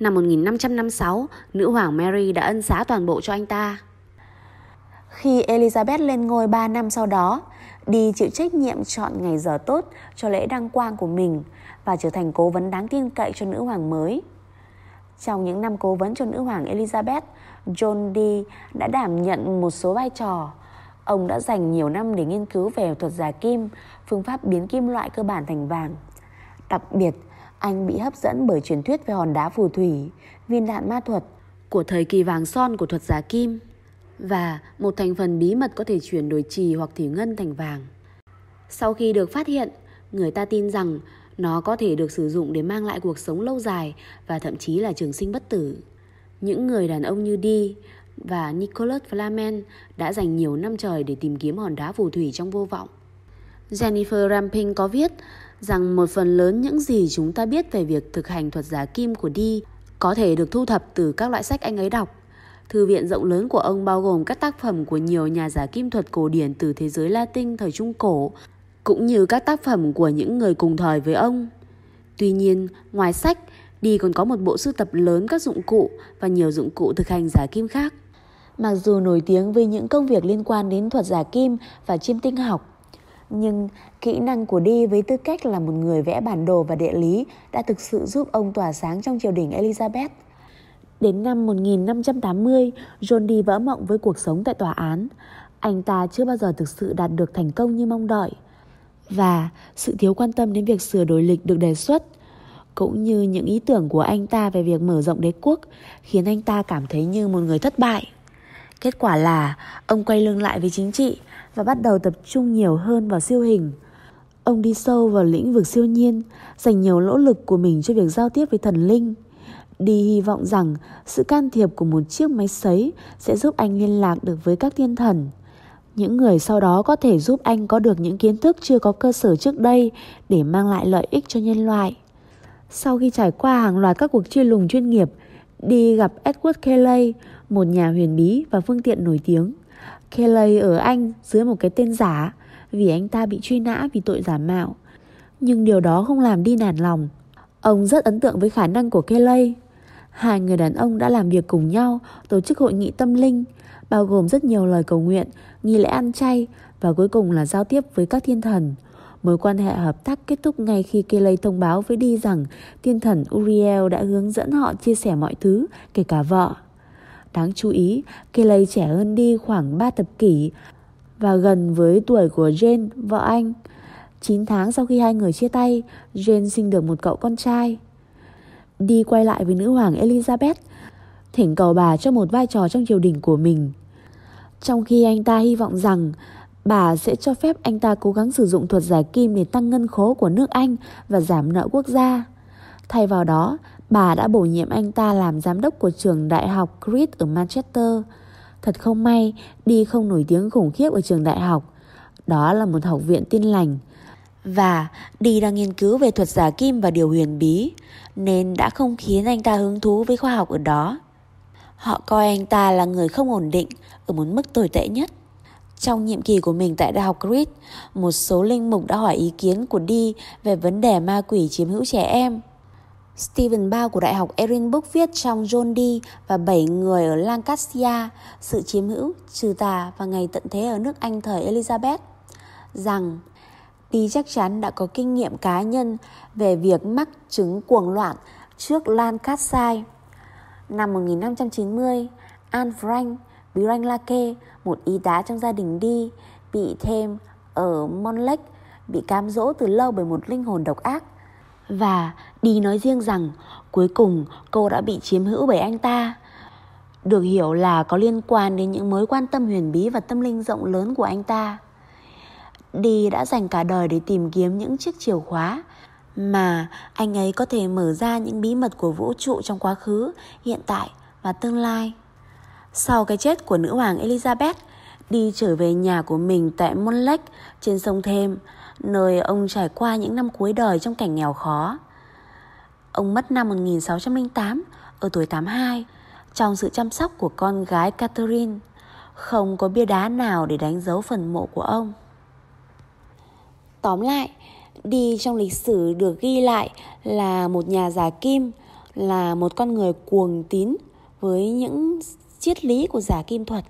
Năm 1556, nữ hoàng Mary đã ân xá toàn bộ cho anh ta. Khi Elizabeth lên ngôi 3 năm sau đó, đi chịu trách nhiệm chọn ngày giờ tốt cho lễ đăng quang của mình và trở thành cố vấn đáng tin cậy cho nữ hoàng mới. Trong những năm cố vấn cho nữ hoàng Elizabeth, John Dee đã đảm nhận một số vai trò. Ông đã dành nhiều năm để nghiên cứu về thuật giả kim, phương pháp biến kim loại cơ bản thành vàng. Đặc biệt, anh bị hấp dẫn bởi truyền thuyết về hòn đá phù thủy, viên đạn ma thuật của thời kỳ vàng son của thuật giả kim và một thành phần bí mật có thể chuyển đổi trì hoặc thủy ngân thành vàng. Sau khi được phát hiện, người ta tin rằng nó có thể được sử dụng để mang lại cuộc sống lâu dài và thậm chí là trường sinh bất tử. Những người đàn ông như Dee và Nicholas Flamen đã dành nhiều năm trời để tìm kiếm hòn đá phù thủy trong vô vọng. Jennifer Ramping có viết rằng một phần lớn những gì chúng ta biết về việc thực hành thuật giả kim của Dee có thể được thu thập từ các loại sách anh ấy đọc. Thư viện rộng lớn của ông bao gồm các tác phẩm của nhiều nhà giả kim thuật cổ điển từ thế giới Latin thời Trung Cổ, cũng như các tác phẩm của những người cùng thời với ông. Tuy nhiên, ngoài sách, Đi còn có một bộ sưu tập lớn các dụng cụ và nhiều dụng cụ thực hành giả kim khác. Mặc dù nổi tiếng với những công việc liên quan đến thuật giả kim và chiêm tinh học, nhưng kỹ năng của Đi với tư cách là một người vẽ bản đồ và địa lý đã thực sự giúp ông tỏa sáng trong triều đình Elizabeth. Đến năm 1580, John Dee vỡ mộng với cuộc sống tại tòa án. Anh ta chưa bao giờ thực sự đạt được thành công như mong đợi. Và sự thiếu quan tâm đến việc sửa đổi lịch được đề xuất cũng như những ý tưởng của anh ta về việc mở rộng đế quốc khiến anh ta cảm thấy như một người thất bại. Kết quả là ông quay lưng lại với chính trị và bắt đầu tập trung nhiều hơn vào siêu hình. Ông đi sâu vào lĩnh vực siêu nhiên, dành nhiều nỗ lực của mình cho việc giao tiếp với thần linh. Đi hy vọng rằng sự can thiệp của một chiếc máy sấy sẽ giúp anh liên lạc được với các thiên thần. Những người sau đó có thể giúp anh có được những kiến thức chưa có cơ sở trước đây để mang lại lợi ích cho nhân loại. Sau khi trải qua hàng loạt các cuộc truy lùng chuyên nghiệp, đi gặp Edward Kelly, một nhà huyền bí và phương tiện nổi tiếng. Kelly ở Anh dưới một cái tên giả vì anh ta bị truy nã vì tội giả mạo. Nhưng điều đó không làm đi nản lòng. Ông rất ấn tượng với khả năng của Kelly. Hai người đàn ông đã làm việc cùng nhau tổ chức hội nghị tâm linh, bao gồm rất nhiều lời cầu nguyện, nghi lễ ăn chay và cuối cùng là giao tiếp với các thiên thần. Mối quan hệ hợp tác kết thúc ngay khi Kelly thông báo với Đi rằng thiên thần Uriel đã hướng dẫn họ chia sẻ mọi thứ, kể cả vợ. Đáng chú ý, Kelly trẻ hơn Đi khoảng 3 thập kỷ và gần với tuổi của Jane, vợ anh. 9 tháng sau khi hai người chia tay, Jane sinh được một cậu con trai. Đi quay lại với nữ hoàng Elizabeth, thỉnh cầu bà cho một vai trò trong triều đình của mình. Trong khi anh ta hy vọng rằng bà sẽ cho phép anh ta cố gắng sử dụng thuật giải kim để tăng ngân khố của nước Anh và giảm nợ quốc gia. Thay vào đó, bà đã bổ nhiệm anh ta làm giám đốc của trường đại học Creed ở Manchester. Thật không may, đi không nổi tiếng khủng khiếp ở trường đại học. Đó là một học viện tin lành. Và đi đang nghiên cứu về thuật giả kim và điều huyền bí, nên đã không khiến anh ta hứng thú với khoa học ở đó. Họ coi anh ta là người không ổn định ở một mức tồi tệ nhất. Trong nhiệm kỳ của mình tại Đại học Creed, một số linh mục đã hỏi ý kiến của Đi về vấn đề ma quỷ chiếm hữu trẻ em. Stephen Bao của Đại học Edinburgh viết trong John Dee và 7 người ở Lancaster, sự chiếm hữu, trừ tà và ngày tận thế ở nước Anh thời Elizabeth, rằng Dee chắc chắn đã có kinh nghiệm cá nhân về việc mắc chứng cuồng loạn trước Lancaster. Năm 1590, Anne Frank, Birank Lake, một y tá trong gia đình đi, bị thêm ở Monlake, bị cám dỗ từ lâu bởi một linh hồn độc ác. Và đi nói riêng rằng cuối cùng cô đã bị chiếm hữu bởi anh ta. Được hiểu là có liên quan đến những mối quan tâm huyền bí và tâm linh rộng lớn của anh ta. Đi đã dành cả đời để tìm kiếm những chiếc chìa khóa mà anh ấy có thể mở ra những bí mật của vũ trụ trong quá khứ, hiện tại và tương lai. Sau cái chết của nữ hoàng Elizabeth, đi trở về nhà của mình tại Monlake trên sông Thêm, nơi ông trải qua những năm cuối đời trong cảnh nghèo khó. Ông mất năm 1608 ở tuổi 82 trong sự chăm sóc của con gái Catherine. Không có bia đá nào để đánh dấu phần mộ của ông. Tóm lại, đi trong lịch sử được ghi lại là một nhà giả kim, là một con người cuồng tín với những triết lý của giả kim thuật.